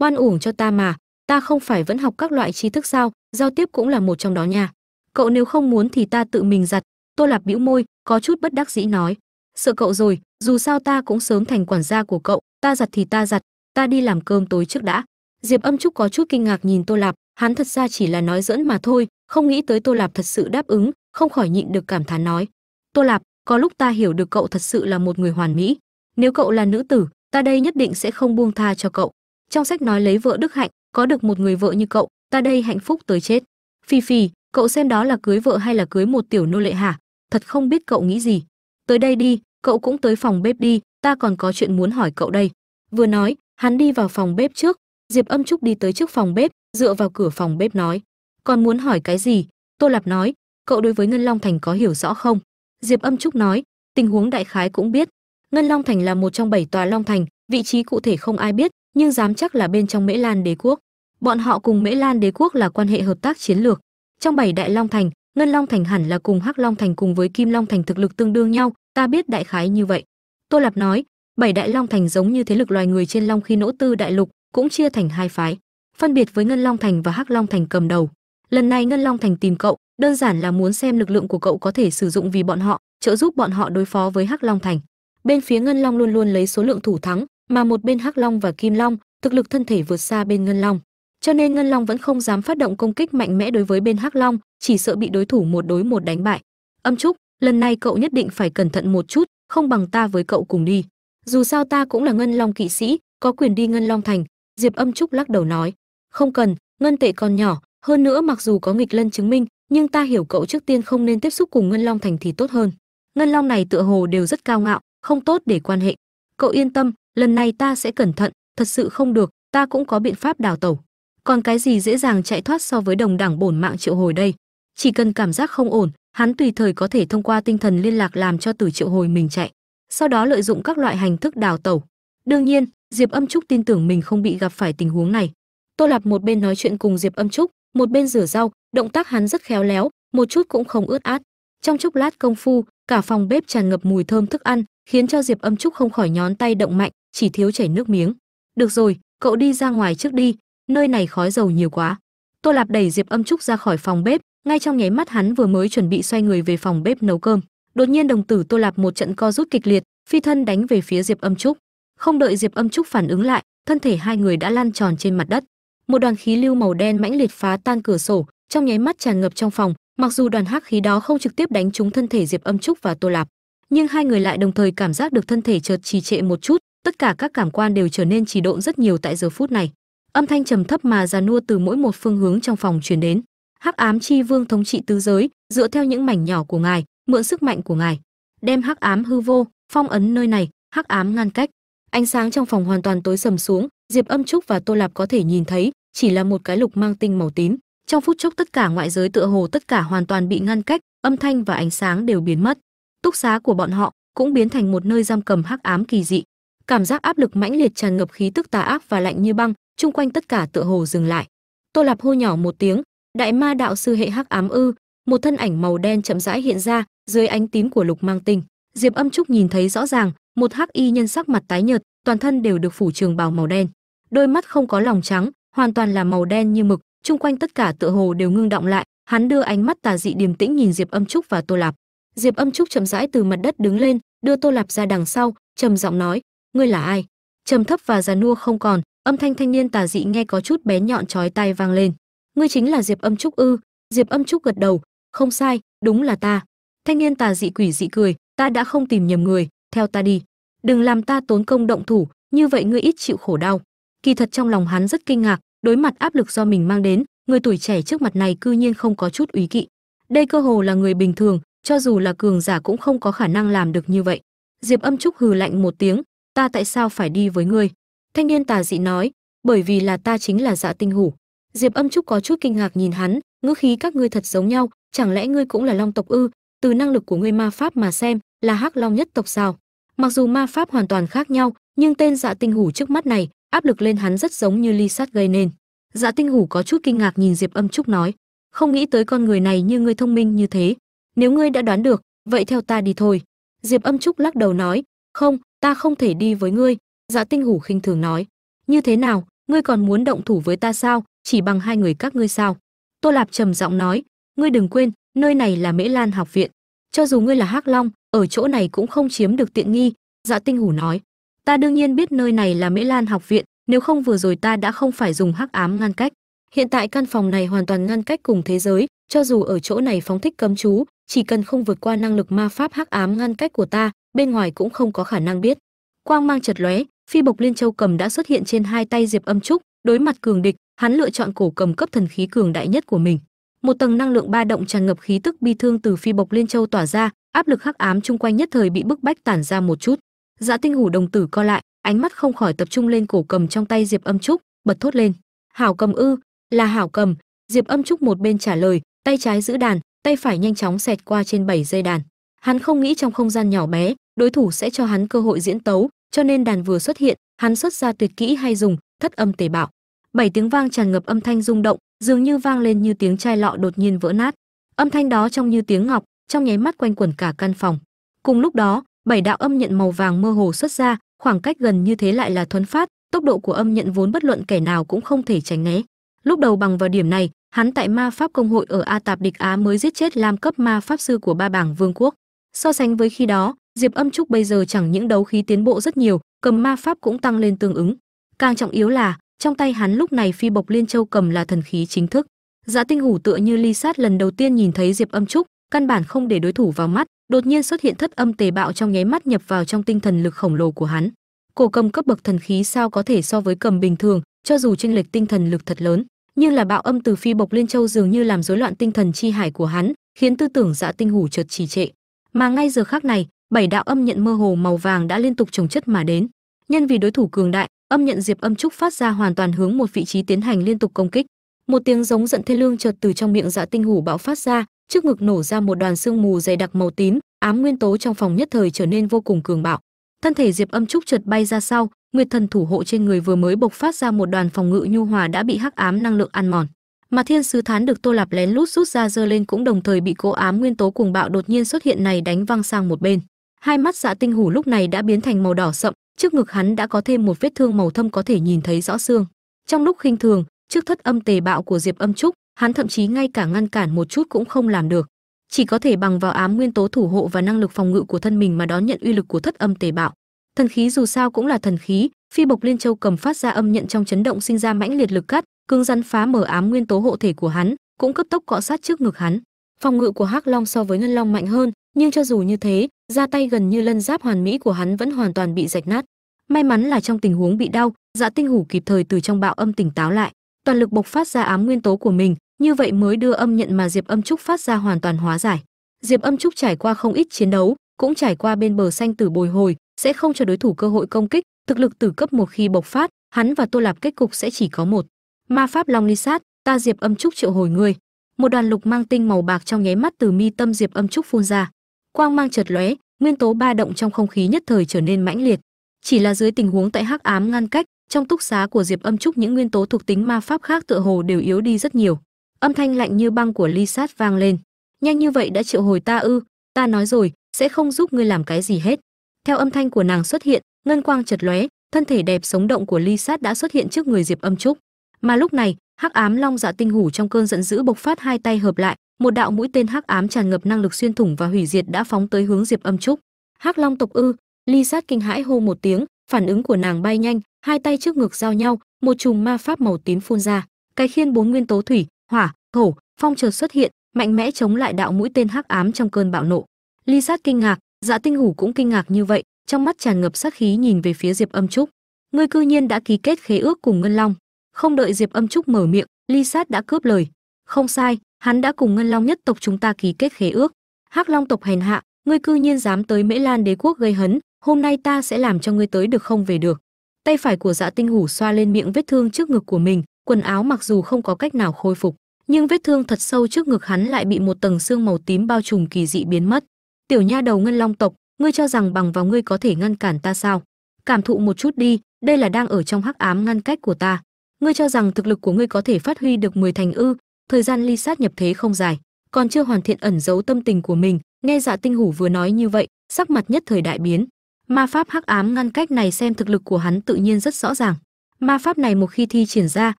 Oan uổng cho ta mà, ta không phải vẫn học các loại tri thức sao, giao tiếp cũng là một trong đó nha. Cậu nếu không muốn thì ta tự mình giặt. Tô lạp bĩu môi, có chút bất đắc dĩ nói sợ cậu rồi, dù sao ta cũng sớm thành quản gia của cậu, ta giặt thì ta giặt, ta đi làm cơm tối trước đã. Diệp âm trúc có chút kinh ngạc nhìn tô lạp, hắn thật ra chỉ là nói dẫn mà thôi, không nghĩ tới tô lạp thật sự đáp ứng, không khỏi nhịn được cảm thán nói, tô lạp, có lúc ta hiểu được cậu thật sự là một người hoàn mỹ. Nếu cậu là nữ tử, ta đây nhất định sẽ không buông tha cho cậu. Trong sách nói lấy vợ đức hạnh, có được một người vợ như cậu, ta đây hạnh phúc tới chết. Phi phi cậu xem đó là cưới vợ hay là cưới một tiểu nô lệ hả? Thật không biết cậu nghĩ gì tới đây đi, cậu cũng tới phòng bếp đi, ta còn có chuyện muốn hỏi cậu đây. Vừa nói, hắn đi vào phòng bếp trước. Diệp âm trúc đi tới trước phòng bếp, dựa vào cửa phòng bếp nói còn muốn hỏi cái gì? Tô lạp nói, cậu đối với ngân long thành có hiểu rõ không? Diệp âm trúc nói, tình huống đại khái cũng biết. Ngân long thành là một trong bảy tòa long thành, vị trí cụ thể không ai biết, nhưng dám chắc là bên trong mễ lan đế quốc. Bọn họ cùng mễ lan đế quốc là quan hệ hợp tác chiến lược. Trong bảy đại long thành ngân long thành hẳn là cùng hắc long thành cùng với kim long thành thực lực tương đương nhau, ta biết đại khái như vậy. Tô lạp nói, bảy đại long thành giống như thế lực loài người trên long khi nỗ tư đại lục cũng chia thành hai phái, phân biệt với ngân long thành và hắc long thành cầm đầu. Lần này ngân long thành tìm cậu, đơn giản là muốn xem lực lượng của cậu có thể sử dụng vì bọn họ, trợ giúp bọn họ đối phó với hắc long thành. Bên phía ngân long luôn luôn lấy số lượng thủ thắng, mà một bên hắc long và kim long, thực lực thân thể vượt xa bên ngân long cho nên ngân long vẫn không dám phát động công kích mạnh mẽ đối với bên hắc long, chỉ sợ bị đối thủ một đối một đánh bại. Âm trúc, lần này cậu nhất định phải cẩn thận một chút, không bằng ta với cậu cùng đi. Dù sao ta cũng là ngân long kỵ sĩ, có quyền đi ngân long thành, diệp âm trúc lắc đầu nói. Không cần, ngân tệ còn nhỏ, hơn nữa mặc dù có nghịch lân chứng minh, nhưng ta hiểu cậu trước tiên không nên tiếp xúc cùng ngân long thành thì tốt hơn. Ngân long này tựa hồ đều rất cao ngạo, không tốt để quan hệ. Cậu yên tâm, lần này ta sẽ cẩn thận, thật sự không được, ta cũng có biện pháp đào tẩu còn cái gì dễ dàng chạy thoát so với đồng đảng bổn mạng triệu hồi đây? Chỉ cần cảm giác không ổn, hắn tùy thời có thể thông qua tinh thần liên lạc làm cho tử triệu hồi mình chạy, sau đó lợi dụng các loại hành thức đào tẩu. Đương nhiên, diệp âm trúc tin tưởng mình không bị gặp phải tình huống này. Tô lạp một bên nói chuyện cùng diệp âm trúc, một bên rửa rau, động tác hắn rất khéo léo, một chút cũng không ướt át. Trong chốc lát công phu, cả phòng bếp tràn ngập mùi thơm thức ăn, khiến cho diệp âm trúc không khỏi nhón tay động mạnh, chỉ thiếu chảy nước miếng. Được rồi, cậu đi ra ngoài trước đi nơi này khói dầu nhiều quá. Tô lạp đẩy diệp âm trúc ra khỏi phòng bếp, ngay trong nháy mắt hắn vừa mới chuẩn bị xoay người về phòng bếp nấu cơm. Đột nhiên đồng tử tô lạp một trận co rút kịch liệt, phi thân đánh về phía diệp âm trúc. Không đợi diệp âm trúc phản ứng lại, thân thể hai người đã lăn tròn trên mặt đất. Một đoàn khí lưu màu đen mãnh liệt phá tan cửa sổ, trong nháy mắt tràn ngập trong phòng, mặc dù đoàn hắc khí đó không trực tiếp đánh trúng thân thể diệp âm trúc và tô lạp, nhưng hai người lại đồng thời cảm giác được thân thể chợt trì trệ một chút, tất cả các cảm quan đều trở nên trì độn rất nhiều tại giờ phút này âm thanh trầm thấp mà già nua từ mỗi một phương hướng trong phòng truyền đến. Hắc ám chi vương thống trị tứ giới, dựa theo những mảnh nhỏ của ngài, mượn sức mạnh của ngài, đem hắc ám hư vô, phong ấn nơi này, hắc ám ngăn cách. Ánh sáng trong phòng hoàn toàn tối sầm xuống, diệp âm trúc và tô lạp có thể nhìn thấy, chỉ là một cái lục mang tinh màu tím. Trong phút chốc tất cả ngoại giới tựa hồ tất cả hoàn toàn bị ngăn cách, âm thanh và ánh sáng đều biến mất. Túc xá của bọn họ cũng biến thành một nơi giam cầm hắc ám kỳ dị. Cảm giác áp lực mãnh liệt tràn ngập khí tức tà ác và lạnh như băng chung quanh tất cả tựa hồ dừng lại. Tô lạp hô nhỏ một tiếng, đại ma đạo sư hệ hắc ám ư? Một thân ảnh màu đen chậm rãi hiện ra, dưới ánh tím của lục mang tinh. Diệp âm trúc nhìn thấy rõ ràng, một hắc y nhân sắc mặt tái nhợt, toàn thân đều được phủ trường bào màu đen. Đôi mắt không có lòng trắng, hoàn toàn là màu đen như mực, chung quanh tất cả tựa hồ đều ngưng động lại. Hắn đưa ánh mắt tà dị điềm tĩnh nhìn diệp âm trúc và tô lạp. Diệp âm trúc chậm rãi từ mặt đất đứng lên, đưa tô lạp ra đằng sau, trầm giọng nói, ngươi là ai? Trầm thấp và già nua không còn âm thanh thanh niên tà dị nghe có chút bé nhọn chói tai vang lên. Ngươi chính là diệp âm trúc ư? Diệp âm trúc gật đầu. Không sai, đúng là ta. Thanh niên tà dị quỷ dị cười. Ta đã không tìm nhầm người. Theo ta đi. Đừng làm ta tốn công động thủ. Như vậy ngươi ít chịu khổ đau. Kỳ thật trong lòng hắn rất kinh ngạc. Đối mặt áp lực do mình mang đến, người tuổi trẻ trước mặt này cư nhiên không có chút úy kỵ. Đây cơ hồ là người bình thường, cho dù là cường giả cũng không có khả năng làm được như vậy. Diệp âm trúc hừ lạnh một tiếng. Ta tại sao phải đi với ngươi? Thanh niên tà dị nói, bởi vì là ta chính là dạ tinh hủ. Diệp âm trúc có chút kinh ngạc nhìn hắn, ngữ khí các ngươi thật giống nhau, chẳng lẽ ngươi cũng là long tộc ư? Từ năng lực của ngươi ma pháp mà xem, là hắc long nhất tộc sao? Mặc dù ma pháp hoàn toàn khác nhau, nhưng tên dạ tinh hủ trước mắt này, áp lực lên hắn rất giống như ly sát gây nên. Dạ tinh hủ có chút kinh ngạc nhìn diệp âm trúc nói, không nghĩ tới con người này như ngươi thông minh như thế. Nếu ngươi đã đoán được, vậy theo ta đi thôi. Diệp âm trúc lắc đầu nói, không, ta không thể đi với ngươi dạ tinh hủ khinh thường nói, như thế nào, ngươi còn muốn động thủ với ta sao? Chỉ bằng hai người các ngươi sao? Tô lạp trầm giọng nói, ngươi đừng quên, nơi này là mễ lan học viện. Cho dù ngươi là hắc long, ở chỗ này cũng không chiếm được tiện nghi. Dạ tinh hủ nói, ta đương nhiên biết nơi này là mễ lan học viện, nếu không vừa rồi ta đã không phải dùng hắc ám ngăn cách. Hiện tại căn phòng này hoàn toàn ngăn cách cùng thế giới, cho dù ở chỗ này phóng thích cấm chú, chỉ cần không vượt qua năng lực ma pháp hắc ám ngăn cách của ta, bên ngoài cũng không có khả năng biết. Quang mang chật lóe phi bộc liên châu cầm đã xuất hiện trên hai tay diệp âm trúc, đối mặt cường địch, hắn lựa chọn cổ cầm cấp thần khí cường đại nhất của mình. Một tầng năng lượng ba động tràn ngập khí tức bi thương từ phi bộc liên châu tỏa ra, áp lực hắc ám chung quanh nhất thời bị bức bách tản ra một chút. Dạ tinh hủ đồng tử co lại, ánh mắt không khỏi tập trung lên cổ cầm trong tay diệp âm trúc, bật thốt lên. Hảo cầm ư, là hảo cầm. Diệp âm trúc một bên trả lời, tay trái giữ đàn, tay phải nhanh chóng xẹt qua trên bảy dây đàn. Hắn không nghĩ trong không gian nhỏ bé, đối thủ sẽ cho hắn cơ hội diễn tấu cho nên đàn vừa xuất hiện, hắn xuất ra tuyệt kỹ hay dùng, thất âm tề bạo. Bảy tiếng vang tràn ngập âm thanh rung động, dường như vang lên như tiếng chai lọ đột nhiên vỡ nát. Âm thanh đó trông như tiếng ngọc, trong nháy mắt quanh quẩn cả căn phòng. Cùng lúc đó, bảy đạo âm nhận màu vàng mơ hồ xuất ra, khoảng cách gần như thế lại là thuấn phát, tốc độ của âm nhận vốn bất luận kẻ nào cũng không thể tránh né. Lúc đầu bằng vào điểm này, hắn tại ma pháp công hội ở a tạp địch á mới giết chết lam cấp ma pháp sư của ba bảng vương quốc. So sánh với khi đó diệp âm trúc bây giờ chẳng những đấu khí tiến bộ rất nhiều, cầm ma pháp cũng tăng lên tương ứng. Càng trọng yếu là, trong tay hắn lúc này phi bộc liên châu cầm là thần khí chính thức. Dạ tinh hủ tựa như ly sát lần đầu tiên nhìn thấy diệp âm trúc, căn bản không để đối thủ vào mắt, đột nhiên xuất hiện thất âm tề bạo trong nháy mắt nhập vào trong tinh thần lực khổng lồ của hắn. Cổ cầm cấp bậc thần khí sao có thể so với cầm bình thường, cho dù chênh lệch tinh thần lực thật lớn, nhưng là bạo âm từ phi bộc liên châu dường như làm rối loạn tinh thần chi hải của hắn, khiến tư tưởng dạ tinh hủ chợt trì trệ. Mà ngay giờ khác này bảy đạo âm nhận mơ hồ màu vàng đã liên tục trồng chất mà đến. Nhân vì đối thủ cường đại, âm nhận diệp âm trúc phát ra hoàn toàn hướng một vị trí tiến hành liên tục công kích. Một tiếng giống giận thê lương chợt từ trong miệng dạ tinh hủ bạo phát ra, trước ngực nổ ra một đoàn sương mù dày đặc màu tím, ám nguyên tố trong phòng nhất thời trở nên vô cùng cường bạo. Thân thể diệp âm trúc chợt bay ra sau, nguyệt thần thủ hộ trên người vừa mới bộc phát ra một đoàn phòng ngự nhu hòa đã bị hắc ám năng lượng ăn mòn. Mà thiên sứ thán được tô lạp lén lút rút ra dơ lên cũng đồng thời bị cố ám nguyên tố cuồng bạo đột nhiên xuất hiện này đánh văng sang một bên hai mắt dạ tinh hủ lúc này đã biến thành màu đỏ sậm, trước ngực hắn đã có thêm một vết thương màu thâm có thể nhìn thấy rõ xương. Trong lúc khinh thường, trước thất âm tề bạo của diệp âm trúc, hắn thậm chí ngay cả ngăn cản một chút cũng không làm được. Chỉ có thể bằng vào ám nguyên tố thủ hộ và năng lực phòng ngự của thân mình mà đón nhận uy lực của thất âm tề bạo. Thần khí dù sao cũng là thần khí, phi bộc liên châu cầm phát ra âm nhận trong chấn động sinh ra mãnh liệt lực cắt, cứng rắn phá mở ám nguyên tố hộ thể của hắn, cũng cấp tốc cọ sát trước ngực hắn. Phòng ngự của hắc long so với ngân long mạnh hơn nhưng cho dù như thế, ra tay gần như lân giáp hoàn mỹ của hắn vẫn hoàn toàn bị rạch nát. May mắn là trong tình huống bị đau dạ tinh hủ kịp thời từ trong bạo âm tỉnh táo lại. Toàn lực bộc phát ra ám nguyên tố của mình, như vậy mới đưa âm nhận mà diệp âm trúc phát ra hoàn toàn hóa giải. Diệp âm trúc trải qua không ít chiến đấu, cũng trải qua bên bờ xanh tử bồi hồi, sẽ không cho đối thủ cơ hội công kích, thực lực tử cấp một khi bộc phát, hắn và tô lạp kết cục sẽ chỉ có một. Ma pháp long ly sát, ta diệp âm trúc triệu hồi ngươi. Một đoàn lục mang tinh màu bạc trong nháy mắt từ mi tâm diệp âm trúc phun ra quang mang chợt lóe, nguyên tố ba động trong không khí nhất thời trở nên mãnh liệt. Chỉ là dưới tình huống tại hắc ám ngăn cách, trong túc xá của diệp âm trúc những nguyên tố thuộc tính ma pháp khác tựa hồ đều yếu đi rất nhiều. Âm thanh lạnh như băng của ly sát vang lên. Nhanh như vậy đã triệu hồi ta ư, ta nói rồi, sẽ không giúp ngươi làm cái gì hết. Theo âm thanh của nàng xuất hiện, ngân quang chật lóe, thân thể đẹp sống động của ly sát đã xuất hiện trước người diệp âm trúc. Mà lúc này, hắc ám long dạ tinh hủ trong cơn giận dữ bộc phát hai tay hợp lại một đạo mũi tên hắc ám tràn ngập năng lực xuyên thủng và hủy diệt đã phóng tới hướng diệp âm trúc. Hắc long tộc ư? Ly sát kinh hãi hô một tiếng, phản ứng của nàng bay nhanh, hai tay trước ngực giao nhau, một chùm ma pháp màu tím phun ra. Cái khiên bốn nguyên tố thủy, hỏa, thổ, phong chợt xuất hiện, mạnh mẽ chống lại đạo mũi tên hắc ám trong cơn bạo nộ. Ly sát kinh ngạc dạ tinh hủ cũng kinh ngạc như vậy, trong mắt tràn ngập sát khí nhìn về phía diệp âm trúc. Ngươi cư nhiên đã ký kết khế ước cùng ngân long. Không đợi diệp âm trúc mở miệng, ly sát đã cướp lời. Không sai hắn đã cùng ngân long nhất tộc chúng ta ký kết khế ước. Hắc long tộc hèn hạ, ngươi cư nhiên dám tới mễ lan đế quốc gây hấn, hôm nay ta sẽ làm cho ngươi tới được không về được. Tay phải của dạ tinh hủ xoa lên miệng vết thương trước ngực của mình, quần áo mặc dù không có cách nào khôi phục, nhưng vết thương thật sâu trước ngực hắn lại bị một tầng xương màu tím bao trùm kỳ dị biến mất. Tiểu nha đầu ngân long tộc, ngươi cho rằng bằng vào ngươi có thể ngăn cản ta sao? Cảm thụ một chút đi, đây là đang ở trong hắc ám ngăn cách của ta. Ngươi cho rằng thực lực của ngươi có thể phát huy được 10 thành ư thời gian ly sát nhập thế không dài, còn chưa hoàn thiện ẩn giấu tâm tình của mình, nghe dạ tinh hủ vừa nói như vậy, sắc mặt nhất thời đại biến. Ma pháp hắc ám ngăn cách này xem thực lực của hắn tự nhiên rất rõ ràng. Ma pháp này một khi thi triển ra,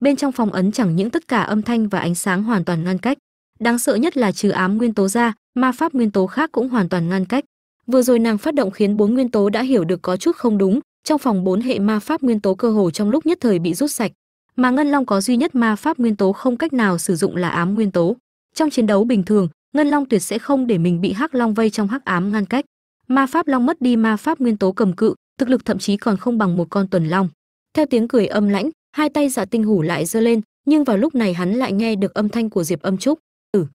bên trong phòng ấn chẳng những tất cả âm thanh và ánh sáng hoàn toàn ngăn cách. Đáng sợ nhất là trừ ám nguyên tố ra, ma pháp nguyên tố khác cũng hoàn toàn ngăn cách. Vừa rồi nàng phát động khiến bốn nguyên tố đã hiểu được có chút không đúng, trong phòng bốn hệ ma pháp nguyên tố cơ hồ trong lúc nhất thời bị rút sạch mà ngân long có duy nhất ma pháp nguyên tố không cách nào sử dụng là ám nguyên tố. Trong chiến đấu bình thường, ngân long tuyệt sẽ không để mình bị hắc long vây trong hắc ám ngăn cách. Ma pháp long mất đi ma pháp nguyên tố cầm cự, thực lực thậm chí còn không bằng một con tuần long. Theo tiếng cười âm lãnh, hai tay giả tinh hủ lại giơ lên, nhưng vào lúc này hắn lại nghe được âm thanh của diệp âm trúc. Ừ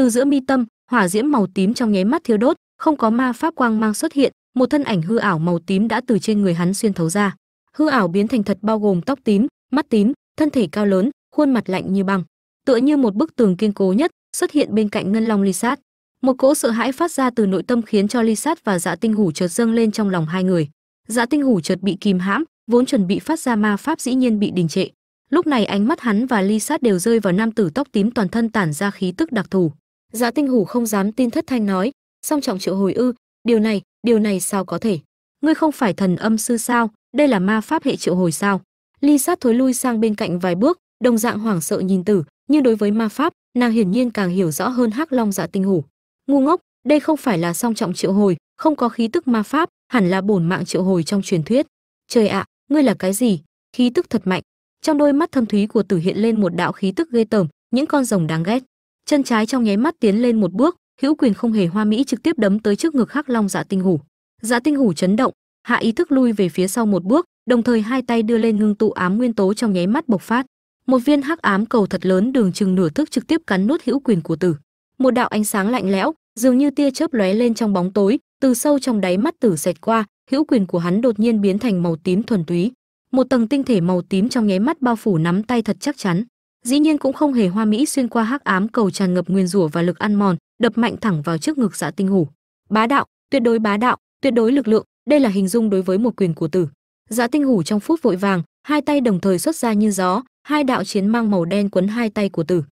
từ giữa mi tâm, hỏa diễm màu tím trong nháy mắt thiêu đốt, không có ma pháp quang mang xuất hiện, một thân ảnh hư ảo màu tím đã từ trên người hắn xuyên thấu ra. Hư ảo biến thành thật bao gồm tóc tím, mắt tím thân thể cao lớn, khuôn mặt lạnh như băng. Tựa như một bức tường kiên cố nhất, xuất hiện bên cạnh ngân long ly sát một cỗ sợ hãi phát ra từ nội tâm khiến cho ly sát và dạ tinh hủ chợt dâng lên trong lòng hai người. Dạ tinh hủ chợt bị kìm hãm, vốn chuẩn bị phát ra ma pháp dĩ nhiên bị đình trệ. Lúc này ánh mắt hắn và ly sát đều rơi vào nam tử tóc tím toàn thân tản ra khí tức đặc thù. Dạ tinh hủ không dám tin thất thanh nói, song trọng triệu hồi ư, điều này điều này sao có thể? Ngươi không phải thần âm sư sao? Đây là ma pháp hệ triệu hồi sao? Ly sát thối lui sang bên cạnh vài bước, đồng dạng hoảng sợ nhìn tử, nhưng đối với ma pháp, nàng hiển nhiên càng hiểu rõ hơn hắc long dạ tinh hủ. Ngu ngốc, đây không phải là song trọng triệu hồi, không có khí tức ma pháp, hẳn là bổn mạng triệu hồi trong truyền thuyết. Trời ạ, ngươi là cái gì? Khí tức thật mạnh. Trong đôi mắt thâm thúy của tử hiện lên một đạo khí tức ghê tởm, những con rồng đáng ghét. Chân trái trong nháy mắt tiến lên một bước, hữu quyền không hề hoa mỹ trực tiếp đấm tới trước ngực hắc long dạ tinh hủ. Dạ tinh hủ chấn động, hạ ý thức lui về phía sau một bước đồng thời hai tay đưa lên ngưng tụ ám nguyên tố trong nháy mắt bộc phát. Một viên hắc ám cầu thật lớn đường chừng nửa thước trực tiếp cắn nuốt hữu quyền của tử. Một đạo ánh sáng lạnh lẽo, dường như tia chớp lóe lên trong bóng tối, từ sâu trong đáy mắt tử xẹt qua, hữu quyền của hắn đột nhiên biến thành màu tím thuần túy. Một tầng tinh thể màu tím trong nháy mắt bao phủ nắm tay thật chắc chắn. Dĩ nhiên cũng không hề hoa mỹ xuyên qua hắc ám cầu tràn ngập nguyên rủa và lực ăn mòn, đập mạnh thẳng vào trước ngực dạ tinh hủ. Bá đạo, tuyệt đối bá đạo, tuyệt đối lực lượng, đây là hình dung đối với một quyền của tử dạ tinh hủ trong phút vội vàng, hai tay đồng thời xuất ra như gió, hai đạo chiến mang màu đen quấn hai tay của tử.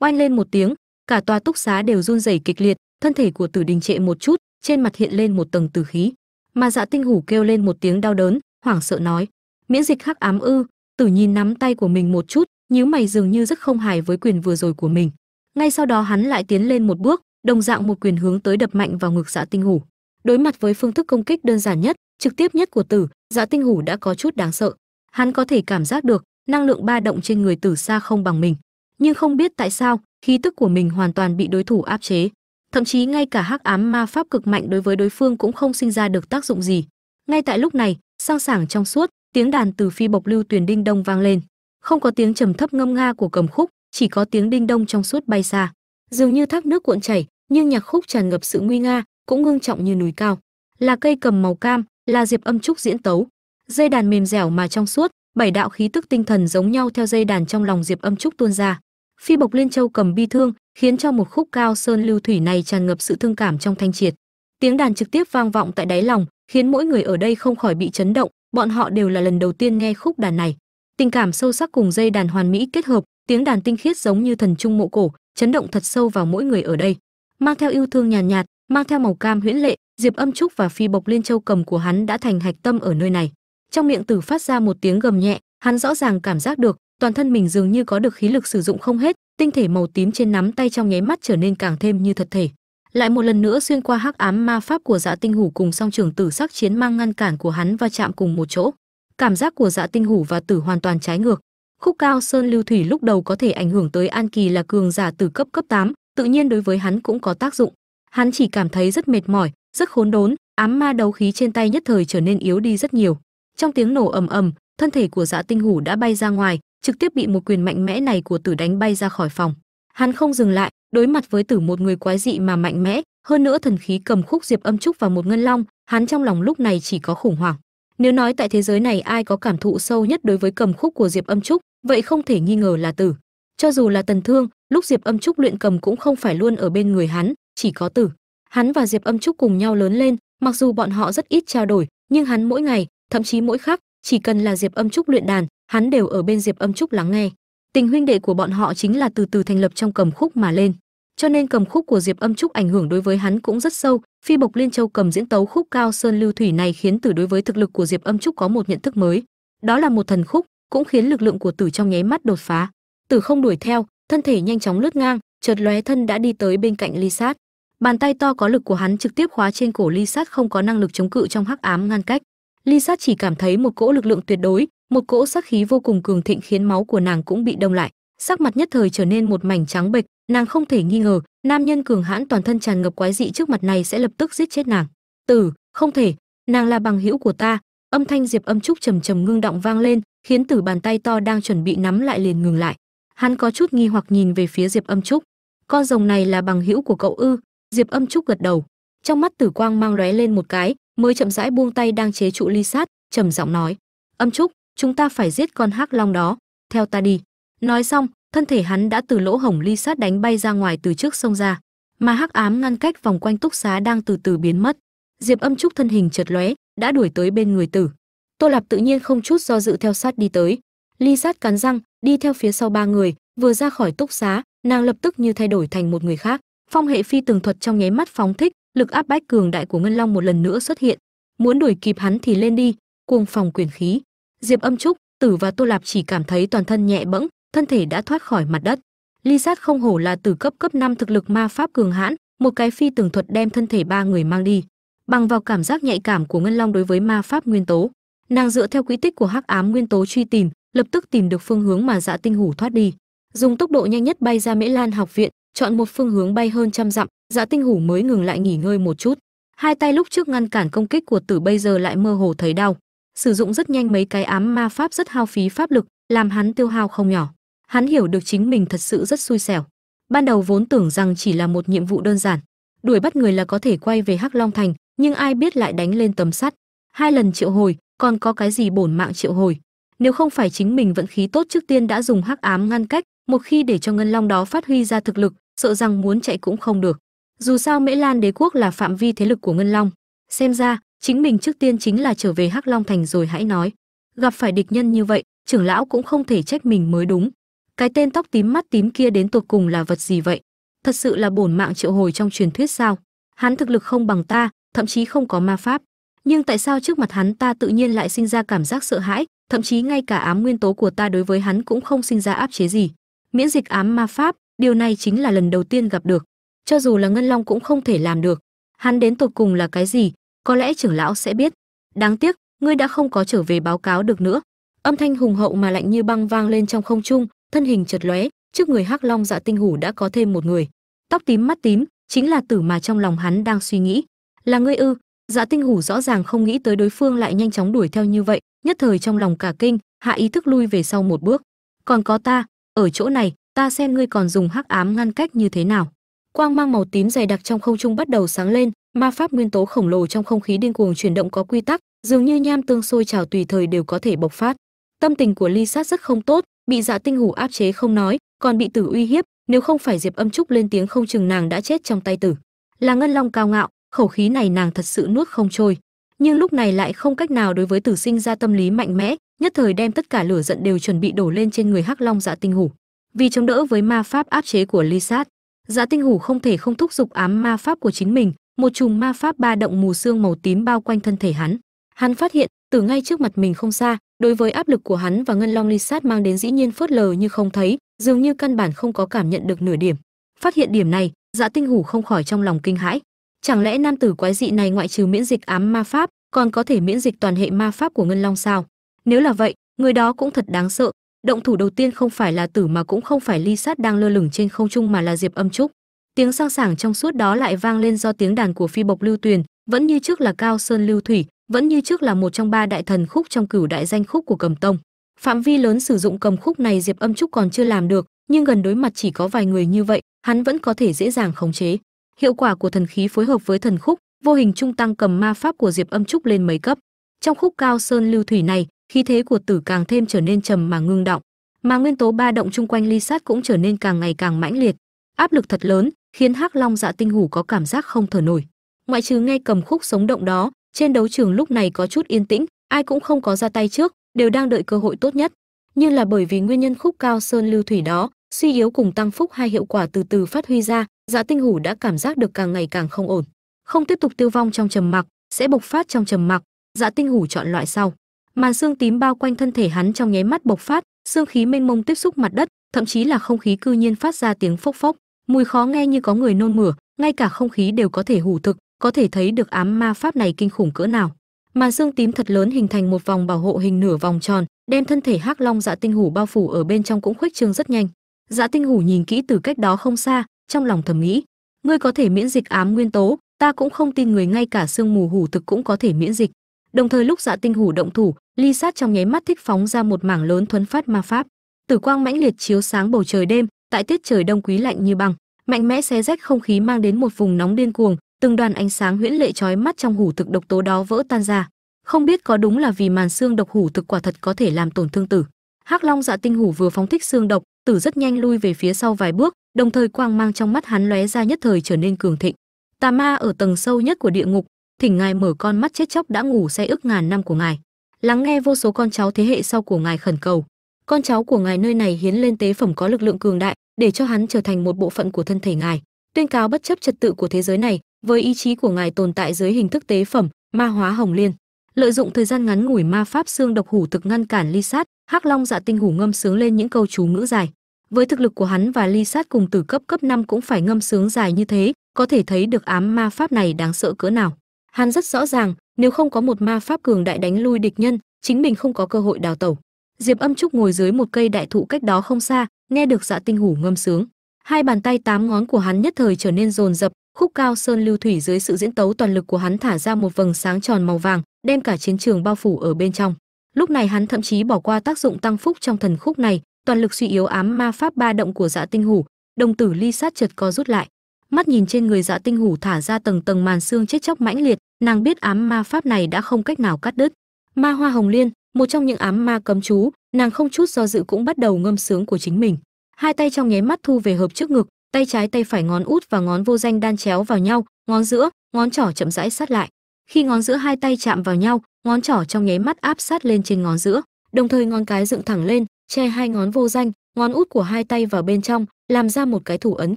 Oanh lên một tiếng, cả tòa túc xá đều run rẩy kịch liệt, thân thể của tử đình trệ một chút, trên mặt hiện lên một tầng tử khí. Mà dạ tinh hủ kêu lên một tiếng đau đớn, hoảng sợ nói, miễn dịch khắc ám ư? Tử nhìn nắm tay của mình một chút, nhíu mày dường như rất không hài với quyền vừa rồi của mình. Ngay sau đó hắn lại tiến lên một bước, đồng dạng một quyền hướng tới đập mạnh vào ngực dạ tinh hủ đối mặt với phương thức công kích đơn giản nhất, trực tiếp nhất của tử dạ tinh hủ đã có chút đáng sợ. Hắn có thể cảm giác được năng lượng ba động trên người tử xa không bằng mình, nhưng không biết tại sao, khí tức của mình hoàn toàn bị đối thủ áp chế. Thậm chí ngay cả hắc ám ma pháp cực mạnh đối với đối phương cũng không sinh ra được tác dụng gì. Ngay tại lúc này, sang sảng trong suốt, tiếng đàn từ phi bộc lưu tuyền đinh đông vang lên. Không có tiếng trầm thấp ngâm nga của cầm khúc, chỉ có tiếng đinh đông trong suốt bay xa. Dường như thác nước cuộn chảy, nhưng nhạc khúc tràn ngập sự nguy nga cũng ngưng trọng như núi cao. Là cây cầm màu cam là diệp âm trúc diễn tấu. Dây đàn mềm dẻo mà trong suốt bảy đạo khí tức tinh thần giống nhau theo dây đàn trong lòng diệp âm trúc tuôn ra. Phi bộc liên châu cầm bi thương khiến cho một khúc cao sơn lưu thủy này tràn ngập sự thương cảm trong thanh triệt. Tiếng đàn trực tiếp vang vọng tại đáy lòng khiến mỗi người ở đây không khỏi bị chấn động bọn họ đều là lần đầu tiên nghe khúc đàn này. Tình cảm sâu sắc cùng dây đàn hoàn mỹ kết hợp tiếng đàn tinh khiết giống như thần trung mộ cổ chấn động thật sâu vào mỗi người ở đây. Mang theo yêu thương nhàn nhạt, nhạt mang theo màu cam huyễn lệ diệp âm trúc và phi bộc liên châu cầm của hắn đã thành hạch tâm ở nơi này. Trong miệng tử phát ra một tiếng gầm nhẹ hắn rõ ràng cảm giác được toàn thân mình dường như có được khí lực sử dụng không hết tinh thể màu tím trên nắm tay trong nháy mắt trở nên càng thêm như thật thể. Lại một lần nữa xuyên qua hắc ám ma pháp của dạ tinh hủ cùng song trưởng tử sắc chiến mang ngăn cản của hắn va chạm cùng một chỗ. Cảm giác của dạ tinh hủ và tử hoàn toàn trái ngược. Khúc cao sơn lưu thủy lúc đầu có thể ảnh hưởng tới an kỳ là cường giả tử cấp cấp 8, tự nhiên đối với hắn cũng có tác dụng hắn chỉ cảm thấy rất mệt mỏi, rất khốn đốn, ám ma đấu khí trên tay nhất thời trở nên yếu đi rất nhiều. Trong tiếng nổ ầm ầm, thân thể của dạ tinh hủ đã bay ra ngoài, trực tiếp bị một quyền mạnh mẽ này của tử đánh bay ra khỏi phòng. Hắn không dừng lại, đối mặt với tử một người quái dị mà mạnh mẽ, hơn nữa thần khí cầm khúc diệp âm trúc và một ngân long, hắn trong lòng lúc này chỉ có khủng hoảng. Nếu nói tại thế giới này ai có cảm thụ sâu nhất đối với cầm khúc của diệp âm trúc, vậy không thể nghi ngờ là tử. Cho dù là tần thương, lúc diệp âm trúc luyện cầm cũng không phải luôn ở bên người hắn chỉ có tử. Hắn và diệp âm trúc cùng nhau lớn lên, mặc dù bọn họ rất ít trao đổi, nhưng hắn mỗi ngày, thậm chí mỗi khắc, chỉ cần là diệp âm trúc luyện đàn, hắn đều ở bên diệp âm trúc lắng nghe. Tình huynh đệ của bọn họ chính là từ từ thành lập trong cầm khúc mà lên. Cho nên cầm khúc của diệp âm trúc ảnh hưởng đối với hắn cũng rất sâu. Phi bộc liên châu cầm diễn tấu khúc cao sơn lưu thủy này khiến tử đối với thực lực của diệp âm trúc có một nhận thức mới. Đó là một thần khúc, cũng khiến lực lượng của tử trong nháy mắt đột phá. Tử không đuổi theo, thân thể nhanh chóng lướt ngang, chợt lóe thân đã đi tới bên cạnh ly sát bàn tay to có lực của hắn trực tiếp khóa trên cổ ly sát không có năng lực chống cự trong hắc ám ngăn cách. Ly sát chỉ cảm thấy một cỗ lực lượng tuyệt đối, một cỗ sát khí vô cùng cường thịnh khiến máu của nàng cũng bị đông lại. Sắc mặt nhất thời trở nên một mảnh trắng bệch, nàng không thể nghi ngờ, nam nhân cường hãn toàn thân tràn ngập quái dị trước mặt này sẽ lập tức giết chết nàng. Tử, không thể, nàng là bằng hữu của ta. Âm thanh diệp âm trúc trầm trầm ngưng động vang lên, khiến tử bàn tay to đang chuẩn bị nắm lại liền ngừng lại. Hắn có chút nghi hoặc nhìn về phía diệp âm trúc. Con rồng này là bằng hữu của cậu ư? Diệp âm trúc gật đầu. Trong mắt tử quang mang lóe lên một cái, mới chậm rãi buông tay đang chế trụ ly sát, trầm giọng nói. Âm trúc, chúng ta phải giết con hắc long đó. Theo ta đi. Nói xong, thân thể hắn đã từ lỗ hổng ly sát đánh bay ra ngoài từ trước sông ra. Mà hắc ám ngăn cách vòng quanh túc xá đang từ từ biến mất. Diệp âm trúc thân hình chợt lóe, đã đuổi tới bên người tử. Tô lạp tự nhiên không chút do dự theo sát đi tới. Ly sát cắn răng, đi theo phía sau ba người, vừa ra khỏi túc xá, nàng lập tức như thay đổi thành một người khác phong hệ phi tường thuật trong nháy mắt phóng thích, lực áp bách cường đại của ngân long một lần nữa xuất hiện. Muốn đuổi kịp hắn thì lên đi, cuồng phòng quyền khí. Diệp âm trúc, tử và tô lạp chỉ cảm thấy toàn thân nhẹ bẫng, thân thể đã thoát khỏi mặt đất. Ly sát không hổ là tử cấp cấp 5 thực lực ma pháp cường hãn, một cái phi tường thuật đem thân thể ba người mang đi. Bằng vào cảm giác nhạy cảm của ngân long đối với ma pháp nguyên tố, nàng dựa theo quỹ tích của hắc ám nguyên tố truy tìm, lập tức tìm được phương hướng mà dạ tinh hủ thoát đi. Dùng tốc độ nhanh nhất bay ra mễ lan học viện chọn một phương hướng bay hơn trăm dặm dạ tinh hủ mới ngừng lại nghỉ ngơi một chút. Hai tay lúc trước ngăn cản công kích của tử bây giờ lại mơ hồ thấy đau. Sử dụng rất nhanh mấy cái ám ma pháp rất hao phí pháp lực, làm hắn tiêu hao không nhỏ. Hắn hiểu được chính mình thật sự rất xui xẻo. Ban đầu vốn tưởng rằng chỉ là một nhiệm vụ đơn giản, đuổi bắt người là có thể quay về hắc long thành, nhưng ai biết lại đánh lên tấm sắt. Hai lần triệu hồi, còn có cái gì bổn mạng triệu hồi? Nếu không phải chính mình vận khí tốt trước tiên đã dùng hắc ám ngăn cách, một khi để cho ngân long đó phát huy ra thực lực sợ rằng muốn chạy cũng không được. Dù sao mễ lan đế quốc là phạm vi thế lực của ngân long. Xem ra, chính mình trước tiên chính là trở về hắc long thành rồi hãy nói. Gặp phải địch nhân như vậy, trưởng lão cũng không thể trách mình mới đúng. Cái tên tóc tím mắt tím kia đến tột cùng là vật gì vậy? Thật sự là bổn mạng triệu hồi trong truyền thuyết sao? Hắn thực lực không bằng ta, thậm chí không có ma pháp. Nhưng tại sao trước mặt hắn ta tự nhiên lại sinh ra cảm giác sợ hãi, thậm chí ngay cả ám nguyên tố của ta đối với hắn cũng không sinh ra áp chế gì? Miễn dịch ám ma pháp điều này chính là lần đầu tiên gặp được. Cho dù là ngân long cũng không thể làm được. Hắn đến tột cùng là cái gì? Có lẽ trưởng lão sẽ biết. Đáng tiếc, ngươi đã không có trở về báo cáo được nữa. Âm thanh hùng hậu mà lạnh như băng vang lên trong không trung, thân hình chật lóe, trước người hắc long dạ tinh hủ đã có thêm một người. Tóc tím mắt tím, chính là tử mà trong lòng hắn đang suy nghĩ. Là ngươi ư? Dạ tinh hủ rõ ràng không nghĩ tới đối phương lại nhanh chóng đuổi theo như vậy, nhất thời trong lòng cả kinh, hạ ý thức lui về sau một bước. Còn có ta, ở chỗ này ta xem ngươi còn dùng hắc ám ngăn cách như thế nào. Quang mang màu tím dày đặc trong không trung bắt đầu sáng lên, ma pháp nguyên tố khổng lồ trong không khí điên cuồng chuyển động có quy tắc, dường như nham tương sôi trào tùy thời đều có thể bộc phát. Tâm tình của ly sát rất không tốt, bị dạ tinh hủ áp chế không nói, còn bị tử uy hiếp, nếu không phải diệp âm trúc lên tiếng không chừng nàng đã chết trong tay tử. Là ngân long cao ngạo, khẩu khí này nàng thật sự nuốt không trôi. Nhưng lúc này lại không cách nào đối với tử sinh ra tâm lý mạnh mẽ, nhất thời đem tất cả lửa giận đều chuẩn bị đổ lên trên người hắc long dạ tinh hủ vì chống đỡ với ma pháp áp chế của ly sát dạ tinh hủ không thể không thúc giục ám ma pháp của chính mình, một chùm ma pháp ba động mù xương màu tím bao quanh thân thể hắn. Hắn phát hiện, từ ngay trước mặt mình không xa, đối với áp lực của hắn và ngân long ly sát mang đến dĩ nhiên phớt lờ như không thấy, dường như căn bản không có cảm nhận được nửa điểm. Phát hiện điểm này dạ tinh hủ không khỏi trong lòng kinh hãi. Chẳng lẽ nam tử quái dị này ngoại trừ miễn dịch ám ma pháp, còn có thể miễn dịch toàn hệ ma pháp của ngân long sao? Nếu là vậy, người đó cũng thật đáng sợ động thủ đầu tiên không phải là tử mà cũng không phải ly sát đang lơ lửng trên không trung mà là diệp âm trúc. Tiếng sang sảng trong suốt đó lại vang lên do tiếng đàn của phi bộc lưu tuyền, vẫn như trước là cao sơn lưu thủy, vẫn như trước là một trong ba đại thần khúc trong cửu đại danh khúc của cầm tông. Phạm vi lớn sử dụng cầm khúc này diệp âm trúc còn chưa làm được, nhưng gần đối mặt chỉ có vài người như vậy, hắn vẫn có thể dễ dàng khống chế. Hiệu quả của thần khí phối hợp với thần khúc, vô hình trung tăng cầm ma pháp của diệp âm trúc lên mấy cấp. Trong khúc cao sơn lưu thủy này khí thế của tử càng thêm trở nên trầm mà ngưng động, mà nguyên tố ba động chung quanh ly sát cũng trở nên càng ngày càng mãnh liệt. Áp lực thật lớn, khiến hắc long dạ tinh hủ có cảm giác không thở nổi. Ngoại trừ nghe cầm khúc sống động đó, trên đấu trường lúc này có chút yên tĩnh, ai cũng không có ra tay trước, đều đang đợi cơ hội tốt nhất. Nhưng là bởi vì nguyên nhân khúc cao sơn lưu thủy đó, suy yếu cùng tăng phúc hai hiệu quả từ từ phát huy ra dạ tinh hủ đã cảm giác được càng ngày càng không ổn. Không tiếp tục tiêu vong trong trầm mặc, sẽ bộc phát trong trầm mặc dạ tinh hủ chọn loại sau màn xương tím bao quanh thân thể hắn trong nháy mắt bộc phát, xương khí mênh mông tiếp xúc mặt đất, thậm chí là không khí cư nhiên phát ra tiếng phốc phốc. Mùi khó nghe như có người nôn mửa, ngay cả không khí đều có thể hủ thực, có thể thấy được ám ma pháp này kinh khủng cỡ nào. Màn xương tím thật lớn hình thành một vòng bảo hộ hình nửa vòng tròn, đem thân thể hắc long dạ tinh hủ bao phủ ở bên trong cũng khuếch trương rất nhanh. Dạ tinh hủ nhìn kỹ từ cách đó không xa, trong lòng thầm nghĩ, ngươi có thể miễn dịch ám nguyên tố, ta cũng không tin người ngay cả xương mù hủ thực cũng có thể miễn dịch đồng thời lúc dạ tinh hủ động thủ, ly sát trong nháy mắt thích phóng ra một mảng lớn thuấn phát ma pháp. Tử quang mãnh liệt chiếu sáng bầu trời đêm, tại tiết trời đông quý lạnh như băng, mạnh mẽ xé rách không khí mang đến một vùng nóng điên cuồng, từng đoàn ánh sáng huyễn lệ chói mắt trong hủ thực độc tố đó vỡ tan ra. Không biết có đúng là vì màn xương độc hủ thực quả thật có thể làm tổn thương tử. Hắc long dạ tinh hủ vừa phóng thích xương độc, tử rất nhanh lui về phía sau vài bước, đồng thời quang mang trong mắt hắn lóe ra nhất thời trở nên cường thịnh. Tà ma ở tầng sâu nhất của địa ngục thỉnh ngài mở con mắt chết chóc đã ngủ say ức ngàn năm của ngài. Lắng nghe vô số con cháu thế hệ sau của ngài khẩn cầu. Con cháu của ngài nơi này hiến lên tế phẩm có lực lượng cường đại, để cho hắn trở thành một bộ phận của thân thể ngài. Tuyên cáo bất chấp trật tự của thế giới này, với ý chí của ngài tồn tại dưới hình thức tế phẩm, ma hóa hồng liên. Lợi dụng thời gian ngắn ngủi ma pháp xương độc hủ thực ngăn cản ly sát, hắc long dạ tinh hủ ngâm sướng lên những câu chú ngữ dài. Với thực lực của hắn và ly sát cùng từ cấp cấp 5 cũng phải ngâm sướng dài như thế, có thể thấy được ám ma pháp này đáng sợ cỡ nào hắn rất rõ ràng, nếu không có một ma pháp cường đại đánh lui địch nhân, chính mình không có cơ hội đào tẩu. Diệp âm trúc ngồi dưới một cây đại thụ cách đó không xa, nghe được dạ tinh hủ ngâm sướng. Hai bàn tay tám ngón của hắn nhất thời trở nên rồn rập, khúc cao sơn lưu thủy dưới sự diễn tấu toàn lực của hắn thả ra một vầng sáng tròn màu vàng, đem cả chiến trường bao phủ ở bên trong. Lúc này hắn thậm chí bỏ qua tác dụng tăng phúc trong thần khúc này, toàn lực suy yếu ám ma pháp ba động của dạ tinh hủ, đồng tử ly sát chợt co rút lại mắt nhìn trên người dạ tinh hủ thả ra tầng tầng màn xương chết chóc mãnh liệt, nàng biết ám ma pháp này đã không cách nào cắt đứt. Ma hoa hồng liên, một trong những ám ma cấm chú, nàng không chút do dự cũng bắt đầu ngâm sướng của chính mình. Hai tay trong nháy mắt thu về hợp trước ngực, tay trái tay phải ngón út và ngón vô danh đan chéo vào nhau, ngón giữa, ngón trỏ chậm rãi sát lại. Khi ngón giữa hai tay chạm vào nhau, ngón trỏ trong nháy mắt áp sát lên trên ngón giữa, đồng thời ngón cái dựng thẳng lên, che hai ngón vô danh, ngón út của hai tay vào bên trong, làm ra một cái thủ ấn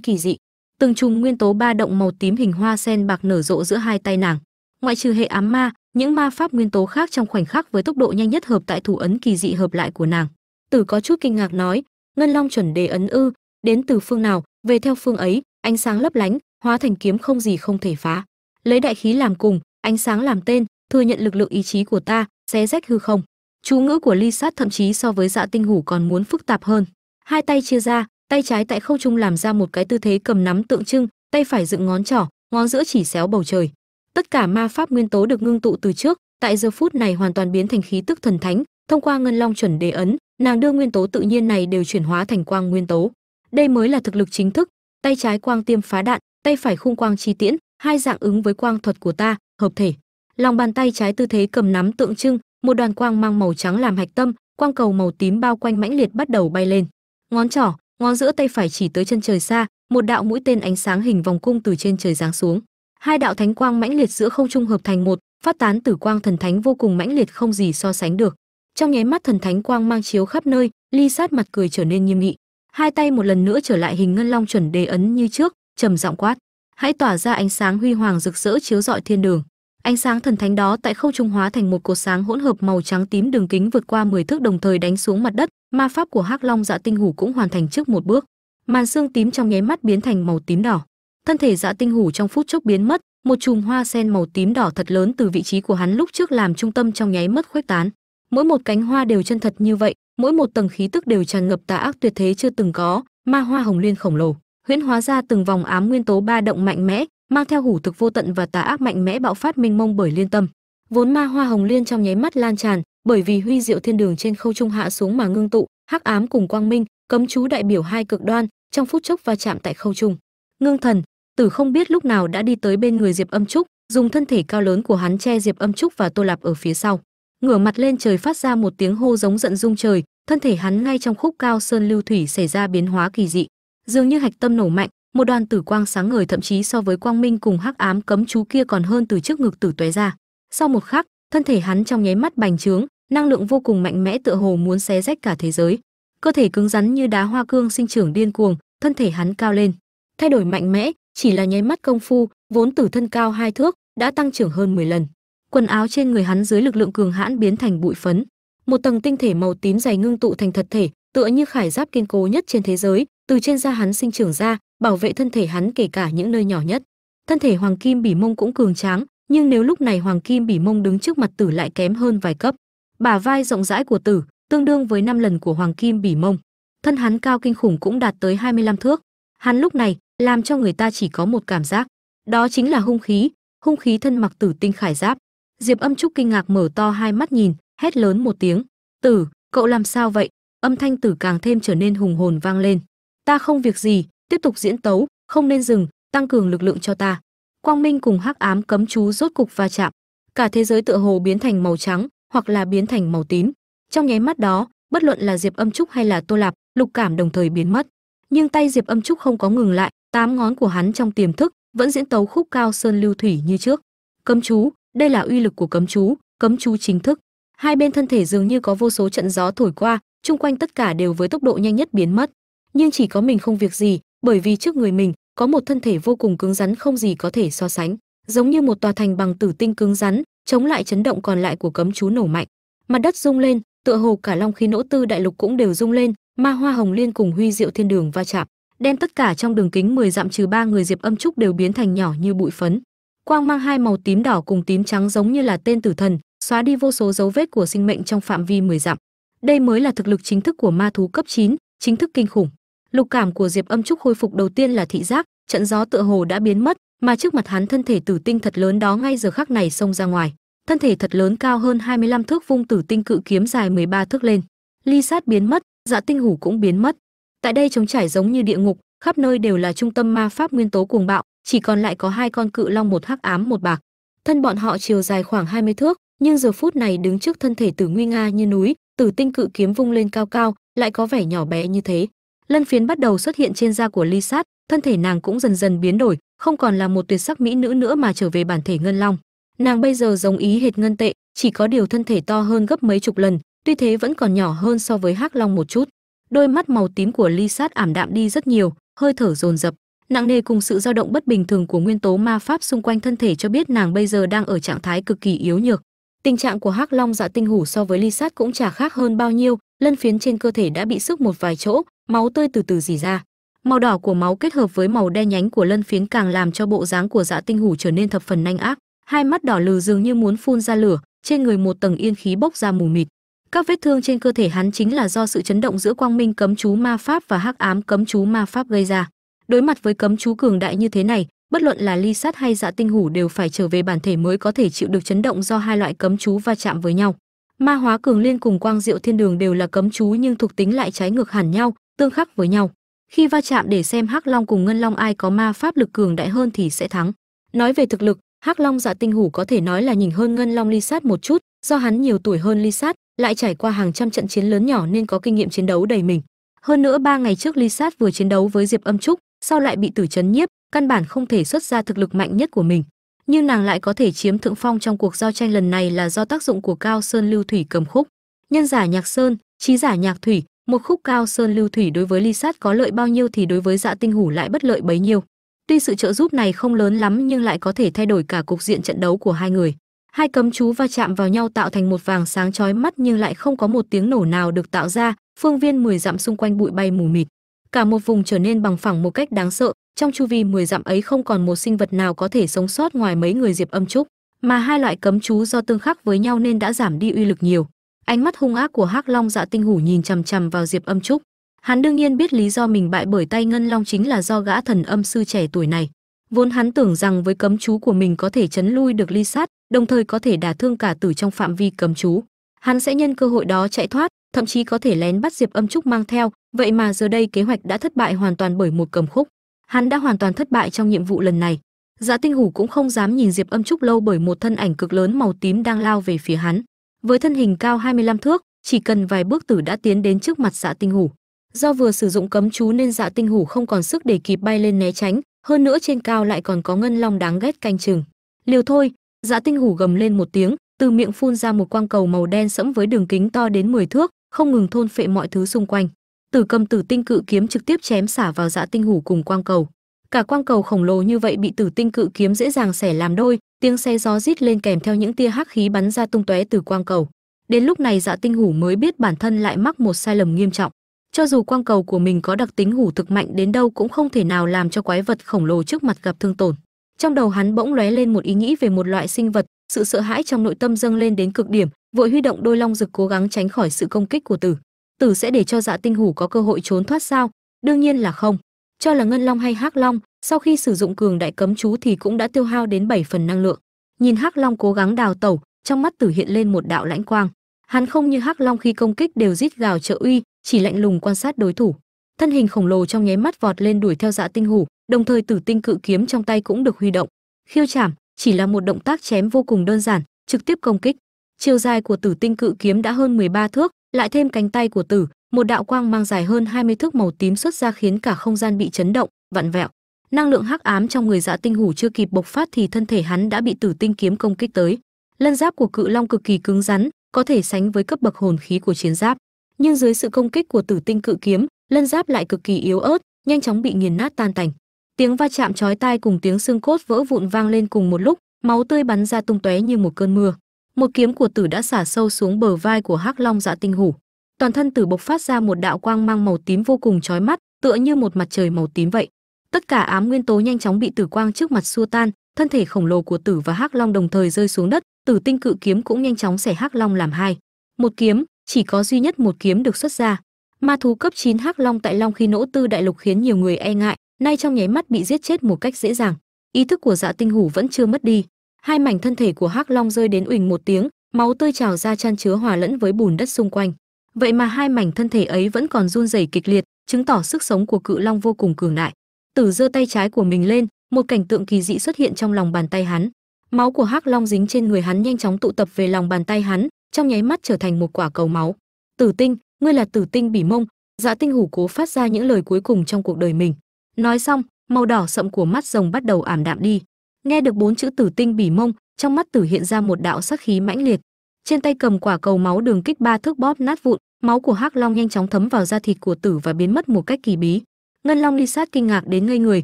kỳ dị từng chùm nguyên tố ba động màu tím hình hoa sen bạc nở rộ giữa hai tay nàng. Ngoại trừ hệ ám ma, những ma pháp nguyên tố khác trong khoảnh khắc với tốc độ nhanh nhất hợp tại thủ ấn kỳ dị hợp lại của nàng. Tử có chút kinh ngạc nói, ngân long chuẩn đề ấn ư, đến từ phương nào? Về theo phương ấy, ánh sáng lấp lánh, hóa thành kiếm không gì không thể phá. Lấy đại khí làm cùng, ánh sáng làm tên, thừa nhận lực lượng ý chí của ta, xé rách hư không. Chú ngữ của ly sát thậm chí so với dạ tinh hủ còn muốn phức tạp hơn. Hai tay chia ra tay trái tại không trung làm ra một cái tư thế cầm nắm tượng trưng, tay phải dựng ngón trỏ, ngón giữa chỉ xéo bầu trời. Tất cả ma pháp nguyên tố được ngưng tụ từ trước, tại giờ phút này hoàn toàn biến thành khí tức thần thánh, thông qua ngân long chuẩn đề ấn, nàng đưa nguyên tố tự nhiên này đều chuyển hóa thành quang nguyên tố. Đây mới là thực lực chính thức. Tay trái quang tiêm phá đạn, tay phải khung quang chi tiễn, hai dạng ứng với quang thuật của ta, hợp thể. Lòng bàn tay trái tư thế cầm nắm tượng trưng, một đoàn quang mang màu trắng làm hạch tâm, quang cầu màu tím bao quanh mãnh liệt bắt đầu bay lên. Ngón trỏ ngón giữa tay phải chỉ tới chân trời xa, một đạo mũi tên ánh sáng hình vòng cung từ trên trời giáng xuống. Hai đạo thánh quang mãnh liệt giữa không trung hợp thành một, phát tán tử quang thần thánh vô cùng mãnh liệt không gì so sánh được. Trong nháy mắt thần thánh quang mang chiếu khắp nơi, ly sát mặt cười trở nên nghiêm nghị. Hai tay một lần nữa trở lại hình ngân long chuẩn đề ấn như trước, trầm giọng quát. Hãy tỏa ra ánh sáng huy hoàng rực rỡ chiếu rọi thiên đường ánh sáng thần thánh đó tại không trung hóa thành một cột sáng hỗn hợp màu trắng tím đường kính vượt qua 10 thước đồng thời đánh xuống mặt đất. Ma pháp của hắc long dạ tinh hủ cũng hoàn thành trước một bước. Màn xương tím trong nháy mắt biến thành màu tím đỏ. Thân thể dạ tinh hủ trong phút chốc biến mất, một chùm hoa sen màu tím đỏ thật lớn từ vị trí của hắn lúc trước làm trung tâm trong nháy mất khuếch tán. Mỗi một cánh hoa đều chân thật như vậy, mỗi một tầng khí tức đều tràn ngập tà ác tuyệt thế chưa từng có. Ma hoa hồng liên khổng lồ, huyễn hóa ra từng vòng ám nguyên tố ba động mạnh mẽ mang theo hủ thực vô tận và tà ác mạnh mẽ bạo phát minh mông bởi liên tâm. Vốn ma hoa hồng liên trong nháy mắt lan tràn, bởi vì huy diệu thiên đường trên khâu trung hạ xuống mà ngưng tụ, hắc ám cùng quang minh, cấm chú đại biểu hai cực đoan, trong phút chốc va chạm tại khâu trung. Ngưng thần, tử không biết lúc nào đã đi tới bên người diệp âm trúc, dùng thân thể cao lớn của hắn che diệp âm trúc và tô lạp ở phía sau. Ngửa mặt lên trời phát ra một tiếng hô giống giận rung trời, thân thể hắn ngay trong khúc cao sơn lưu thủy xảy ra biến hóa kỳ dị. Dường như hạch tâm nổ mạnh một đoàn tử quang sáng ngời thậm chí so với quang minh cùng hắc ám cấm chú kia còn hơn từ trước ngực tử tóe ra. Sau một khắc, thân thể hắn trong nháy mắt bành trướng, năng lượng vô cùng mạnh mẽ tựa hồ muốn xé rách cả thế giới. Cơ thể cứng rắn như đá hoa cương sinh trưởng điên cuồng, thân thể hắn cao lên. Thay đổi mạnh mẽ, chỉ là nháy mắt công phu, vốn tử thân cao hai thước, đã tăng trưởng hơn 10 lần. Quần áo trên người hắn dưới lực lượng cường hãn biến thành bụi phấn. Một tầng tinh thể màu tím dày ngưng tụ thành thật thể, tựa như khải giáp kiên cố nhất trên thế giới, từ trên da hắn sinh trưởng ra bảo vệ thân thể hắn kể cả những nơi nhỏ nhất. Thân thể hoàng kim bỉ mông cũng cường tráng, nhưng nếu lúc này hoàng kim bỉ mông đứng trước mặt tử lại kém hơn vài cấp, bả vai rộng rãi của tử tương đương với 5 lần của hoàng kim bỉ mông. Thân hắn cao kinh khủng cũng đạt tới 25 thước. Hắn lúc này làm cho người ta chỉ có một cảm giác, đó chính là hung khí hung khí thân mặc tử tinh khải giáp. Diệp âm trúc kinh ngạc mở to hai mắt nhìn, hét lớn một tiếng, tử, cậu làm sao vậy? Âm thanh tử càng thêm trở nên hùng hồn vang lên. Ta không việc gì tiếp tục diễn tấu, không nên dừng, tăng cường lực lượng cho ta. Quang minh cùng hắc ám cấm chú rốt cục va chạm. Cả thế giới tựa hồ biến thành màu trắng, hoặc là biến thành màu tím. Trong nháy mắt đó, bất luận là diệp âm trúc hay là tô lạp, lục cảm đồng thời biến mất. Nhưng tay diệp âm trúc không có ngừng lại, tám ngón của hắn trong tiềm thức vẫn diễn tấu khúc cao sơn lưu thủy như trước. Cấm chú, đây là uy lực của cấm chú cấm chú chính thức. Hai bên thân thể dường như có vô số trận gió thổi qua, chung quanh tất cả đều với tốc độ nhanh nhất biến mất. Nhưng chỉ có mình không việc gì bởi vì trước người mình có một thân thể vô cùng cứng rắn không gì có thể so sánh giống như một tòa thành bằng tử tinh cứng rắn chống lại chấn động còn lại của cấm chú nổ mạnh. Mặt đất rung lên tựa hồ cả long khí nỗ tư đại lục cũng đều rung lên ma hoa hồng liên cùng huy diệu thiên đường va chạm đem tất cả trong đường kính 10 dặm trừ ba người diệp âm trúc đều biến thành nhỏ như bụi phấn. Quang mang hai màu tím đỏ cùng tím trắng giống như là tên tử thần xóa đi vô số dấu vết của sinh mệnh trong phạm vi 10 dặm. Đây mới là thực lực chính thức của ma thú cấp 9, chính thức kinh khủng lục cảm của diệp âm trúc khôi phục đầu tiên là thị giác, trận gió tựa hồ đã biến mất, mà trước mặt hắn thân thể tử tinh thật lớn đó ngay giờ khắc này xông ra ngoài. Thân thể thật lớn cao hơn 25 thước vung tử tinh cự kiếm dài 13 thước lên. Ly sát biến mất dạ tinh hủ cũng biến mất. Tại đây trống trải giống như địa ngục, khắp nơi đều là trung tâm ma pháp nguyên tố cuồng bạo, chỉ còn lại có hai con cự long một hắc ám một bạc. Thân bọn họ chiều dài khoảng 20 thước, nhưng giờ phút này đứng trước thân thể tử nguy nga như núi, tử tinh cự kiếm vung lên cao cao, lại có vẻ nhỏ bé như thế lân phiến bắt đầu xuất hiện trên da của ly sát, thân thể nàng cũng dần dần biến đổi, không còn là một tuyệt sắc mỹ nữ nữa mà trở về bản thể ngân long. Nàng bây giờ giống ý hệt ngân tệ, chỉ có điều thân thể to hơn gấp mấy chục lần, tuy thế vẫn còn nhỏ hơn so với hắc long một chút. Đôi mắt màu tím của ly sát ảm đạm đi rất nhiều, hơi thở dồn dập. Nặng nề cùng sự dao động bất bình thường của nguyên tố ma pháp xung quanh thân thể cho biết nàng bây giờ đang ở trạng thái cực kỳ yếu nhược. Tình trạng của hắc long dạ tinh hủ so với ly sát cũng chả khác hơn bao nhiêu lân phiến trên cơ thể đã bị sức một vài chỗ, máu tươi từ từ dì ra. Màu đỏ của máu kết hợp với màu đen nhánh của lân phiến càng làm cho bộ dáng của dạ tinh hủ trở nên thập phần nhanh ác. Hai mắt đỏ lừ dường như muốn phun ra lửa, trên người một tầng yên khí bốc ra mù mịt. Các vết thương trên cơ thể hắn chính là do sự chấn động giữa quang minh cấm chú ma pháp và hắc ám cấm chú ma pháp gây ra. Đối mặt với cấm chú cường đại như thế này, bất luận là ly sát hay dạ tinh hủ đều phải trở về bản thể mới có thể chịu được chấn động do hai loại cấm chú va chạm với nhau ma hóa cường liên cùng quang diệu thiên đường đều là cấm chú nhưng thuộc tính lại trái ngược hẳn nhau, tương khắc với nhau. Khi va chạm để xem hắc long cùng ngân long ai có ma pháp lực cường đại hơn thì sẽ thắng. Nói về thực lực, hắc long dạ tinh hủ có thể nói là nhìn hơn ngân long ly sát một chút, do hắn nhiều tuổi hơn ly sát, lại trải qua hàng trăm trận chiến lớn nhỏ nên có kinh nghiệm chiến đấu đầy mình. Hơn nữa ba ngày trước ly sát vừa chiến đấu với diệp âm trúc, sau lại bị tử chấn nhiếp, căn bản không thể xuất ra thực lực mạnh nhất của mình nhưng nàng lại có thể chiếm thượng phong trong cuộc giao tranh lần này là do tác dụng của cao sơn lưu thủy cầm khúc. Nhân giả nhạc sơn, trí giả nhạc thủy, một khúc cao sơn lưu thủy đối với ly sát có lợi bao nhiêu thì đối với dạ tinh hủ lại bất lợi bấy nhiêu. Tuy sự trợ giúp này không lớn lắm nhưng lại có thể thay đổi cả cục diện trận đấu của hai người. Hai cấm chú va chạm vào nhau tạo thành một vàng sáng chói mắt nhưng lại không có một tiếng nổ nào được tạo ra, phương viên 10 dặm xung quanh bụi bay mù mịt. Cả một vùng trở nên bằng phẳng một cách đáng sợ trong chu vi 10 dặm ấy không còn một sinh vật nào có thể sống sót ngoài mấy người diệp âm trúc, mà hai loại cấm chú do tương khắc với nhau nên đã giảm đi uy lực nhiều. Ánh mắt hung ác của hắc long dạ tinh hủ nhìn chằm chằm vào diệp âm trúc. Hắn đương nhiên biết lý do mình bại bởi tay ngân long chính là do gã thần âm sư trẻ tuổi này. Vốn hắn tưởng rằng với cấm chú của mình có thể chấn lui được ly sát, đồng thời có thể đả thương cả tử trong phạm vi cấm chú. Hắn sẽ nhân cơ hội đó chạy thoát, thậm chí có thể lén bắt diệp âm trúc mang theo, vậy mà giờ đây kế hoạch đã thất bại hoàn toàn bởi một cầm khúc hắn đã hoàn toàn thất bại trong nhiệm vụ lần này. Dạ tinh hủ cũng không dám nhìn diệp âm trúc lâu bởi một thân ảnh cực lớn màu tím đang lao về phía hắn. Với thân hình cao 25 thước, chỉ cần vài bước tử đã tiến đến trước mặt dạ tinh hủ. Do vừa sử dụng cấm chú nên dạ tinh hủ không còn sức để kịp bay lên né tránh, hơn nữa trên cao lại còn có ngân long đáng ghét canh chừng. Liều thôi dạ tinh hủ gầm lên một tiếng, từ miệng phun ra một quang cầu màu đen sẫm với đường kính to đến 10 thước, không ngừng thôn phệ mọi thứ xung quanh tử cầm tử tinh cự kiếm trực tiếp chém xả vào dạ tinh hủ cùng quang cầu. Cả quang cầu khổng lồ như vậy bị tử tinh cự kiếm dễ dàng xẻ làm đôi, tiếng xe gió rít lên kèm theo những tia hắc khí bắn ra tung tóe từ quang cầu. Đến lúc này dạ tinh hủ mới biết bản thân lại mắc một sai lầm nghiêm trọng. Cho dù quang cầu của mình có đặc tính hủ thực mạnh đến đâu cũng không thể nào làm cho quái vật khổng lồ trước mặt gặp thương tổn. Trong đầu hắn bỗng lóe lên một ý nghĩ về một loại sinh vật, sự sợ hãi trong nội tâm dâng lên đến cực điểm, vội huy động đôi long rực cố gắng tránh khỏi sự công kích của tử tử sẽ để cho dạ tinh hủ có cơ hội trốn thoát sao? Đương nhiên là không. Cho là ngân long hay hắc long, sau khi sử dụng cường đại cấm chú thì cũng đã tiêu hao đến 7 phần năng lượng. Nhìn hắc long cố gắng đào tẩu, trong mắt tử hiện lên một đạo lãnh quang. Hắn không như hắc long khi công kích đều rít gào trợ uy, chỉ lạnh lùng quan sát đối thủ. Thân hình khổng lồ trong nháy mắt vọt lên đuổi theo dạ tinh hủ, đồng thời tử tinh cự kiếm trong tay cũng được huy động. Khiêu chảm, chỉ là một động tác chém vô cùng đơn giản, trực tiếp công kích. Chiều dài của tử tinh cự kiếm đã hơn 13 thước lại thêm cánh tay của tử, một đạo quang mang dài hơn 20 thước màu tím xuất ra khiến cả không gian bị chấn động, vặn vẹo. Năng lượng hắc ám trong người dạ tinh hủ chưa kịp bộc phát thì thân thể hắn đã bị tử tinh kiếm công kích tới. Lân giáp của cự long cực kỳ cứng rắn, có thể sánh với cấp bậc hồn khí của chiến giáp. Nhưng dưới sự công kích của tử tinh cự kiếm, lân giáp lại cực kỳ yếu ớt, nhanh chóng bị nghiền nát tan tành. Tiếng va chạm chói tai cùng tiếng xương cốt vỡ vụn vang lên cùng một lúc, máu tươi bắn ra tung tóe như một cơn mưa một kiếm của tử đã xả sâu xuống bờ vai của hắc long dạ tinh hủ. Toàn thân tử bộc phát ra một đạo quang mang màu tím vô cùng chói mắt, tựa như một mặt trời màu tím vậy. Tất cả ám nguyên tố nhanh chóng bị tử quang trước mặt xua tan, thân thể khổng lồ của tử và hắc long đồng thời rơi xuống đất, tử tinh cự kiếm cũng nhanh chóng xẻ hắc long làm hai. Một kiếm, chỉ có duy nhất một kiếm được xuất ra. Ma thú cấp 9 hắc long tại long khi nỗ tư đại lục khiến nhiều người e ngại, nay trong nháy mắt bị giết chết một cách dễ dàng. Ý thức của dạ tinh hủ vẫn chưa mất đi hai mảnh thân thể của hắc long rơi đến uỳnh một tiếng, máu tươi trào ra chăn chứa hòa lẫn với bùn đất xung quanh. Vậy mà hai mảnh thân thể ấy vẫn còn run rẩy kịch liệt, chứng tỏ sức sống của cự long vô cùng cường đại. Tử giơ tay trái của mình lên, một cảnh tượng kỳ dị xuất hiện trong lòng bàn tay hắn. Máu của hắc long dính trên người hắn nhanh chóng tụ tập về lòng bàn tay hắn, trong nháy mắt trở thành một quả cầu máu. Tử tinh, ngươi là tử tinh bỉ mông dạ tinh hủ cố phát ra những lời cuối cùng trong cuộc đời mình. Nói xong, màu đỏ sậm của mắt rồng bắt đầu ảm đạm đi nghe được bốn chữ tử tinh bỉ mông, trong mắt tử hiện ra một đạo sắc khí mãnh liệt. Trên tay cầm quả cầu máu đường kích ba thước bóp nát vụn, máu của hắc long nhanh chóng thấm vào da thịt của tử và biến mất một cách kỳ bí. Ngân long ly sát kinh ngạc đến ngây người,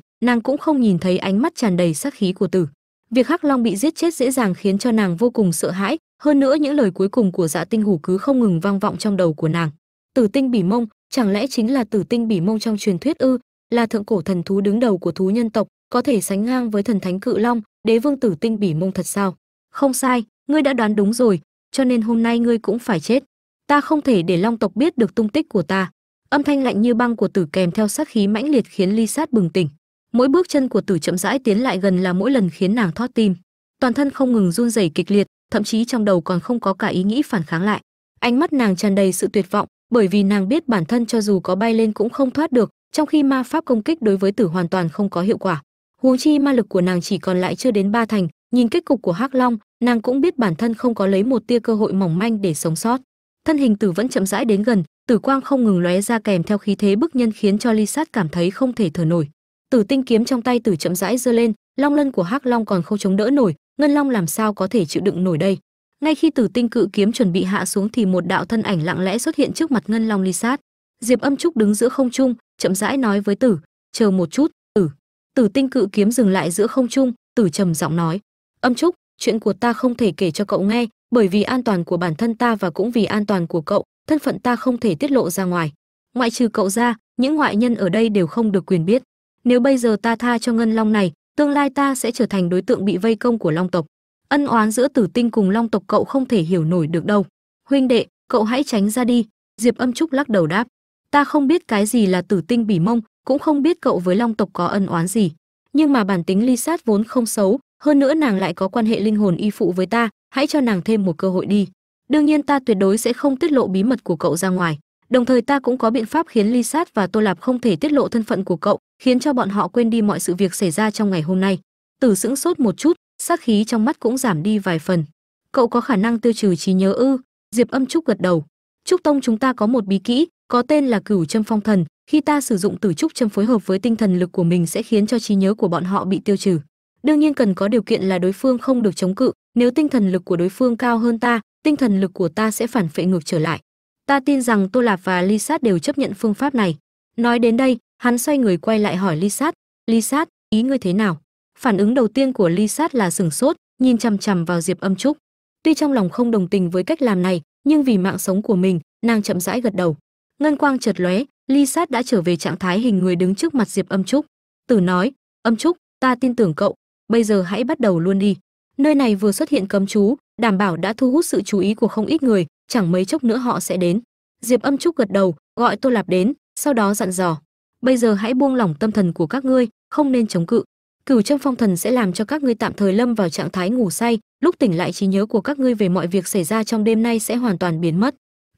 nàng cũng không nhìn thấy ánh mắt tràn đầy sát khí của tử. Việc hắc long bị giết chết dễ dàng khiến cho nàng vô cùng sợ hãi, hơn nữa những lời cuối cùng của dạ tinh hủ cứ không ngừng vang vọng trong đầu của nàng. Tử tinh bỉ mông, chẳng lẽ chính là tử tinh bỉ mông trong truyền thuyết ư? Là thượng cổ thần thú đứng đầu của thú nhân tộc, có thể sánh ngang với thần thánh cự long, đế vương tử tinh bỉ mông thật sao? Không sai, ngươi đã đoán đúng rồi, cho nên hôm nay ngươi cũng phải chết. Ta không thể để long tộc biết được tung tích của ta. Âm thanh lạnh như băng của tử kèm theo sát khí mãnh liệt khiến ly sát bừng tỉnh. Mỗi bước chân của tử chậm rãi tiến lại gần là mỗi lần khiến nàng thoát tim. Toàn thân không ngừng run rẩy kịch liệt, thậm chí trong đầu còn không có cả ý nghĩ phản kháng lại. Ánh mắt nàng tràn đầy sự tuyệt vọng, bởi vì nàng biết bản thân cho dù có bay lên cũng không thoát được trong khi ma pháp công kích đối với tử hoàn toàn không có hiệu quả, huống chi ma lực của nàng chỉ còn lại chưa đến ba thành, nhìn kết cục của hắc long, nàng cũng biết bản thân không có lấy một tia cơ hội mỏng manh để sống sót. Thân hình tử vẫn chậm rãi đến gần, tử quang không ngừng lóe ra kèm theo khí thế bức nhân khiến cho ly sát cảm thấy không thể thở nổi. Tử tinh kiếm trong tay tử chậm rãi giơ lên, long lân của hắc long còn không chống đỡ nổi, ngân long làm sao có thể chịu đựng nổi đây? Ngay khi tử tinh cự kiếm chuẩn bị hạ xuống thì một đạo thân ảnh lặng lẽ xuất hiện trước mặt ngân long ly sát. Diệp âm trúc đứng giữa không trung chậm rãi nói với tử, chờ một chút, tử. Tử tinh cự kiếm dừng lại giữa không trung, tử trầm giọng nói, âm trúc, chuyện của ta không thể kể cho cậu nghe, bởi vì an toàn của bản thân ta và cũng vì an toàn của cậu, thân phận ta không thể tiết lộ ra ngoài. Ngoại trừ cậu ra, những ngoại nhân ở đây đều không được quyền biết. Nếu bây giờ ta tha cho ngân long này, tương lai ta sẽ trở thành đối tượng bị vây công của long tộc. Ân oán giữa tử tinh cùng long tộc cậu không thể hiểu nổi được đâu. Huynh đệ, cậu hãy tránh ra đi. Diệp âm trúc lắc đầu đáp ta không biết cái gì là tử tinh bỉ mông, cũng không biết cậu với long tộc có ân oán gì. Nhưng mà bản tính ly sát vốn không xấu, hơn nữa nàng lại có quan hệ linh hồn y phụ với ta, hãy cho nàng thêm một cơ hội đi. Đương nhiên ta tuyệt đối sẽ không tiết lộ bí mật của cậu ra ngoài. Đồng thời ta cũng có biện pháp khiến ly sát và tô lạp không thể tiết lộ thân phận của cậu, khiến cho bọn họ quên đi mọi sự việc xảy ra trong ngày hôm nay. Tử sững sốt một chút, sát khí trong mắt cũng giảm đi vài phần. Cậu có khả năng tiêu trừ trí nhớ ư? Diệp âm trúc gật đầu. Trúc tông chúng ta có một bí kỹ có tên là cửu châm phong thần, khi ta sử dụng tử trúc châm phối hợp với tinh thần lực của mình sẽ khiến cho trí nhớ của bọn họ bị tiêu trừ. Đương nhiên cần có điều kiện là đối phương không được chống cự, nếu tinh thần lực của đối phương cao hơn ta, tinh thần lực của ta sẽ phản phệ ngược trở lại. Ta tin rằng tô lạp và ly sát đều chấp nhận phương pháp này. Nói đến đây, hắn xoay người quay lại hỏi ly sát ly sát, ý ngươi thế nào? Phản ứng đầu tiên của ly sát là sừng sốt, nhìn chằm chằm vào diệp âm trúc. Tuy trong lòng không đồng tình với cách làm này, nhưng vì mạng sống của mình, nàng chậm rãi gật đầu ngân quang chợt lóe, ly sát đã trở về trạng thái hình người đứng trước mặt diệp âm trúc. Tử nói, âm trúc, ta tin tưởng cậu, bây giờ hãy bắt đầu luôn đi. Nơi này vừa xuất hiện cấm chú, đảm bảo đã thu hút sự chú ý của không ít người, chẳng mấy chốc nữa họ sẽ đến. Diệp âm trúc gật đầu, gọi tô lạp đến, sau đó dặn dò, bây giờ hãy buông lỏng tâm thần của các ngươi, không nên chống cự. Cửu trâm phong thần sẽ làm cho các ngươi tạm thời lâm vào trạng thái ngủ say, lúc tỉnh lại trí nhớ của các ngươi về mọi việc xảy ra trong đêm nay sẽ hoàn toàn biến mất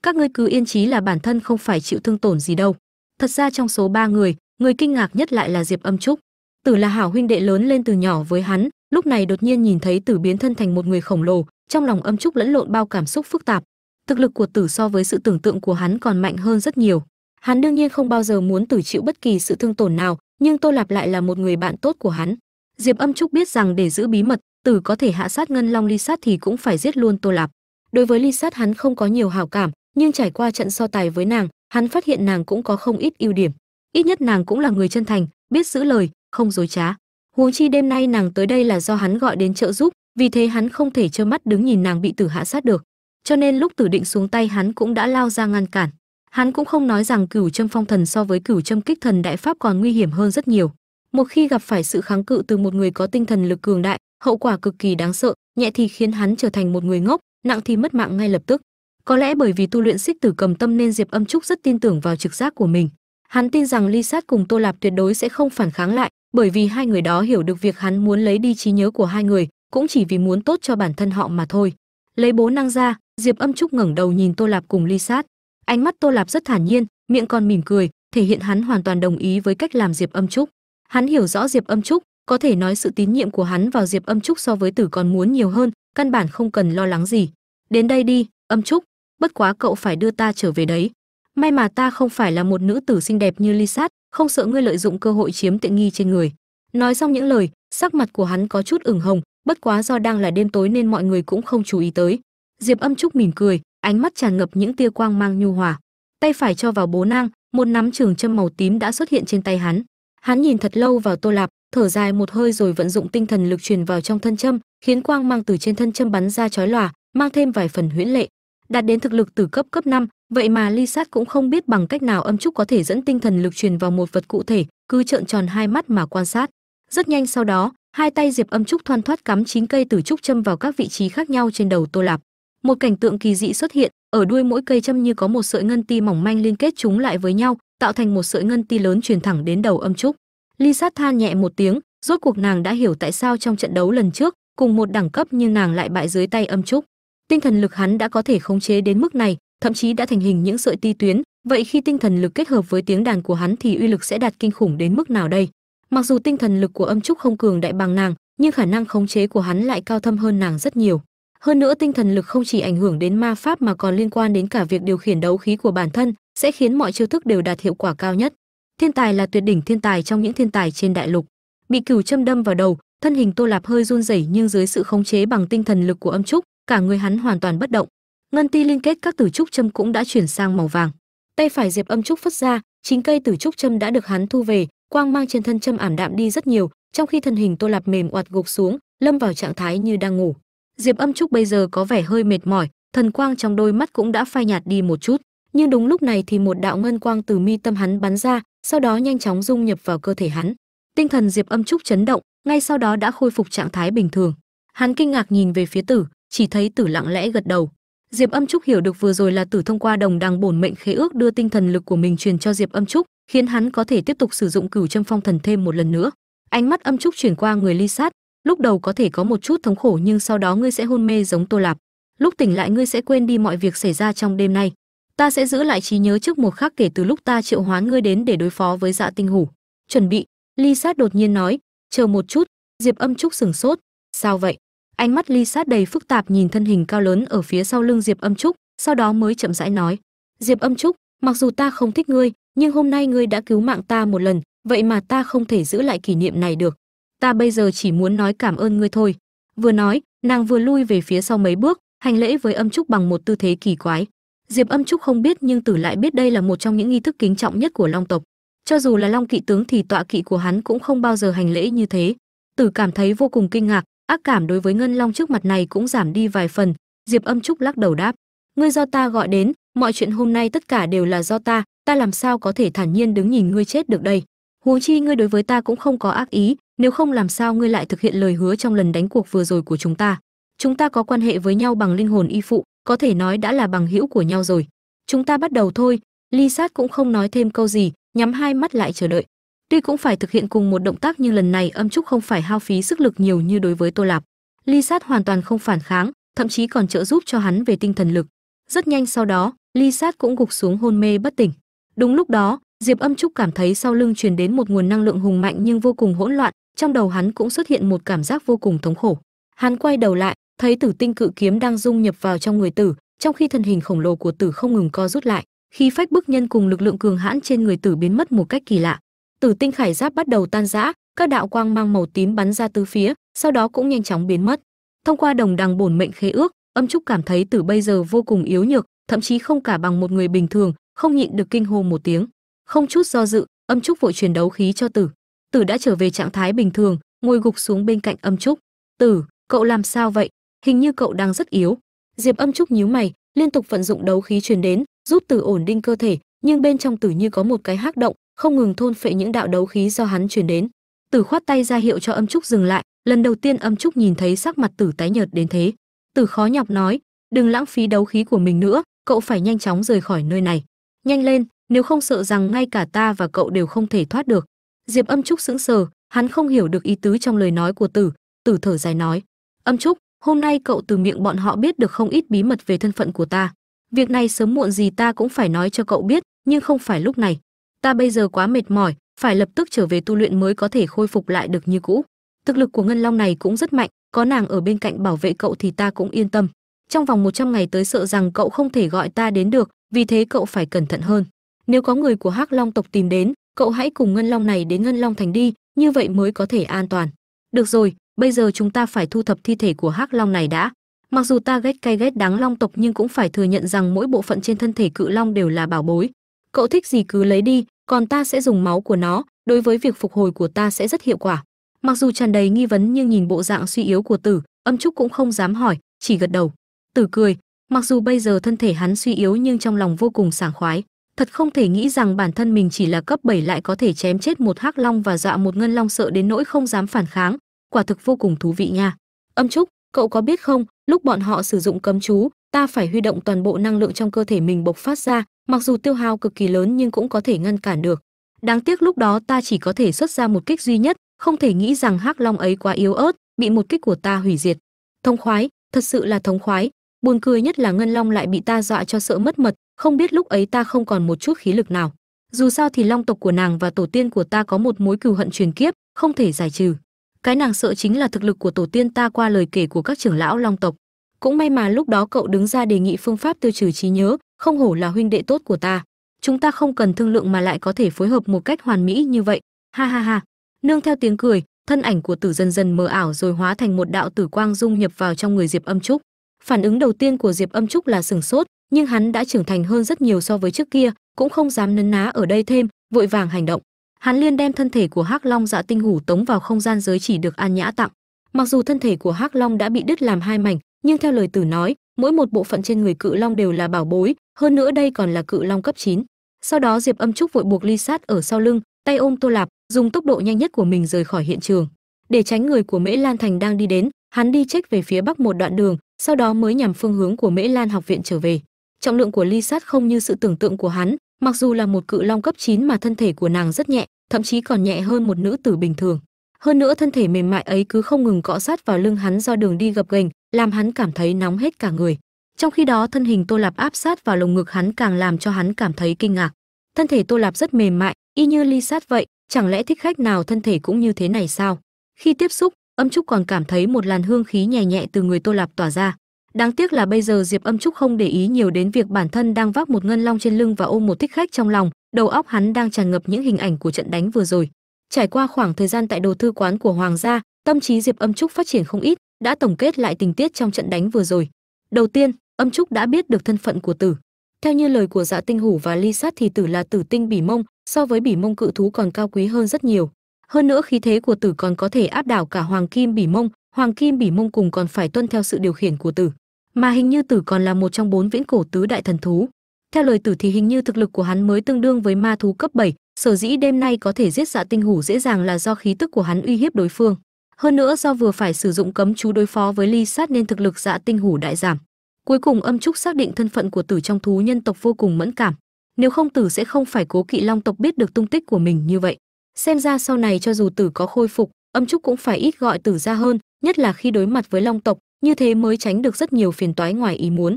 các ngươi cứ yên trí là bản thân không phải chịu thương tổn gì đâu. Thật ra trong số ba người người kinh ngạc nhất lại là diệp âm trúc. Tử là hảo huynh đệ lớn lên từ nhỏ với hắn, lúc này đột nhiên nhìn thấy tử biến thân thành một người khổng lồ, trong lòng âm trúc lẫn lộn bao cảm xúc phức tạp. Thực lực của tử so với sự tưởng tượng của hắn còn mạnh hơn rất nhiều. Hắn đương nhiên không bao giờ muốn tử chịu bất kỳ sự thương tổn nào, nhưng tô lạp lại là một người bạn tốt của hắn. Diệp âm trúc biết rằng để giữ bí mật, tử có thể hạ sát ngân long ly sát thì cũng phải giết luôn tô lạp. Đối với ly sát hắn không có nhiều hảo cảm nhưng trải qua trận so tài với nàng, hắn phát hiện nàng cũng có không ít ưu điểm. Ít nhất nàng cũng là người chân thành, biết giữ lời, không dối trá. Huống chi đêm nay nàng tới đây là do hắn gọi đến trợ giúp, vì thế hắn không thể trơ mắt đứng nhìn nàng bị tử hạ sát được. Cho nên lúc tử định xuống tay hắn cũng đã lao ra ngăn cản. Hắn cũng không nói rằng cửu châm phong thần so với cửu châm kích thần đại pháp còn nguy hiểm hơn rất nhiều. Một khi gặp phải sự kháng cự từ một người có tinh thần lực cường đại, hậu quả cực kỳ đáng sợ, nhẹ thì khiến hắn trở thành một người ngốc, nặng thì mất mạng ngay lập tức có lẽ bởi vì tu luyện xích tử cầm tâm nên diệp âm trúc rất tin tưởng vào trực giác của mình. Hắn tin rằng ly sát cùng tô lạp tuyệt đối sẽ không phản kháng lại, bởi vì hai người đó hiểu được việc hắn muốn lấy đi trí nhớ của hai người, cũng chỉ vì muốn tốt cho bản thân họ mà thôi. Lấy bố năng ra, diệp âm trúc ngẩng đầu nhìn tô lạp cùng ly sát. Ánh mắt tô lạp rất thản nhiên, miệng còn mỉm cười, thể hiện hắn hoàn toàn đồng ý với cách làm diệp âm trúc. Hắn hiểu rõ diệp âm trúc, có thể nói sự tín nhiệm của hắn vào diệp âm trúc so với tử còn muốn nhiều hơn, căn bản không cần lo lắng gì. Đến đây đi, âm trúc bất quá cậu phải đưa ta trở về đấy. May mà ta không phải là một nữ tử xinh đẹp như ly sát không sợ ngươi lợi dụng cơ hội chiếm tiện nghi trên người. Nói xong những lời, sắc mặt của hắn có chút ửng hồng, bất quá do đang là đêm tối nên mọi người cũng không chú ý tới. Diệp âm trúc mỉm cười, ánh mắt tràn ngập những tia quang mang nhu hòa. Tay phải cho vào bố nang, một nắm trường châm màu tím đã xuất hiện trên tay hắn. Hắn nhìn thật lâu vào tô lạp, thở dài một hơi rồi vận dụng tinh thần lực truyền vào trong thân châm, khiến quang mang từ trên thân châm bắn ra chói lòa, mang thêm vài phần huyễn lệ đạt đến thực lực từ cấp cấp 5, vậy mà ly sát cũng không biết bằng cách nào âm trúc có thể dẫn tinh thần lực truyền vào một vật cụ thể cứ trợn tròn hai mắt mà quan sát. Rất nhanh sau đó hai tay diệp âm trúc thoăn thoát cắm chín cây tử trúc châm vào các vị trí khác nhau trên đầu tô lạp. Một cảnh tượng kỳ dị xuất hiện ở đuôi mỗi cây châm như có một sợi ngân ti mỏng manh liên kết chúng lại với nhau tạo thành một sợi ngân ti lớn truyền thẳng đến đầu âm trúc. Ly sát than nhẹ một tiếng rốt cuộc nàng đã hiểu tại sao trong trận đấu lần trước cùng một đẳng cấp nhưng nàng lại bại dưới tay âm trúc tinh thần lực hắn đã có thể khống chế đến mức này, thậm chí đã thành hình những sợi ti tuyến. Vậy khi tinh thần lực kết hợp với tiếng đàn của hắn thì uy lực sẽ đạt kinh khủng đến mức nào đây? Mặc dù tinh thần lực của âm trúc không cường đại bằng nàng, nhưng khả năng khống chế của hắn lại cao thâm hơn nàng rất nhiều. Hơn nữa tinh thần lực không chỉ ảnh hưởng đến ma pháp mà còn liên quan đến cả việc điều khiển đấu khí của bản thân, sẽ khiến mọi chiêu thức đều đạt hiệu quả cao nhất. Thiên tài là tuyệt đỉnh thiên tài trong những thiên tài trên đại lục. Bị cửu châm đâm vào đầu, thân hình tô lạp hơi run rẩy nhưng dưới sự khống chế bằng tinh thần lực của âm trúc cả người hắn hoàn toàn bất động. Ngân ti liên kết các tử trúc châm cũng đã chuyển sang màu vàng. Tay phải diệp âm trúc phất ra, chính cây tử trúc châm đã được hắn thu về, quang mang trên thân châm ảm đạm đi rất nhiều, trong khi thân hình tô lạp mềm oạt gục xuống, lâm vào trạng thái như đang ngủ. Diệp âm trúc bây giờ có vẻ hơi mệt mỏi, thần quang trong đôi mắt cũng đã phai nhạt đi một chút, nhưng đúng lúc này thì một đạo ngân quang từ mi tâm hắn bắn ra, sau đó nhanh chóng dung nhập vào cơ thể hắn. Tinh thần diệp âm trúc chấn động, ngay sau đó đã khôi phục trạng thái bình thường. Hắn kinh ngạc nhìn về phía tử chỉ thấy tử lặng lẽ gật đầu. Diệp âm trúc hiểu được vừa rồi là tử thông qua đồng đằng bổn mệnh khế ước đưa tinh thần lực của mình truyền cho diệp âm trúc, khiến hắn có thể tiếp tục sử dụng cửu châm phong thần thêm một lần nữa. Ánh mắt âm trúc chuyển qua người ly sát, lúc đầu có thể có một chút thống khổ nhưng sau đó ngươi sẽ hôn mê giống tô lạp. Lúc tỉnh lại ngươi sẽ quên đi mọi việc xảy ra trong đêm nay. Ta sẽ giữ lại trí nhớ trước một khắc kể từ lúc ta triệu hoán ngươi đến để đối phó với dạ tinh hủ. Chuẩn bị, ly sát đột nhiên nói, chờ một chút. Diệp âm trúc sửng sốt, sao vậy? Ánh mắt ly sát đầy phức tạp nhìn thân hình cao lớn ở phía sau lưng diệp âm trúc, sau đó mới chậm rãi nói, diệp âm trúc, mặc dù ta không thích ngươi, nhưng hôm nay ngươi đã cứu mạng ta một lần, vậy mà ta không thể giữ lại kỷ niệm này được. Ta bây giờ chỉ muốn nói cảm ơn ngươi thôi. Vừa nói, nàng vừa lui về phía sau mấy bước, hành lễ với âm trúc bằng một tư thế kỳ quái. Diệp âm trúc không biết nhưng tử lại biết đây là một trong những nghi thức kính trọng nhất của long tộc. Cho dù là long kỵ tướng thì tọa kỵ của hắn cũng không bao giờ hành lễ như thế. Tử cảm thấy vô cùng kinh ngạc ác cảm đối với ngân long trước mặt này cũng giảm đi vài phần, diệp âm trúc lắc đầu đáp. Ngươi do ta gọi đến, mọi chuyện hôm nay tất cả đều là do ta ta làm sao có thể thản nhiên đứng nhìn ngươi chết được đây? Huống chi ngươi đối với ta cũng không có ác ý, nếu không làm sao ngươi lại thực hiện lời hứa trong lần đánh cuộc vừa rồi của chúng ta? Chúng ta có quan hệ với nhau bằng linh hồn y phụ, có thể nói đã là bằng hữu của nhau rồi. Chúng ta bắt đầu thôi, ly sát cũng không nói thêm câu gì, nhắm hai mắt lại chờ đợi tuy cũng phải thực hiện cùng một động tác nhưng lần này âm trúc không phải hao phí sức lực nhiều như đối với tô lạp. Ly sát hoàn toàn không phản kháng, thậm chí còn trợ giúp cho hắn về tinh thần lực. Rất nhanh sau đó, ly sát cũng gục xuống hôn mê bất tỉnh. Đúng lúc đó, diệp âm trúc cảm thấy sau lưng truyền đến một nguồn năng lượng hùng mạnh nhưng vô cùng hỗn loạn, trong đầu hắn cũng xuất hiện một cảm giác vô cùng thống khổ. Hắn quay đầu lại, thấy tử tinh cự kiếm đang dung nhập vào trong người tử, trong khi thân hình khổng lồ của tử không ngừng co rút lại. Khi phách bức nhân cùng lực lượng cường hãn trên người tử biến mất một cách kỳ lạ tử tinh khải giáp bắt đầu tan rã, các đạo quang mang màu tím bắn ra tứ phía, sau đó cũng nhanh chóng biến mất. Thông qua đồng đằng bổn mệnh khế ước, âm trúc cảm thấy tử bây giờ vô cùng yếu nhược, thậm chí không cả bằng một người bình thường, không nhịn được kinh hô một tiếng. Không chút do dự, âm trúc vội truyền đấu khí cho tử. Tử đã trở về trạng thái bình thường, ngồi gục xuống bên cạnh âm trúc. Tử, cậu làm sao vậy? Hình như cậu đang rất yếu. Diệp âm trúc nhíu mày, liên tục vận dụng đấu khí truyền đến, giúp tử ổn định cơ thể, nhưng bên trong tử như có một cái hắc động không ngừng thôn phệ những đạo đấu khí do hắn truyền đến. Tử khoát tay ra hiệu cho âm trúc dừng lại, lần đầu tiên âm trúc nhìn thấy sắc mặt tử tái nhợt đến thế. Tử khó nhọc nói, đừng lãng phí đấu khí của mình nữa, cậu phải nhanh chóng rời khỏi nơi này. Nhanh lên, nếu không sợ rằng ngay cả ta và cậu đều không thể thoát được. Diệp âm trúc sững sờ, hắn không hiểu được ý tứ trong lời nói của tử. Tử thở dài nói, âm trúc, hôm nay cậu từ miệng bọn họ biết được không ít bí mật về thân phận của ta. Việc này sớm muộn gì ta cũng phải nói cho cậu biết, nhưng không phải lúc này ta bây giờ quá mệt mỏi, phải lập tức trở về tu luyện mới có thể khôi phục lại được như cũ. Thực lực của ngân long này cũng rất mạnh, có nàng ở bên cạnh bảo vệ cậu thì ta cũng yên tâm. Trong vòng 100 ngày tới sợ rằng cậu không thể gọi ta đến được, vì thế cậu phải cẩn thận hơn. Nếu có người của hắc long tộc tìm đến, cậu hãy cùng ngân long này đến ngân long thành đi, như vậy mới có thể an toàn. Được rồi, bây giờ chúng ta phải thu thập thi thể của hắc long này đã. Mặc dù ta ghét cay ghét đáng long tộc nhưng cũng phải thừa nhận rằng mỗi bộ phận trên thân thể cự long đều là bảo bối cậu thích gì cứ lấy đi, còn ta sẽ dùng máu của nó, đối với việc phục hồi của ta sẽ rất hiệu quả. Mặc dù tràn đầy nghi vấn nhưng nhìn bộ dạng suy yếu của tử, âm trúc cũng không dám hỏi, chỉ gật đầu. Tử cười, mặc dù bây giờ thân thể hắn suy yếu nhưng trong lòng vô cùng sảng khoái. Thật không thể nghĩ rằng bản thân mình chỉ là cấp 7 lại có thể chém chết một hắc long và dọa một ngân long sợ đến nỗi không dám phản kháng. Quả thực vô cùng thú vị nha. Âm trúc, cậu có biết không, lúc bọn họ sử dụng cấm chú, ta phải huy động toàn bộ năng lượng trong cơ thể mình bộc phát ra mặc dù tiêu hao cực kỳ lớn nhưng cũng có thể ngăn cản được. Đáng tiếc lúc đó ta chỉ có thể xuất ra một kích duy nhất, không thể nghĩ rằng hắc long ấy quá yếu ớt, bị một kích của ta hủy diệt. Thông khoái, thật sự là thống khoái. Buồn cười nhất là ngân long lại bị ta dọa cho sợ mất mật, không biết lúc ấy ta không còn một chút khí lực nào. Dù sao thì long tộc của nàng và tổ tiên của ta có một mối cừu hận truyền kiếp, không thể giải trừ. Cái nàng sợ chính là thực lực của tổ tiên ta qua lời kể của các trưởng lão long tộc. Cũng may mà lúc đó cậu đứng ra đề nghị phương pháp tiêu trừ trí nhớ không hổ là huynh đệ tốt của ta. Chúng ta không cần thương lượng mà lại có thể phối hợp một cách hoàn mỹ như vậy. Ha ha ha. Nương theo tiếng cười, thân ảnh của tử dần dần mờ ảo rồi hóa thành một đạo tử quang dung nhập vào trong người diệp âm trúc. Phản ứng đầu tiên của diệp âm trúc là sừng sốt, nhưng hắn đã trưởng thành hơn rất nhiều so với trước kia, cũng không dám nấn ná ở đây thêm, vội vàng hành động. Hắn liên đem thân thể của hắc long dạ tinh hủ tống vào không gian giới chỉ được an nhã tặng. Mặc dù thân thể của hắc long đã bị đứt làm hai mảnh, nhưng theo lời tử nói mỗi một bộ phận trên người cự long đều là bảo bối, hơn nữa đây còn là cự long cấp 9. sau đó diệp âm trúc vội buộc ly sát ở sau lưng, tay ôm tô lạp, dùng tốc độ nhanh nhất của mình rời khỏi hiện trường. Để tránh người của mễ lan thành đang đi đến, hắn đi trách về phía bắc một đoạn đường, sau đó mới nhằm phương hướng của mễ lan học viện trở về. Trọng lượng của ly sát không như sự tưởng tượng của hắn, mặc dù là một cự long cấp 9 mà thân thể của nàng rất nhẹ, thậm chí còn nhẹ hơn một nữ tử bình thường hơn nữa thân thể mềm mại ấy cứ không ngừng cọ sát vào lưng hắn do đường đi gập ghềnh, làm hắn cảm thấy nóng hết cả người. Trong khi đó, thân hình tô lạp áp sát vào lồng ngực hắn càng làm cho hắn cảm thấy kinh ngạc. Thân thể tô lạp rất mềm mại, y như ly sát vậy, chẳng lẽ thích khách nào thân thể cũng như thế này sao? Khi tiếp xúc, âm trúc còn cảm thấy một làn hương khí nhẹ nhẹ từ người tô lạp tỏa ra. Đáng tiếc là bây giờ diệp âm trúc không để ý nhiều đến việc bản thân đang vác một ngân long trên lưng và ôm một thích khách trong lòng, đầu óc hắn đang tràn ngập những hình ảnh của trận đánh vừa rồi trải qua khoảng thời gian tại đồ thư quán của hoàng gia tâm trí diệp âm trúc phát triển không ít đã tổng kết lại tình tiết trong trận đánh vừa rồi. Đầu tiên âm trúc đã biết được thân phận của tử. Theo như lời của dạ tinh hủ và ly sát thì tử là tử tinh bỉ mông so với bỉ mông cự thú còn cao quý hơn rất nhiều. Hơn nữa khí thế của tử còn có thể áp đảo cả hoàng kim bỉ mông hoàng kim bỉ mông cùng còn phải tuân theo sự điều khiển của tử. Mà hình như tử còn là một trong bốn viễn cổ tứ đại thần thú. Theo lời tử thì hình như thực lực của hắn mới tương đương với ma thú cấp 7, sở dĩ đêm nay có thể giết dạ tinh hủ dễ dàng là do khí tức của hắn uy hiếp đối phương. Hơn nữa do vừa phải sử dụng cấm chú đối phó với ly sát nên thực lực dạ tinh hủ đại giảm. Cuối cùng âm trúc xác định thân phận của tử trong thú nhân tộc vô cùng mẫn cảm. Nếu không tử sẽ không phải cố kỵ long tộc biết được tung tích của mình như vậy. Xem ra sau này cho dù tử có khôi phục, âm trúc cũng phải ít gọi tử ra hơn, nhất là khi đối mặt với long tộc, như thế mới tránh được rất nhiều phiền toái ngoài ý muốn.